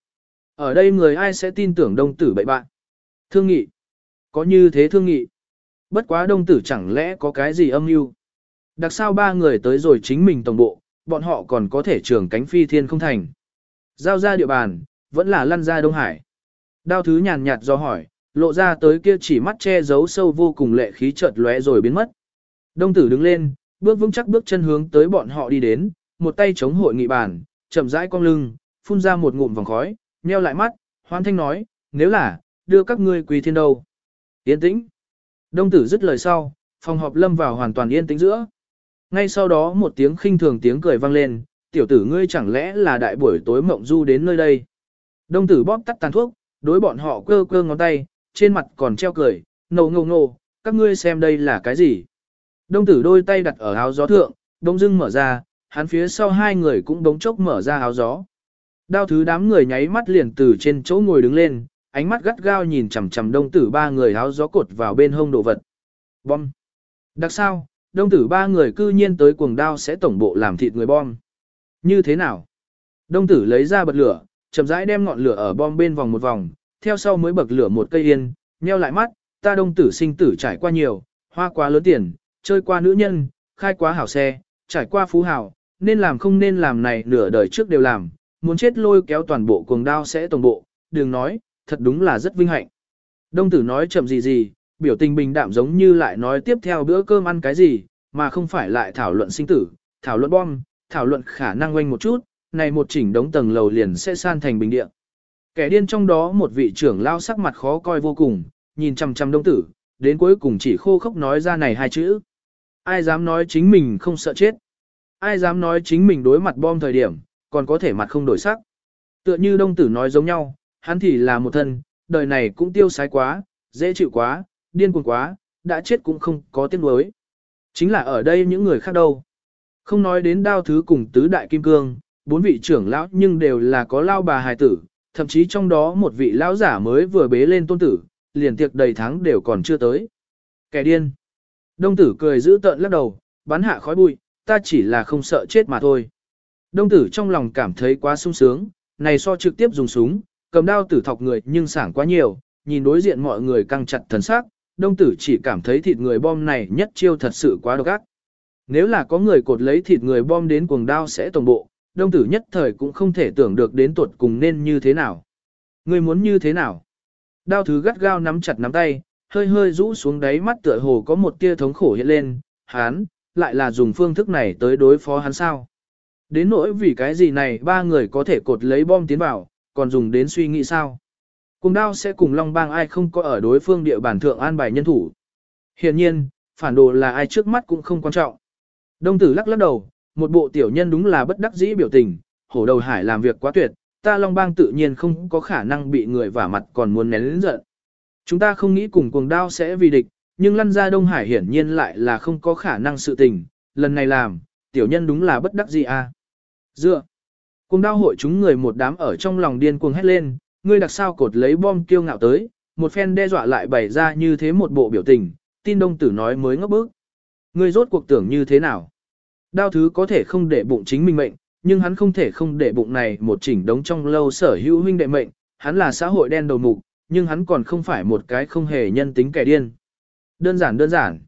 Ở đây người ai sẽ tin tưởng đông tử bậy bạn? Thương nghị. Có như thế thương nghị. Bất quá đông tử chẳng lẽ có cái gì âm mưu? Đặc sao ba người tới rồi chính mình tổng bộ, bọn họ còn có thể trường cánh phi thiên không thành. Giao ra địa bàn, vẫn là lăn ra Đông Hải. Đao thứ nhàn nhạt do hỏi, lộ ra tới kia chỉ mắt che giấu sâu vô cùng lệ khí chợt lóe rồi biến mất. Đông tử đứng lên, bước vững chắc bước chân hướng tới bọn họ đi đến, một tay chống hội nghị bàn, chậm rãi cong lưng, phun ra một ngụm vòng khói, nheo lại mắt, hoan thanh nói, nếu là, đưa các ngươi quỳ thiên đâu. Yên tĩnh. Đông tử dứt lời sau, phòng họp lâm vào hoàn toàn yên tĩnh giữa. Ngay sau đó một tiếng khinh thường tiếng cười vang lên, tiểu tử ngươi chẳng lẽ là đại buổi tối mộng du đến nơi đây. Đông tử bóp tắt tàn thuốc, đối bọn họ cơ cơ ngón tay, trên mặt còn treo cười, nổ ngô ngô, các ngươi xem đây là cái gì. Đông tử đôi tay đặt ở áo gió thượng, đông dưng mở ra, hắn phía sau hai người cũng đống chốc mở ra áo gió. Đao thứ đám người nháy mắt liền từ trên chỗ ngồi đứng lên, ánh mắt gắt gao nhìn chằm chằm đông tử ba người áo gió cột vào bên hông đồ vật. Bom. Đặc sao, đông tử ba người cư nhiên tới cuồng đao sẽ tổng bộ làm thịt người bom. Như thế nào? Đông tử lấy ra bật lửa, chậm rãi đem ngọn lửa ở bom bên vòng một vòng, theo sau mới bật lửa một cây yên, nheo lại mắt, ta đông tử sinh tử trải qua nhiều, hoa quá lớn tiền, chơi qua nữ nhân, khai quá hảo xe, trải qua phú hảo, nên làm không nên làm này nửa đời trước đều làm, muốn chết lôi kéo toàn bộ cuồng đao sẽ tổng bộ, đừng nói, thật đúng là rất vinh hạnh. Đông tử nói chậm gì gì, biểu tình bình đạm giống như lại nói tiếp theo bữa cơm ăn cái gì, mà không phải lại thảo luận sinh tử, thảo luận bom, thảo luận khả năng quanh một chút, này một chỉnh đống tầng lầu liền sẽ san thành bình địa. Kẻ điên trong đó một vị trưởng lao sắc mặt khó coi vô cùng, nhìn chằm chằm đông tử, đến cuối cùng chỉ khô khốc nói ra này hai chữ. Ai dám nói chính mình không sợ chết? Ai dám nói chính mình đối mặt bom thời điểm, còn có thể mặt không đổi sắc? Tựa như đông tử nói giống nhau, hắn thì là một thân, đời này cũng tiêu sái quá, dễ chịu quá, điên cuồng quá, đã chết cũng không có tiếc nuối. Chính là ở đây những người khác đâu. Không nói đến đao thứ cùng tứ đại kim cương, bốn vị trưởng lão nhưng đều là có lao bà hài tử, thậm chí trong đó một vị lão giả mới vừa bế lên tôn tử, liền tiệc đầy tháng đều còn chưa tới. Kẻ điên. Đông tử cười giữ tợn lắc đầu, bắn hạ khói bụi, ta chỉ là không sợ chết mà thôi. Đông tử trong lòng cảm thấy quá sung sướng, này so trực tiếp dùng súng, cầm đao tử thọc người nhưng sảng quá nhiều, nhìn đối diện mọi người căng chặt thần sắc, đông tử chỉ cảm thấy thịt người bom này nhất chiêu thật sự quá độc ác. Nếu là có người cột lấy thịt người bom đến cuồng đao sẽ tổng bộ, đông tử nhất thời cũng không thể tưởng được đến tuột cùng nên như thế nào. Người muốn như thế nào? Đao thứ gắt gao nắm chặt nắm tay, hơi hơi rũ xuống đáy mắt tựa hồ có một tia thống khổ hiện lên, hán lại là dùng phương thức này tới đối phó hắn sao. Đến nỗi vì cái gì này ba người có thể cột lấy bom tiến vào, còn dùng đến suy nghĩ sao. Cùng đao sẽ cùng Long Bang ai không có ở đối phương địa bản thượng an bài nhân thủ. Hiện nhiên, phản đồ là ai trước mắt cũng không quan trọng. Đông tử lắc lắc đầu, một bộ tiểu nhân đúng là bất đắc dĩ biểu tình, hổ đầu hải làm việc quá tuyệt, ta Long Bang tự nhiên không có khả năng bị người vả mặt còn muốn nén lĩnh giận. Chúng ta không nghĩ cùng cuồng đao sẽ vì địch, nhưng lăn ra Đông Hải hiển nhiên lại là không có khả năng sự tình, lần này làm, tiểu nhân đúng là bất đắc dĩ à. Dựa, cùng đao hội chúng người một đám ở trong lòng điên cuồng hét lên, ngươi đặc sao cột lấy bom kiêu ngạo tới, một phen đe dọa lại bày ra như thế một bộ biểu tình, tin đông tử nói mới ngốc bức. Ngươi rốt cuộc tưởng như thế nào? Đao thứ có thể không để bụng chính mình mệnh, nhưng hắn không thể không để bụng này một chỉnh đống trong lâu sở hữu huynh đệ mệnh, hắn là xã hội đen đầu mục, nhưng hắn còn không phải một cái không hề nhân tính kẻ điên. Đơn giản đơn giản.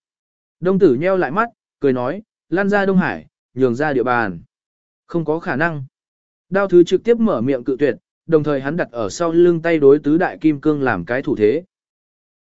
Đông tử nheo lại mắt, cười nói, lan ra Đông Hải, nhường ra địa bàn. Không có khả năng. Đao thứ trực tiếp mở miệng cự tuyệt, đồng thời hắn đặt ở sau lưng tay đối tứ đại kim cương làm cái thủ thế.